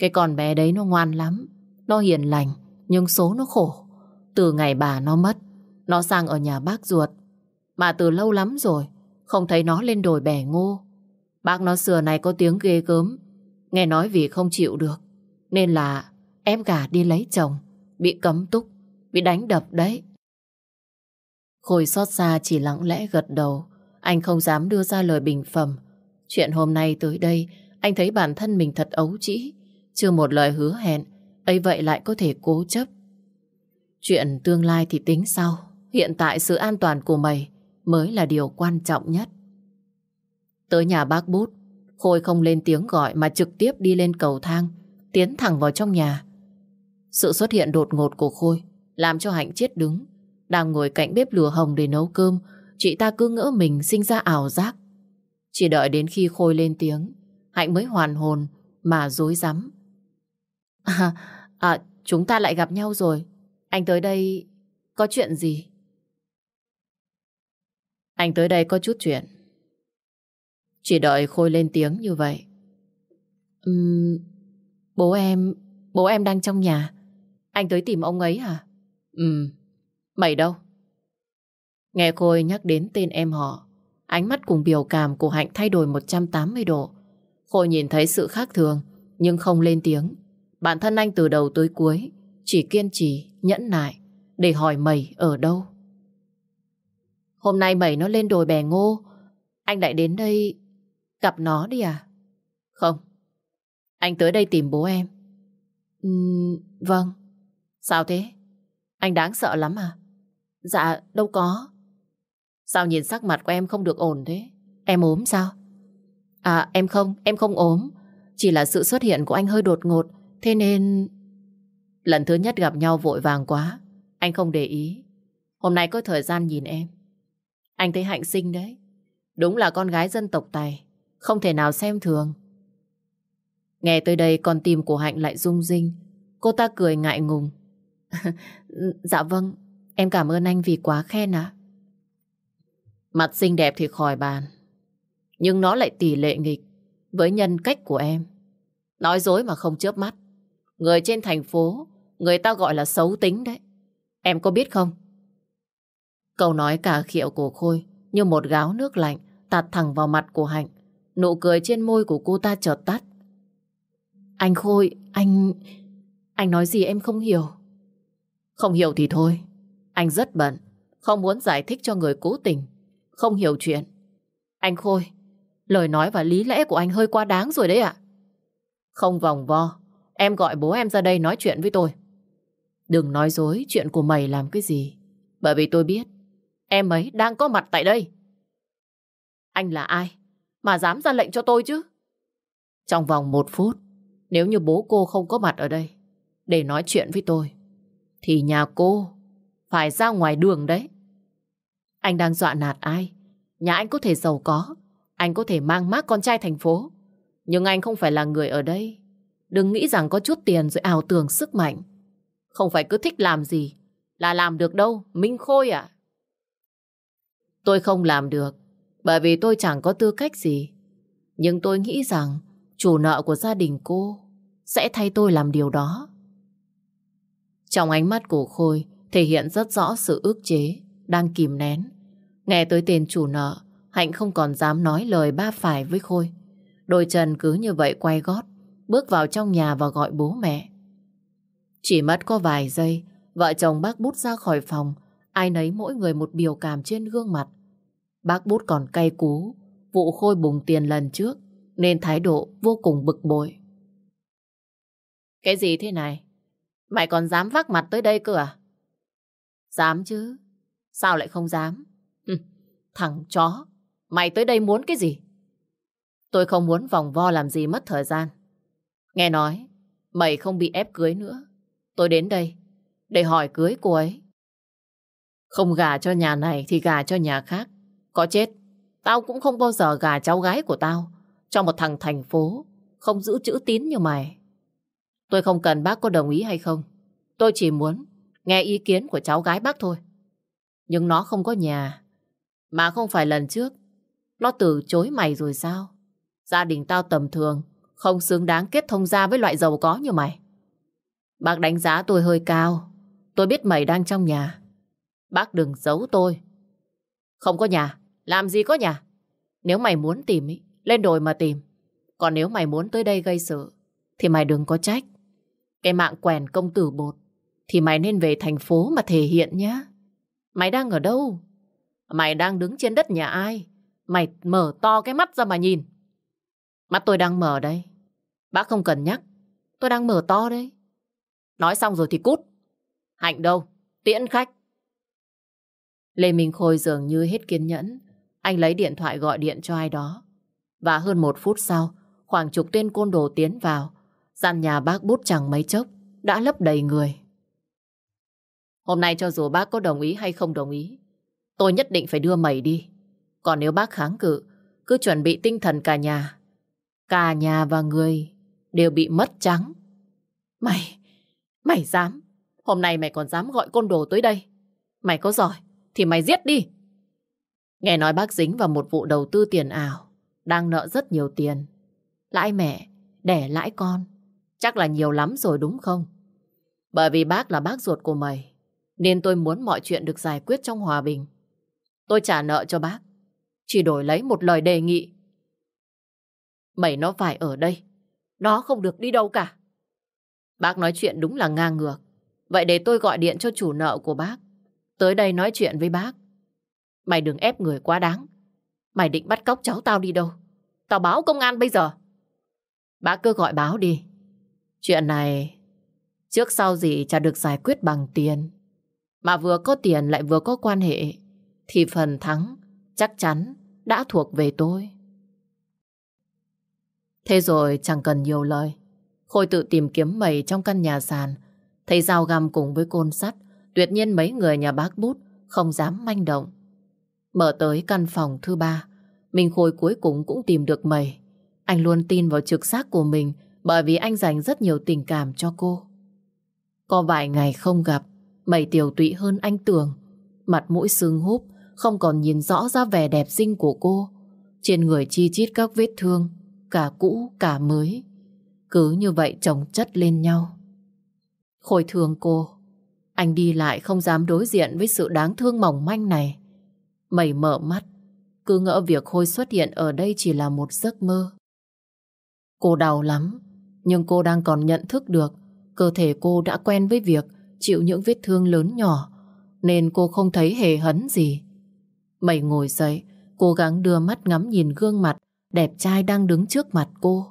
Cái con bé đấy nó ngoan lắm. Nó hiền lành, nhưng số nó khổ. Từ ngày bà nó mất, nó sang ở nhà bác ruột. Mà từ lâu lắm rồi, không thấy nó lên đồi bẻ ngô. Bác nó xưa này có tiếng ghê gớm. Nghe nói vì không chịu được. Nên là em gà đi lấy chồng. Bị cấm túc, bị đánh đập đấy. Khôi xót xa chỉ lặng lẽ gật đầu. Anh không dám đưa ra lời bình phẩm. Chuyện hôm nay tới đây, anh thấy bản thân mình thật ấu trĩ. Chưa một lời hứa hẹn, ấy vậy lại có thể cố chấp. Chuyện tương lai thì tính sau. Hiện tại sự an toàn của mày mới là điều quan trọng nhất. Tới nhà bác bút, Khôi không lên tiếng gọi mà trực tiếp đi lên cầu thang, tiến thẳng vào trong nhà. Sự xuất hiện đột ngột của Khôi làm cho Hạnh chết đứng. Đang ngồi cạnh bếp lửa hồng để nấu cơm, chị ta cứ ngỡ mình sinh ra ảo giác. Chỉ đợi đến khi Khôi lên tiếng, Hạnh mới hoàn hồn mà dối rắm À, à, chúng ta lại gặp nhau rồi. Anh tới đây có chuyện gì? Anh tới đây có chút chuyện. Chỉ đợi Khôi lên tiếng như vậy. Uhm, bố em, bố em đang trong nhà. Anh tới tìm ông ấy hả? Ừ, mày đâu? Nghe Khôi nhắc đến tên em họ, ánh mắt cùng biểu cảm của Hạnh thay đổi 180 độ. Khôi nhìn thấy sự khác thường, nhưng không lên tiếng. Bản thân anh từ đầu tới cuối chỉ kiên trì, nhẫn nại để hỏi mày ở đâu. Hôm nay mày nó lên đồi bè ngô, anh lại đến đây gặp nó đi à? Không, anh tới đây tìm bố em. Uhm, vâng. Sao thế? Anh đáng sợ lắm à? Dạ, đâu có. Sao nhìn sắc mặt của em không được ổn thế? Em ốm sao? À, em không, em không ốm. Chỉ là sự xuất hiện của anh hơi đột ngột Thế nên... Lần thứ nhất gặp nhau vội vàng quá. Anh không để ý. Hôm nay có thời gian nhìn em. Anh thấy hạnh sinh đấy. Đúng là con gái dân tộc Tài. Không thể nào xem thường. Nghe tới đây con tim của Hạnh lại rung rinh. Cô ta cười ngại ngùng. dạ vâng, em cảm ơn anh vì quá khen ạ. Mặt xinh đẹp thì khỏi bàn. Nhưng nó lại tỷ lệ nghịch với nhân cách của em. Nói dối mà không chớp mắt. Người trên thành phố, người ta gọi là xấu tính đấy. Em có biết không? Câu nói cả khiệu của Khôi như một gáo nước lạnh tạt thẳng vào mặt của Hạnh. Nụ cười trên môi của cô ta chợt tắt. Anh Khôi, anh... Anh nói gì em không hiểu. Không hiểu thì thôi. Anh rất bận. Không muốn giải thích cho người cố tình. Không hiểu chuyện. Anh Khôi, Lời nói và lý lẽ của anh hơi quá đáng rồi đấy ạ. Không vòng vo, em gọi bố em ra đây nói chuyện với tôi. Đừng nói dối chuyện của mày làm cái gì. Bởi vì tôi biết, em ấy đang có mặt tại đây. Anh là ai mà dám ra lệnh cho tôi chứ? Trong vòng một phút, nếu như bố cô không có mặt ở đây để nói chuyện với tôi, thì nhà cô phải ra ngoài đường đấy. Anh đang dọa nạt ai? Nhà anh có thể giàu có, anh có thể mang mác con trai thành phố. Nhưng anh không phải là người ở đây. Đừng nghĩ rằng có chút tiền rồi ảo tưởng sức mạnh. Không phải cứ thích làm gì là làm được đâu, Minh Khôi à? Tôi không làm được, bởi vì tôi chẳng có tư cách gì. Nhưng tôi nghĩ rằng chủ nợ của gia đình cô sẽ thay tôi làm điều đó. Trong ánh mắt của Khôi thể hiện rất rõ sự ước chế, đang kìm nén. Nghe tới tên chủ nợ, Hạnh không còn dám nói lời ba phải với Khôi. Đôi chân cứ như vậy quay gót, bước vào trong nhà và gọi bố mẹ. Chỉ mất có vài giây, vợ chồng bác bút ra khỏi phòng, ai nấy mỗi người một biểu cảm trên gương mặt. Bác bút còn cay cú, vụ Khôi bùng tiền lần trước, nên thái độ vô cùng bực bội. Cái gì thế này? Mày còn dám vác mặt tới đây cơ à? Dám chứ. Sao lại không dám? thằng chó, mày tới đây muốn cái gì? Tôi không muốn vòng vo làm gì mất thời gian. Nghe nói, mày không bị ép cưới nữa. Tôi đến đây để hỏi cưới cô ấy. Không gà cho nhà này thì gà cho nhà khác. Có chết, tao cũng không bao giờ gà cháu gái của tao cho một thằng thành phố không giữ chữ tín như mày. Tôi không cần bác có đồng ý hay không. Tôi chỉ muốn nghe ý kiến của cháu gái bác thôi. Nhưng nó không có nhà. Mà không phải lần trước nó từ chối mày rồi sao? Gia đình tao tầm thường không xứng đáng kết thông gia với loại giàu có như mày. Bác đánh giá tôi hơi cao. Tôi biết mày đang trong nhà. Bác đừng giấu tôi. Không có nhà. Làm gì có nhà? Nếu mày muốn tìm ý, lên đồi mà tìm. Còn nếu mày muốn tới đây gây sự thì mày đừng có trách. Cái mạng quèn công tử bột thì mày nên về thành phố mà thể hiện nhá. Mày đang ở đâu? Mày đang đứng trên đất nhà ai? Mày mở to cái mắt ra mà nhìn. Mắt tôi đang mở đây. Bác không cần nhắc. Tôi đang mở to đấy, Nói xong rồi thì cút. Hạnh đâu? Tiễn khách. Lê Minh Khôi dường như hết kiên nhẫn. Anh lấy điện thoại gọi điện cho ai đó. Và hơn một phút sau, khoảng chục tên côn đồ tiến vào. Gian nhà bác bút chẳng mấy chốc, đã lấp đầy người. Hôm nay cho dù bác có đồng ý hay không đồng ý, tôi nhất định phải đưa mày đi. Còn nếu bác kháng cự, cứ chuẩn bị tinh thần cả nhà. Cả nhà và người đều bị mất trắng. Mày, mày dám. Hôm nay mày còn dám gọi côn đồ tới đây. Mày có giỏi thì mày giết đi. Nghe nói bác dính vào một vụ đầu tư tiền ảo. Đang nợ rất nhiều tiền. Lãi mẹ, đẻ lãi con. Chắc là nhiều lắm rồi đúng không? Bởi vì bác là bác ruột của mày. Nên tôi muốn mọi chuyện được giải quyết trong hòa bình. Tôi trả nợ cho bác. Chỉ đổi lấy một lời đề nghị. Mày nó phải ở đây. Nó không được đi đâu cả. Bác nói chuyện đúng là ngang ngược. Vậy để tôi gọi điện cho chủ nợ của bác. Tới đây nói chuyện với bác. Mày đừng ép người quá đáng. Mày định bắt cóc cháu tao đi đâu? Tao báo công an bây giờ. Bác cứ gọi báo đi. Chuyện này, trước sau gì chả được giải quyết bằng tiền. Mà vừa có tiền lại vừa có quan hệ, thì phần thắng chắc chắn đã thuộc về tôi. Thế rồi chẳng cần nhiều lời. Khôi tự tìm kiếm mày trong căn nhà sàn. Thấy dao găm cùng với côn sắt. Tuyệt nhiên mấy người nhà bác bút không dám manh động. Mở tới căn phòng thứ ba. mình Khôi cuối cùng cũng tìm được mày. Anh luôn tin vào trực giác của mình bởi vì anh dành rất nhiều tình cảm cho cô. Có vài ngày không gặp, mày tiểu tụy hơn anh tưởng. Mặt mũi sưng húp, không còn nhìn rõ ra vẻ đẹp xinh của cô. Trên người chi chít các vết thương, cả cũ cả mới. Cứ như vậy chồng chất lên nhau. Khôi thương cô. Anh đi lại không dám đối diện với sự đáng thương mỏng manh này. mẩy mở mắt, cứ ngỡ việc Khôi xuất hiện ở đây chỉ là một giấc mơ. Cô đau lắm, nhưng cô đang còn nhận thức được cơ thể cô đã quen với việc chịu những vết thương lớn nhỏ, nên cô không thấy hề hấn gì. mẩy ngồi dậy, cố gắng đưa mắt ngắm nhìn gương mặt đẹp trai đang đứng trước mặt cô.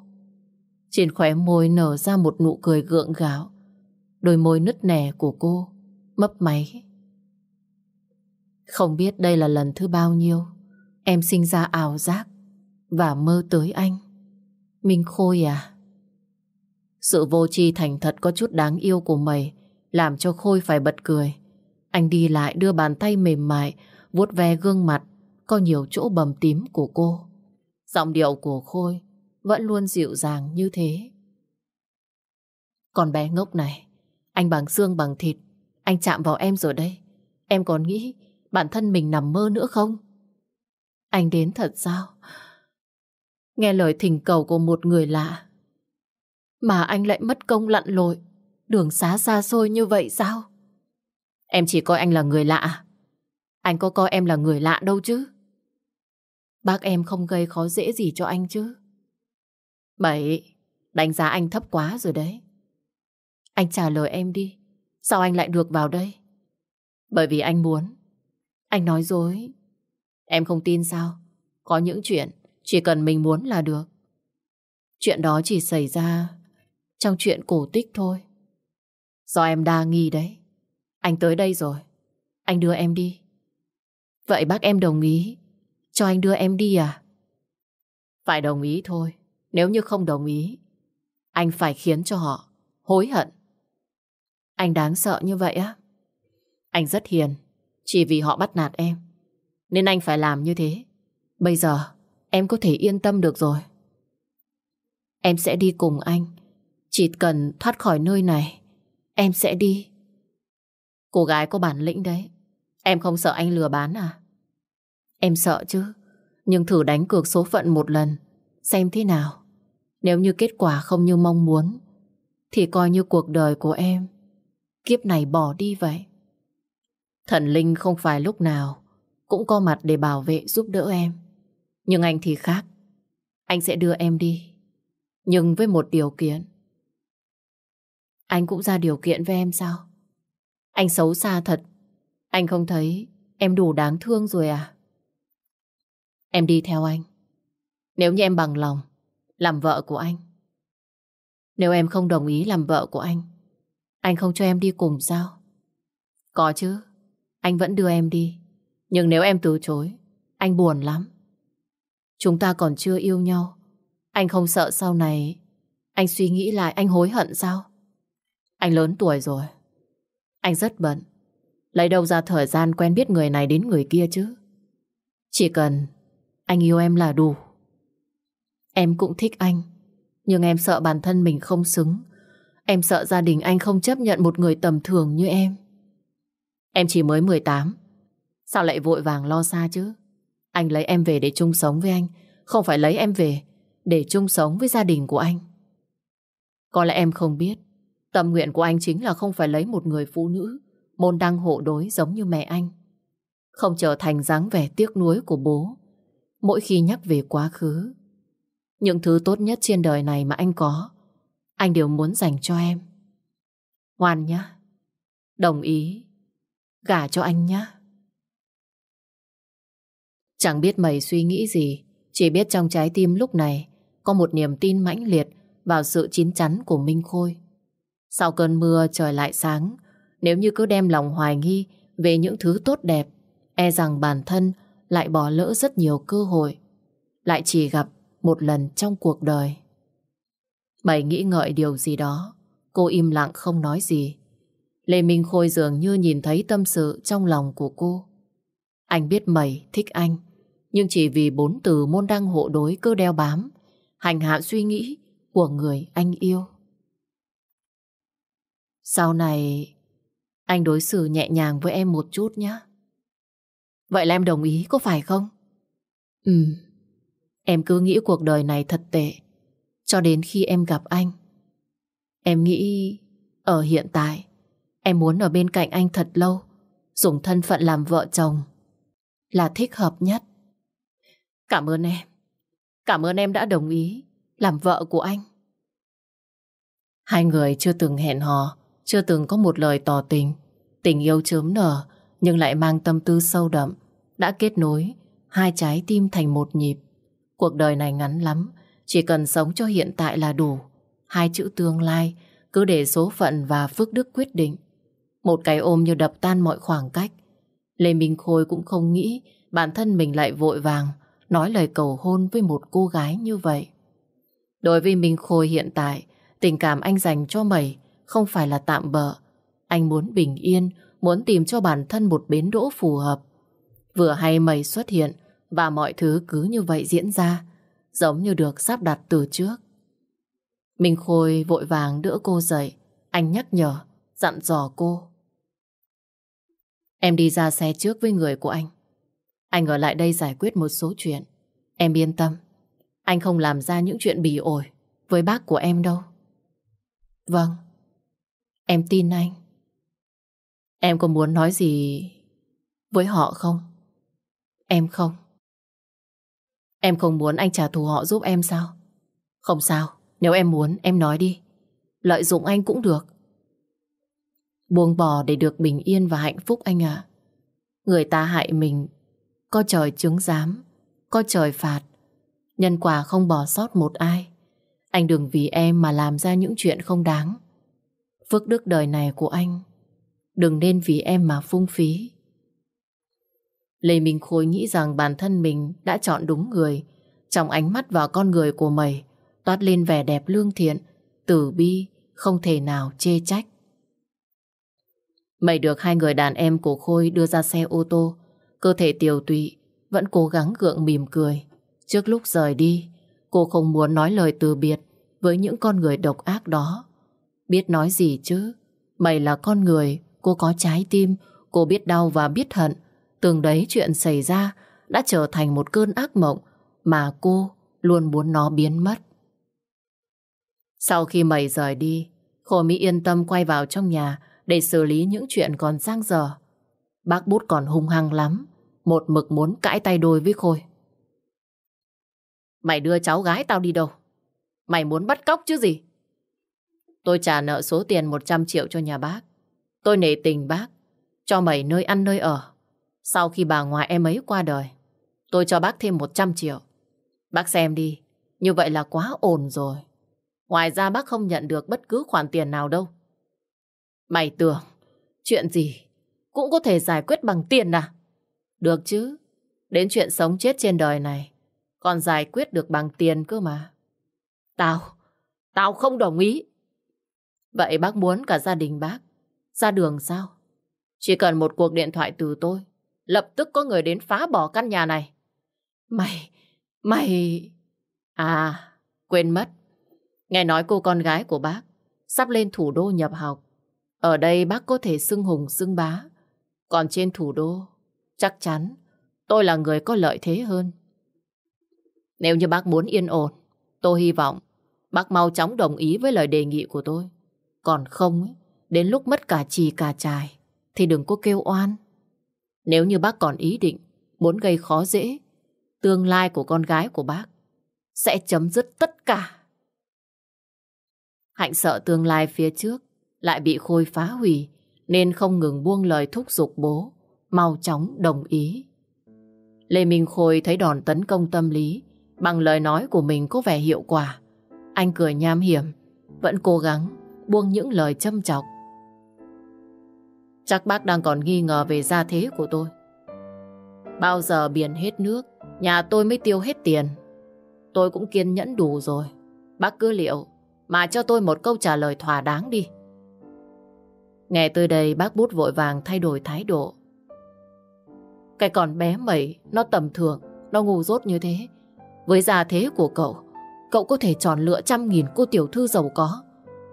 Trên khóe môi nở ra một nụ cười gượng gạo. Đôi môi nứt nẻ của cô, mấp máy. Không biết đây là lần thứ bao nhiêu, em sinh ra ảo giác và mơ tới anh. Minh Khôi à? Sự vô tri thành thật có chút đáng yêu của mày làm cho Khôi phải bật cười. Anh đi lại đưa bàn tay mềm mại, vuốt ve gương mặt, có nhiều chỗ bầm tím của cô. Giọng điệu của Khôi vẫn luôn dịu dàng như thế. Còn bé ngốc này, anh bằng xương bằng thịt, anh chạm vào em rồi đây. Em còn nghĩ bản thân mình nằm mơ nữa không? Anh đến thật sao? Nghe lời thỉnh cầu của một người lạ mà anh lại mất công lặn lội đường xá xa xôi như vậy sao? Em chỉ coi anh là người lạ. À? Anh có coi em là người lạ đâu chứ? Bác em không gây khó dễ gì cho anh chứ? Bảy, đánh giá anh thấp quá rồi đấy. Anh trả lời em đi. Sao anh lại được vào đây? Bởi vì anh muốn. Anh nói dối. Em không tin sao? Có những chuyện chỉ cần mình muốn là được. Chuyện đó chỉ xảy ra trong chuyện cổ tích thôi. Do em đa nghi đấy. Anh tới đây rồi. Anh đưa em đi. Vậy bác em đồng ý cho anh đưa em đi à? Phải đồng ý thôi. Nếu như không đồng ý, anh phải khiến cho họ hối hận. Anh đáng sợ như vậy á? Anh rất hiền, chỉ vì họ bắt nạt em. Nên anh phải làm như thế. Bây giờ, em có thể yên tâm được rồi. Em sẽ đi cùng anh. Chỉ cần thoát khỏi nơi này, em sẽ đi. Cô gái có bản lĩnh đấy. Em không sợ anh lừa bán à? Em sợ chứ. Nhưng thử đánh cược số phận một lần, xem thế nào. Nếu như kết quả không như mong muốn, thì coi như cuộc đời của em kiếp này bỏ đi vậy. Thần Linh không phải lúc nào cũng có mặt để bảo vệ giúp đỡ em. Nhưng anh thì khác. Anh sẽ đưa em đi. Nhưng với một điều kiện. Anh cũng ra điều kiện với em sao? Anh xấu xa thật. Anh không thấy em đủ đáng thương rồi à? Em đi theo anh. Nếu như em bằng lòng làm vợ của anh. Nếu em không đồng ý làm vợ của anh, anh không cho em đi cùng sao? Có chứ, anh vẫn đưa em đi. Nhưng nếu em từ chối, anh buồn lắm. Chúng ta còn chưa yêu nhau. Anh không sợ sau này anh suy nghĩ lại anh hối hận sao? Anh lớn tuổi rồi. Anh rất bận. Lấy đâu ra thời gian quen biết người này đến người kia chứ? Chỉ cần anh yêu em là đủ. Em cũng thích anh. Nhưng em sợ bản thân mình không xứng. Em sợ gia đình anh không chấp nhận một người tầm thường như em. Em chỉ mới 18. Sao lại vội vàng lo xa chứ? Anh lấy em về để chung sống với anh. Không phải lấy em về để chung sống với gia đình của anh. Có lẽ em không biết. Tâm nguyện của anh chính là không phải lấy một người phụ nữ, môn đăng hộ đối giống như mẹ anh. Không trở thành dáng vẻ tiếc nuối của bố mỗi khi nhắc về quá khứ. Những thứ tốt nhất trên đời này mà anh có, anh đều muốn dành cho em. Ngoan nhá. Đồng ý. Gả cho anh nhá. Chẳng biết mày suy nghĩ gì, chỉ biết trong trái tim lúc này có một niềm tin mãnh liệt vào sự chín chắn của Minh Khôi. Sau cơn mưa trời lại sáng, nếu như cứ đem lòng hoài nghi về những thứ tốt đẹp, e rằng bản thân lại bỏ lỡ rất nhiều cơ hội. Lại chỉ gặp một lần trong cuộc đời. Mày nghĩ ngợi điều gì đó, cô im lặng không nói gì. Lê Minh Khôi dường như nhìn thấy tâm sự trong lòng của cô. Anh biết mày thích anh, nhưng chỉ vì bốn từ môn đăng hộ đối cơ đeo bám, hành hạ suy nghĩ của người anh yêu. Sau này, anh đối xử nhẹ nhàng với em một chút nhé. Vậy là em đồng ý có phải không? Ừ. Em cứ nghĩ cuộc đời này thật tệ. Cho đến khi em gặp anh. Em nghĩ ở hiện tại em muốn ở bên cạnh anh thật lâu. Dùng thân phận làm vợ chồng là thích hợp nhất. Cảm ơn em. Cảm ơn em đã đồng ý làm vợ của anh. Hai người chưa từng hẹn hò, chưa từng có một lời tỏ tình. Tình yêu chớm nở, nhưng lại mang tâm tư sâu đậm, đã kết nối hai trái tim thành một nhịp. Cuộc đời này ngắn lắm, chỉ cần sống cho hiện tại là đủ. Hai chữ tương lai, cứ để số phận và phước đức quyết định. Một cái ôm như đập tan mọi khoảng cách. Lê Minh Khôi cũng không nghĩ bản thân mình lại vội vàng nói lời cầu hôn với một cô gái như vậy. Đối với Minh Khôi hiện tại, tình cảm anh dành cho mẩy không phải là tạm bợ. Anh muốn bình yên, muốn tìm cho bản thân một bến đỗ phù hợp. Vừa hay mày xuất hiện và mọi thứ cứ như vậy diễn ra, giống như được sắp đặt từ trước. Minh Khôi vội vàng đỡ cô dậy, anh nhắc nhở, dặn dò cô. Em đi ra xe trước với người của anh. Anh ở lại đây giải quyết một số chuyện. Em yên tâm. Anh không làm ra những chuyện bỉ ổi với bác của em đâu. Vâng. Em tin anh. Em có muốn nói gì với họ không? Em không. Em không muốn anh trả thù họ giúp em sao? Không sao. Nếu em muốn, em nói đi. Lợi dụng anh cũng được. Buông bỏ để được bình yên và hạnh phúc anh ạ. Người ta hại mình, có trời chứng giám, có trời phạt. Nhân quả không bỏ sót một ai. Anh đừng vì em mà làm ra những chuyện không đáng. Phước đức đời này của anh đừng nên vì em mà phung phí. Lê Minh Khôi nghĩ rằng bản thân mình đã chọn đúng người. Trong ánh mắt và con người của mày toát lên vẻ đẹp lương thiện, tử bi, không thể nào chê trách. Mày được hai người đàn em của Khôi đưa ra xe ô tô, cơ thể tiều tụy, vẫn cố gắng gượng mỉm cười. Trước lúc rời đi, cô không muốn nói lời từ biệt với những con người độc ác đó. Biết nói gì chứ? Mày là con người, cô có trái tim, cô biết đau và biết hận. Từng đấy chuyện xảy ra đã trở thành một cơn ác mộng mà cô luôn muốn nó biến mất. Sau khi mày rời đi, Khổ Mỹ yên tâm quay vào trong nhà để xử lý những chuyện còn giang dở. Bác bút còn hung hăng lắm, một mực muốn cãi tay đôi với Khôi. Mày đưa cháu gái tao đi đâu? Mày muốn bắt cóc chứ gì? Tôi trả nợ số tiền 100 triệu cho nhà bác. Tôi nể tình bác, cho mày nơi ăn nơi ở. Sau khi bà ngoại em ấy qua đời, tôi cho bác thêm 100 triệu. Bác xem đi, như vậy là quá ổn rồi. Ngoài ra bác không nhận được bất cứ khoản tiền nào đâu. Mày tưởng, chuyện gì cũng có thể giải quyết bằng tiền à? Được chứ, đến chuyện sống chết trên đời này, còn giải quyết được bằng tiền cơ mà. Tao, tao không đồng ý. Vậy bác muốn cả gia đình bác ra đường sao? Chỉ cần một cuộc điện thoại từ tôi, lập tức có người đến phá bỏ căn nhà này. Mày, mày... À, quên mất. Nghe nói cô con gái của bác sắp lên thủ đô nhập học. Ở đây bác có thể xưng hùng xưng bá. Còn trên thủ đô, chắc chắn tôi là người có lợi thế hơn. Nếu như bác muốn yên ổn, tôi hy vọng bác mau chóng đồng ý với lời đề nghị của tôi. Còn không, ấy đến lúc mất cả trì cả trài, thì đừng có kêu oan. Nếu như bác còn ý định muốn gây khó dễ, tương lai của con gái của bác sẽ chấm dứt tất cả. Hạnh sợ tương lai phía trước lại bị Khôi phá hủy nên không ngừng buông lời thúc giục bố mau chóng đồng ý. Lê Minh Khôi thấy đòn tấn công tâm lý bằng lời nói của mình có vẻ hiệu quả. Anh cười nham hiểm vẫn cố gắng buông những lời châm chọc. Chắc bác đang còn nghi ngờ về gia thế của tôi. Bao giờ biển hết nước, nhà tôi mới tiêu hết tiền. Tôi cũng kiên nhẫn đủ rồi. Bác cứ liệu mà cho tôi một câu trả lời thỏa đáng đi. Nghe tới đây bác bút vội vàng thay đổi thái độ. Cái con bé mẩy, nó tầm thường, nó ngu dốt như thế. Với gia thế của cậu, cậu có thể chọn lựa trăm nghìn cô tiểu thư giàu có,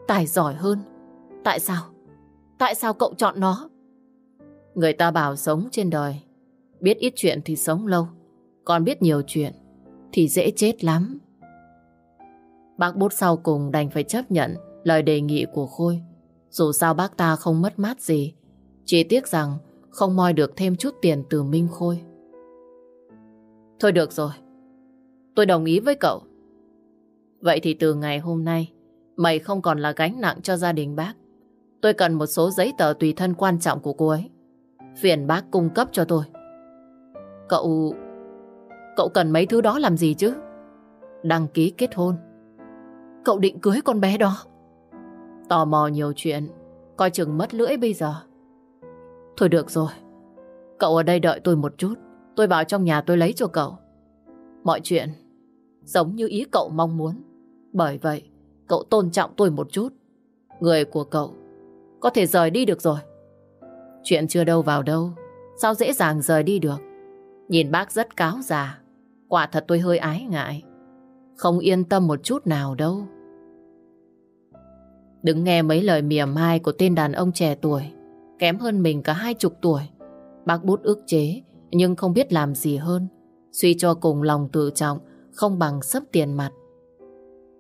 tài giỏi hơn. Tại sao? Tại sao cậu chọn nó? Người ta bảo sống trên đời, biết ít chuyện thì sống lâu, còn biết nhiều chuyện thì dễ chết lắm. Bác bút sau cùng đành phải chấp nhận lời đề nghị của Khôi. Dù sao bác ta không mất mát gì, chỉ tiếc rằng không moi được thêm chút tiền từ Minh Khôi. Thôi được rồi, tôi đồng ý với cậu. Vậy thì từ ngày hôm nay, mày không còn là gánh nặng cho gia đình bác. Tôi cần một số giấy tờ tùy thân quan trọng của cô ấy. Phiền bác cung cấp cho tôi. Cậu... Cậu cần mấy thứ đó làm gì chứ? đăng ký kết hôn. Cậu định cưới con bé đó? Tò mò nhiều chuyện, coi chừng mất lưỡi bây giờ. Thôi được rồi, cậu ở đây đợi tôi một chút, tôi vào trong nhà tôi lấy cho cậu. Mọi chuyện giống như ý cậu mong muốn. Bởi vậy, cậu tôn trọng tôi một chút. Người của cậu có thể rời đi được rồi. Chuyện chưa đâu vào đâu, sao dễ dàng rời đi được. Nhìn bác rất cáo già, quả thật tôi hơi ái ngại. Không yên tâm một chút nào đâu. Đứng nghe mấy lời mỉa mai của tên đàn ông trẻ tuổi, kém hơn mình cả hai chục tuổi. Bác bút ức chế, nhưng không biết làm gì hơn. Suy cho cùng lòng tự trọng, không bằng sấp tiền mặt.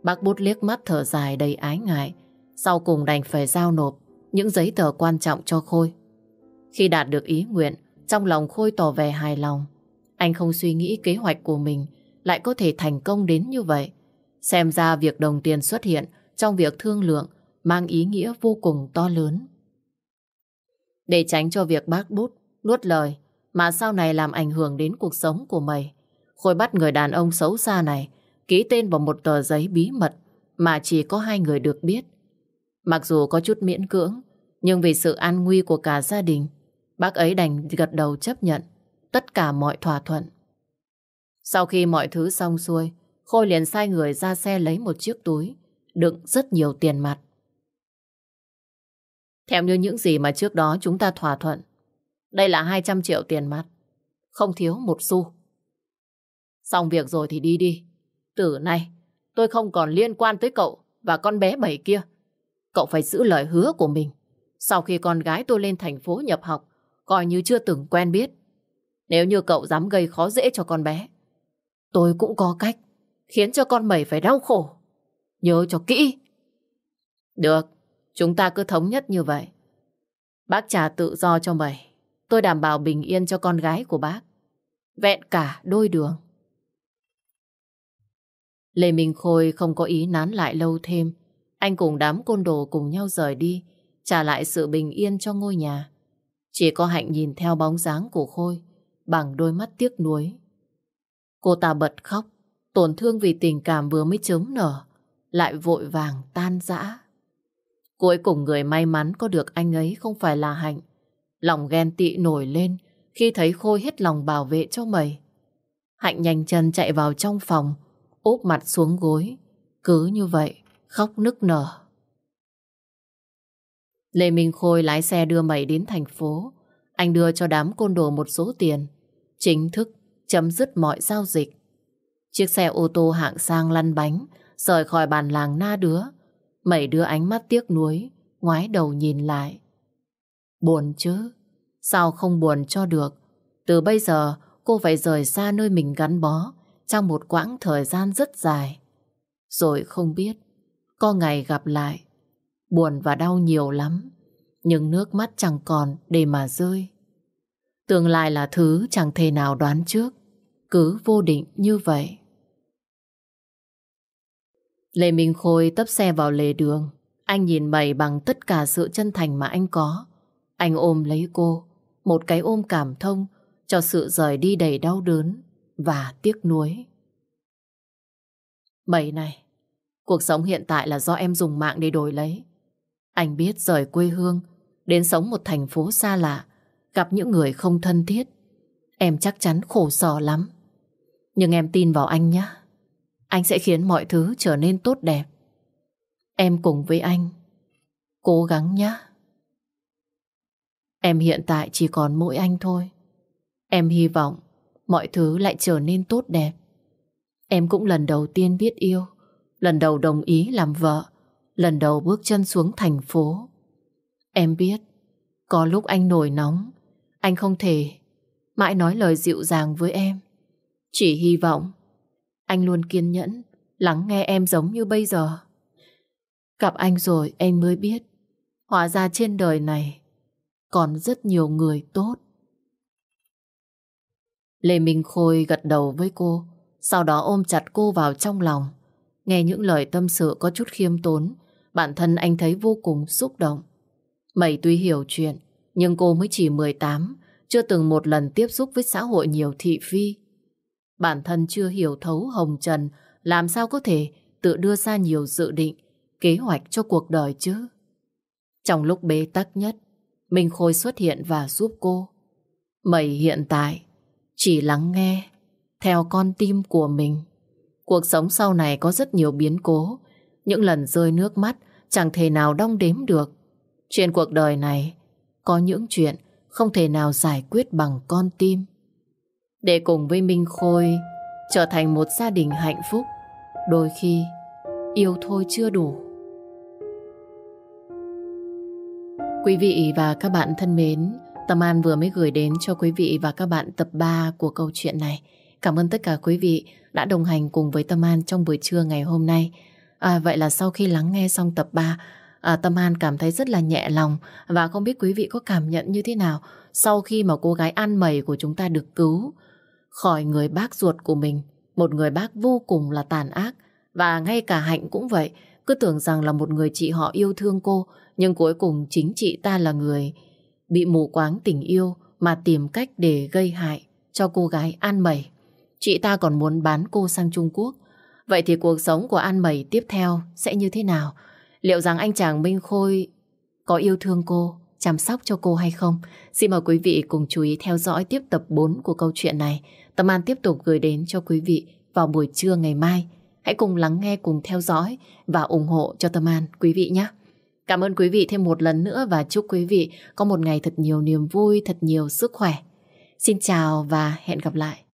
Bác bút liếc mắt thở dài đầy ái ngại, sau cùng đành phải giao nộp những giấy tờ quan trọng cho Khôi. Khi đạt được ý nguyện, trong lòng Khôi tỏ vẻ hài lòng. Anh không suy nghĩ kế hoạch của mình lại có thể thành công đến như vậy. Xem ra việc đồng tiền xuất hiện trong việc thương lượng mang ý nghĩa vô cùng to lớn. Để tránh cho việc bác bút, nuốt lời mà sau này làm ảnh hưởng đến cuộc sống của mày, Khôi bắt người đàn ông xấu xa này ký tên vào một tờ giấy bí mật mà chỉ có hai người được biết. Mặc dù có chút miễn cưỡng, nhưng vì sự an nguy của cả gia đình, bác ấy đành gật đầu chấp nhận tất cả mọi thỏa thuận. Sau khi mọi thứ xong xuôi, Khôi liền sai người ra xe lấy một chiếc túi, đựng rất nhiều tiền mặt. Theo như những gì mà trước đó chúng ta thỏa thuận, đây là 200 triệu tiền mặt, không thiếu một xu. Xong việc rồi thì đi đi. Từ nay, tôi không còn liên quan tới cậu và con bé bảy kia. Cậu phải giữ lời hứa của mình. Sau khi con gái tôi lên thành phố nhập học, coi như chưa từng quen biết. Nếu như cậu dám gây khó dễ cho con bé, tôi cũng có cách khiến cho con mẩy phải đau khổ. Nhớ cho kỹ. Được, chúng ta cứ thống nhất như vậy. Bác trả tự do cho mày. Tôi đảm bảo bình yên cho con gái của bác. Vẹn cả đôi đường. Lê Minh Khôi không có ý nán lại lâu thêm. Anh cùng đám côn đồ cùng nhau rời đi, trả lại sự bình yên cho ngôi nhà. Chỉ có Hạnh nhìn theo bóng dáng của Khôi bằng đôi mắt tiếc nuối. Cô ta bật khóc, tổn thương vì tình cảm vừa mới chớm nở, lại vội vàng tan rã. Cuối cùng người may mắn có được anh ấy không phải là Hạnh. Lòng ghen tị nổi lên khi thấy Khôi hết lòng bảo vệ cho mày. Hạnh nhanh chân chạy vào trong phòng, úp mặt xuống gối. Cứ như vậy, khóc nức nở. Lê Minh Khôi lái xe đưa mày đến thành phố. Anh đưa cho đám côn đồ một số tiền. Chính thức chấm dứt mọi giao dịch. Chiếc xe ô tô hạng sang lăn bánh, rời khỏi bàn làng na đứa. Mẩy đưa ánh mắt tiếc nuối, ngoái đầu nhìn lại. Buồn chứ, sao không buồn cho được. Từ bây giờ, cô phải rời xa nơi mình gắn bó, trong một quãng thời gian rất dài. Rồi không biết, có ngày gặp lại, buồn và đau nhiều lắm, nhưng nước mắt chẳng còn để mà rơi. Tương lai là thứ chẳng thể nào đoán trước, cứ vô định như vậy. Lê Minh Khôi tấp xe vào lề đường. Anh nhìn mày bằng tất cả sự chân thành mà anh có. Anh ôm lấy cô, một cái ôm cảm thông cho sự rời đi đầy đau đớn và tiếc nuối. Mày này, cuộc sống hiện tại là do em dùng mạng để đổi lấy. Anh biết rời quê hương, đến sống một thành phố xa lạ, gặp những người không thân thiết. Em chắc chắn khổ sở lắm. Nhưng em tin vào anh nhé. Anh sẽ khiến mọi thứ trở nên tốt đẹp. Em cùng với anh. Cố gắng nhé. Em hiện tại chỉ còn mỗi anh thôi. Em hy vọng mọi thứ lại trở nên tốt đẹp. Em cũng lần đầu tiên biết yêu, lần đầu đồng ý làm vợ, lần đầu bước chân xuống thành phố. Em biết, có lúc anh nổi nóng, anh không thể mãi nói lời dịu dàng với em. Chỉ hy vọng anh luôn kiên nhẫn, lắng nghe em giống như bây giờ. Gặp anh rồi em mới biết, hóa ra trên đời này còn rất nhiều người tốt. Lê Minh Khôi gật đầu với cô, sau đó ôm chặt cô vào trong lòng. Nghe những lời tâm sự có chút khiêm tốn, bản thân anh thấy vô cùng xúc động. Mày tuy hiểu chuyện, nhưng cô mới chỉ 18, chưa từng một lần tiếp xúc với xã hội nhiều thị phi. Bản thân chưa hiểu thấu hồng trần, làm sao có thể tự đưa ra nhiều dự định, kế hoạch cho cuộc đời chứ? Trong lúc bế tắc nhất, Minh Khôi xuất hiện và giúp cô. Mày hiện tại chỉ lắng nghe theo con tim của mình. Cuộc sống sau này có rất nhiều biến cố, những lần rơi nước mắt chẳng thể nào đong đếm được. Trên cuộc đời này có những chuyện không thể nào giải quyết bằng con tim. Để cùng với Minh Khôi trở thành một gia đình hạnh phúc, đôi khi yêu thôi chưa đủ. Quý vị và các bạn thân mến, Tâm An vừa mới gửi đến cho quý vị và các bạn tập 3 của câu chuyện này. Cảm ơn tất cả quý vị đã đồng hành cùng với Tâm An trong buổi trưa ngày hôm nay. À, vậy là sau khi lắng nghe xong tập 3, à, Tâm An cảm thấy rất là nhẹ lòng và không biết quý vị có cảm nhận như thế nào sau khi mà cô gái ăn mẩy của chúng ta được cứu khỏi người bác ruột của mình. Một người bác vô cùng là tàn ác và ngay cả Hạnh cũng vậy. Cứ tưởng rằng là một người chị họ yêu thương cô nhưng cuối cùng chính chị ta là người bị mù quáng tình yêu mà tìm cách để gây hại cho cô gái An Mẩy. Chị ta còn muốn bán cô sang Trung Quốc. Vậy thì cuộc sống của An Mẩy tiếp theo sẽ như thế nào? Liệu rằng anh chàng Minh Khôi có yêu thương cô, chăm sóc cho cô hay không? Xin mời quý vị cùng chú ý theo dõi tiếp tập 4 của câu chuyện này. Tâm An tiếp tục gửi đến cho quý vị vào buổi trưa ngày mai. Hãy cùng lắng nghe, cùng theo dõi và ủng hộ cho Tâm An quý vị nhé. Cảm ơn quý vị thêm một lần nữa và chúc quý vị có một ngày thật nhiều niềm vui, thật nhiều sức khỏe. Xin chào và hẹn gặp lại.